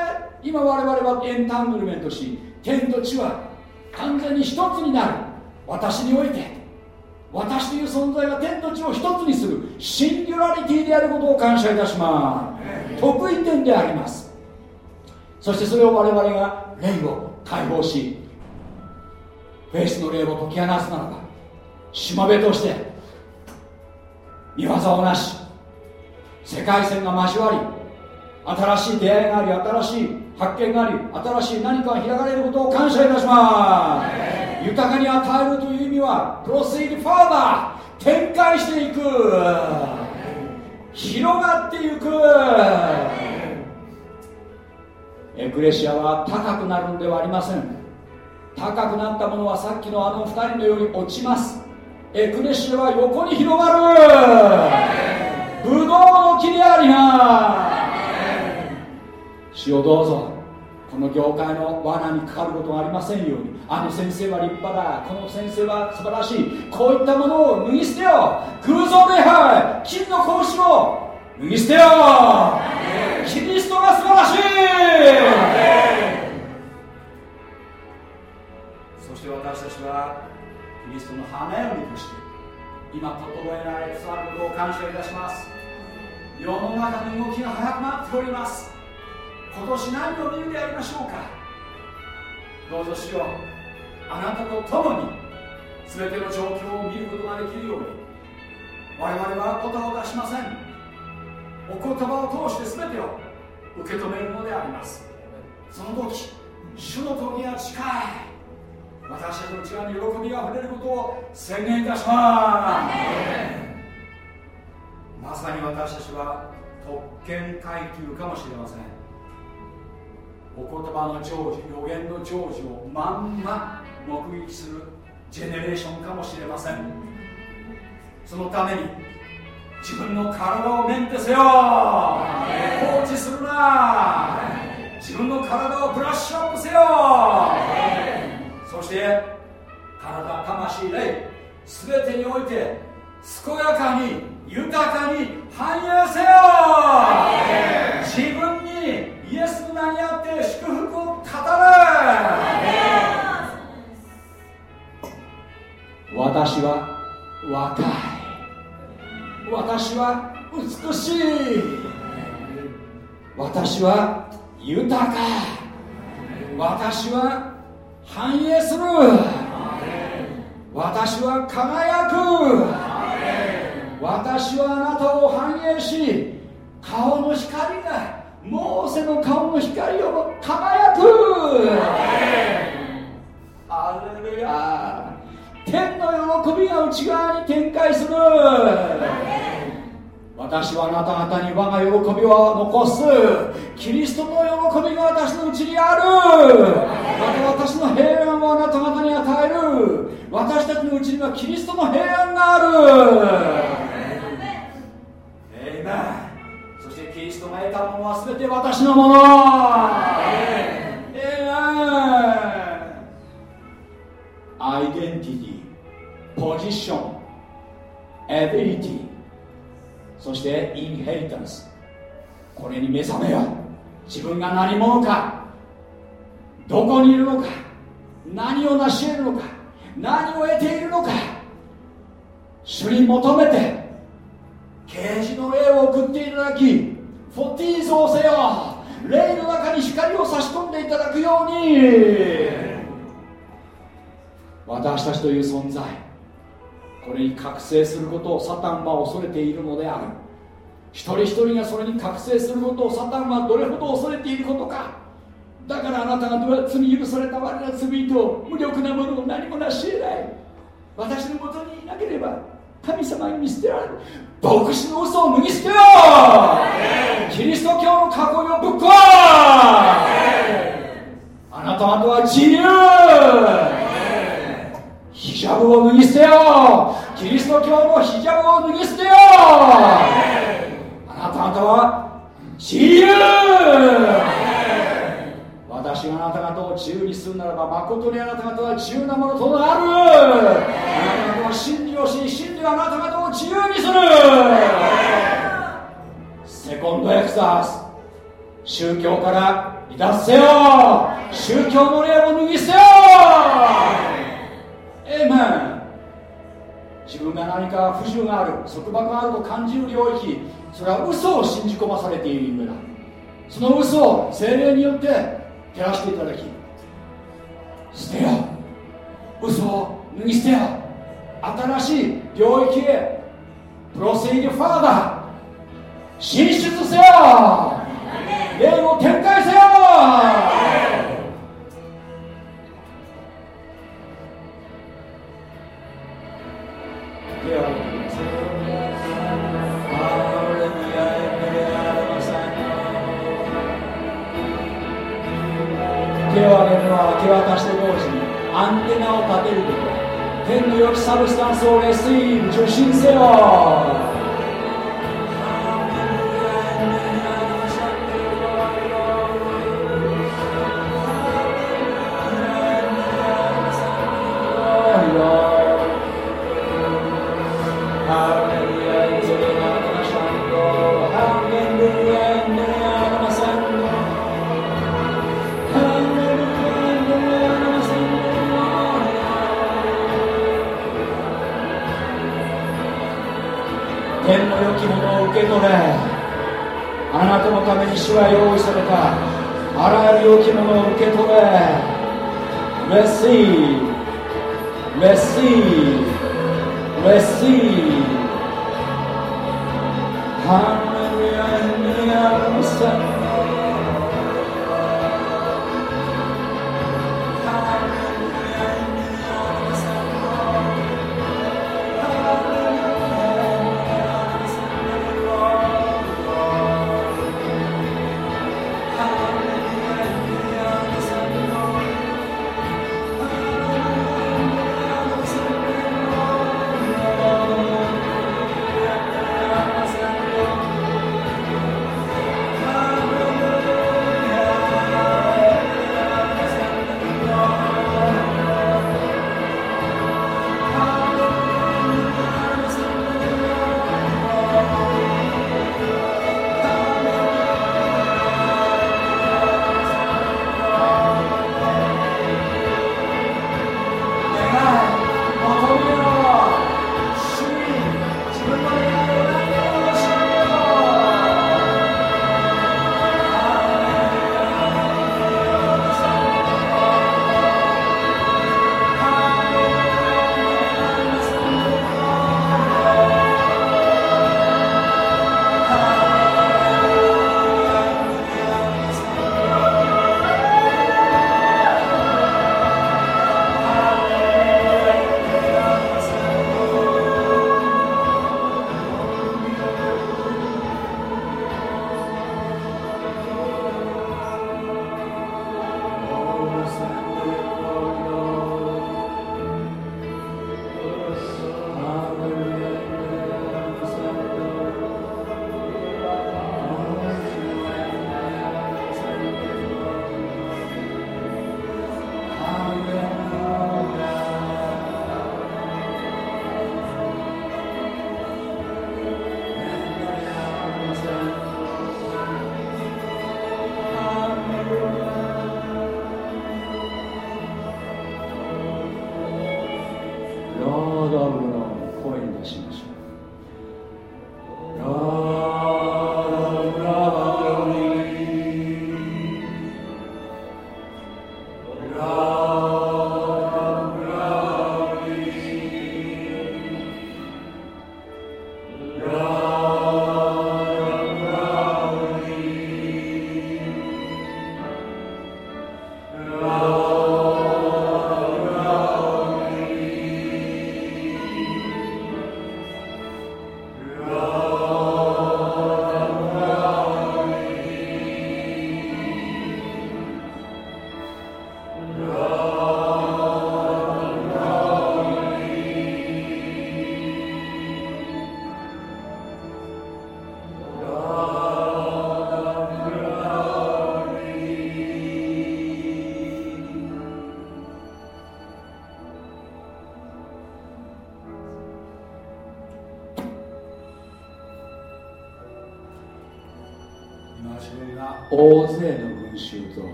今我々はエンタングルメントし天と地は完全に一つになる。私において私という存在が天と地を一つにするシンギュラリティであることを感謝いたします。特異点であります。そしてそれを我々が霊を解放しフェイスの霊を解き放つならばしもべとして御業をなし。世界線が交わり新しい出会いがあり新しい発見があり新しい何かが開かれることを感謝いたします。豊かに与えるという意味は proceed further 展開していく。広がっていく。エクレシアは高くなるんではありません。高くなったものはさっきのあの2人のように落ちます。エクレシアは横に広がる。ブドウの木でありな。主をどうぞこの業界の罠にかかることがありませんように。あの先生は立派だ。この先生は素晴らしい。こういったものを脱ぎ捨てよ空想礼拝。金の格子を脱ぎ捨てよキリストが素晴らしい。そして私たちはキリストの花嫁として今整えられつつあることを感謝いたします。世の中の動きが速くなっております。今年何を見るでありましょうか。どうぞしよう。あなたと共に全ての状況を見ることができるように。我々は答を出しません。お言葉を通して全てを受け止めるのであります。その時主の時が近い。私たちの内側に喜びがあふれることを宣言いたします。まさに私たちは特権階級かもしれません。お言葉の成就予言の成就をまんま目撃するジェネレーションかもしれません。そのために自分の体をメンテせよ。放置するな。自分の体をブラッシュアップせよ。そして体魂霊全てにおいて健やかに豊かに繁栄せよ!自分にイエスの名にあって祝福を語れ!私は若い。私は美しい。私は豊か私は繁栄する。私は輝く。私はあなたを繁栄し顔の光がモーセの顔の光を輝く。アレルヤ。天の喜びが内側に展開する私はあなた方に我が喜びを残す。キリストの喜びが私のうちにある。また私の平安をあなた方に与える。私たちのうちにはキリストの平安がある。エイメンそしてキリストが得たものは全て私のもの。Amen identity position ability そして inheritance これに目覚めよ。自分が何者か。どこにいるのか。何を成し得るのか。何を得ているのか。主に求めて。啓示の霊を送っていただき。フォティーズをせよ。霊の中に光を差し込んでいただくように。私たちという存在。これに覚醒することをサタンは恐れているのである。一人一人がそれに覚醒することをサタンはどれほど恐れていることか。だからあなたが罪許された我ら罪人無力なものを何もなし得ない。私のもとにいなければ神様に見捨てられる。牧師の嘘を脱ぎ捨てよキリスト教の囲いをぶっ壊あなた方は自由ヒジャブを脱ぎ捨てよキリスト教のヒジャブを脱ぎ捨てよあなた方は自由。私があなた方を自由にするならば誠にあなた方は自由なものとなる。あなた方は真理をし真理はあなた方を自由にする。セコンドエクサス宗教から離脱せよ。宗教の霊を脱ぎ捨てよ。エイメン自分が何か不自由がある束縛があると感じる領域それは嘘を信じ込まされている夢だ。その嘘を精霊によって照らしていただき捨てよ嘘を脱ぎ捨てよ新しい領域へプロセイディファーダー。進出せよ。霊を展開せよ。良きサブスタンスをレシーブ受信せよ。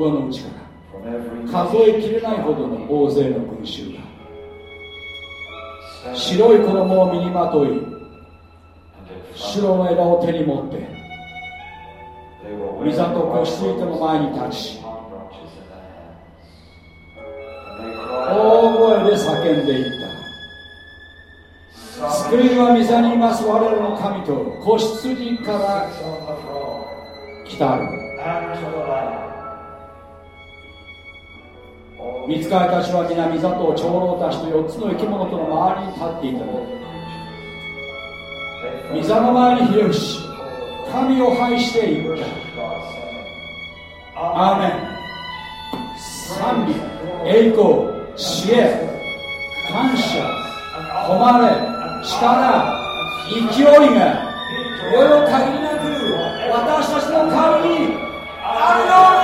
国語のうちから数えきれないほどの大勢の群衆が白い衣を身にまとい白の枝を手に持って御座と子羊との前に立ち大声で叫んでいった。救いは御座にいます。我らの神と子羊から来たる見つかりたちは皆御座と長老たちと4つの生き物との周りに立っていたの御座の前にひれ伏し神を拝していったアーメン賛美栄光知恵感謝誉れ力勢いが世よ限りなく私たちの神にあるように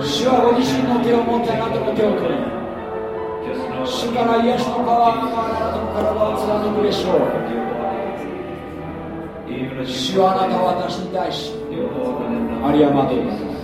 主はご自身の手を持ってあなたの手を取り主から癒しの川があなたの体を貫くでしょう。主はあなたは私に対し有り余っています。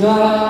not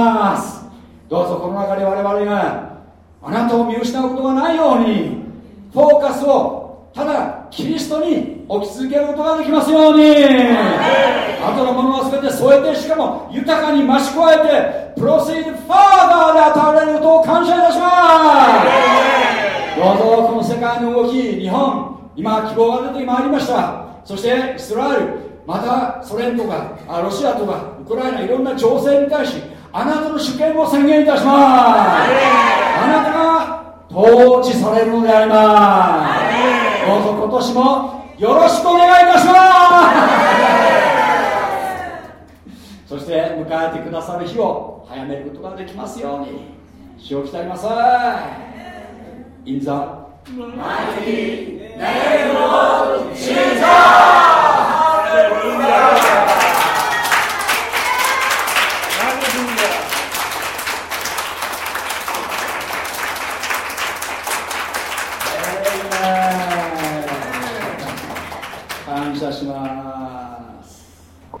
どうぞこの中で我々があなたを見失うことがないようにフォーカスをただキリストに置き続けることができますように後のものは全て添えてしかも豊かに増し加えてプロシードファーダーで与えられることを感謝いたしますどうぞこの世界の動き日本今希望が出てまいりましたそしてイスラエルまたソ連とかロシアとかウクライナいろんな情勢に対しあなたの主権を宣言いたしますあなたが統治されるのでありますどうぞ今年もよろしくお願いいたしますそして迎えてくださる日を早めることができますように主を鍛えます In the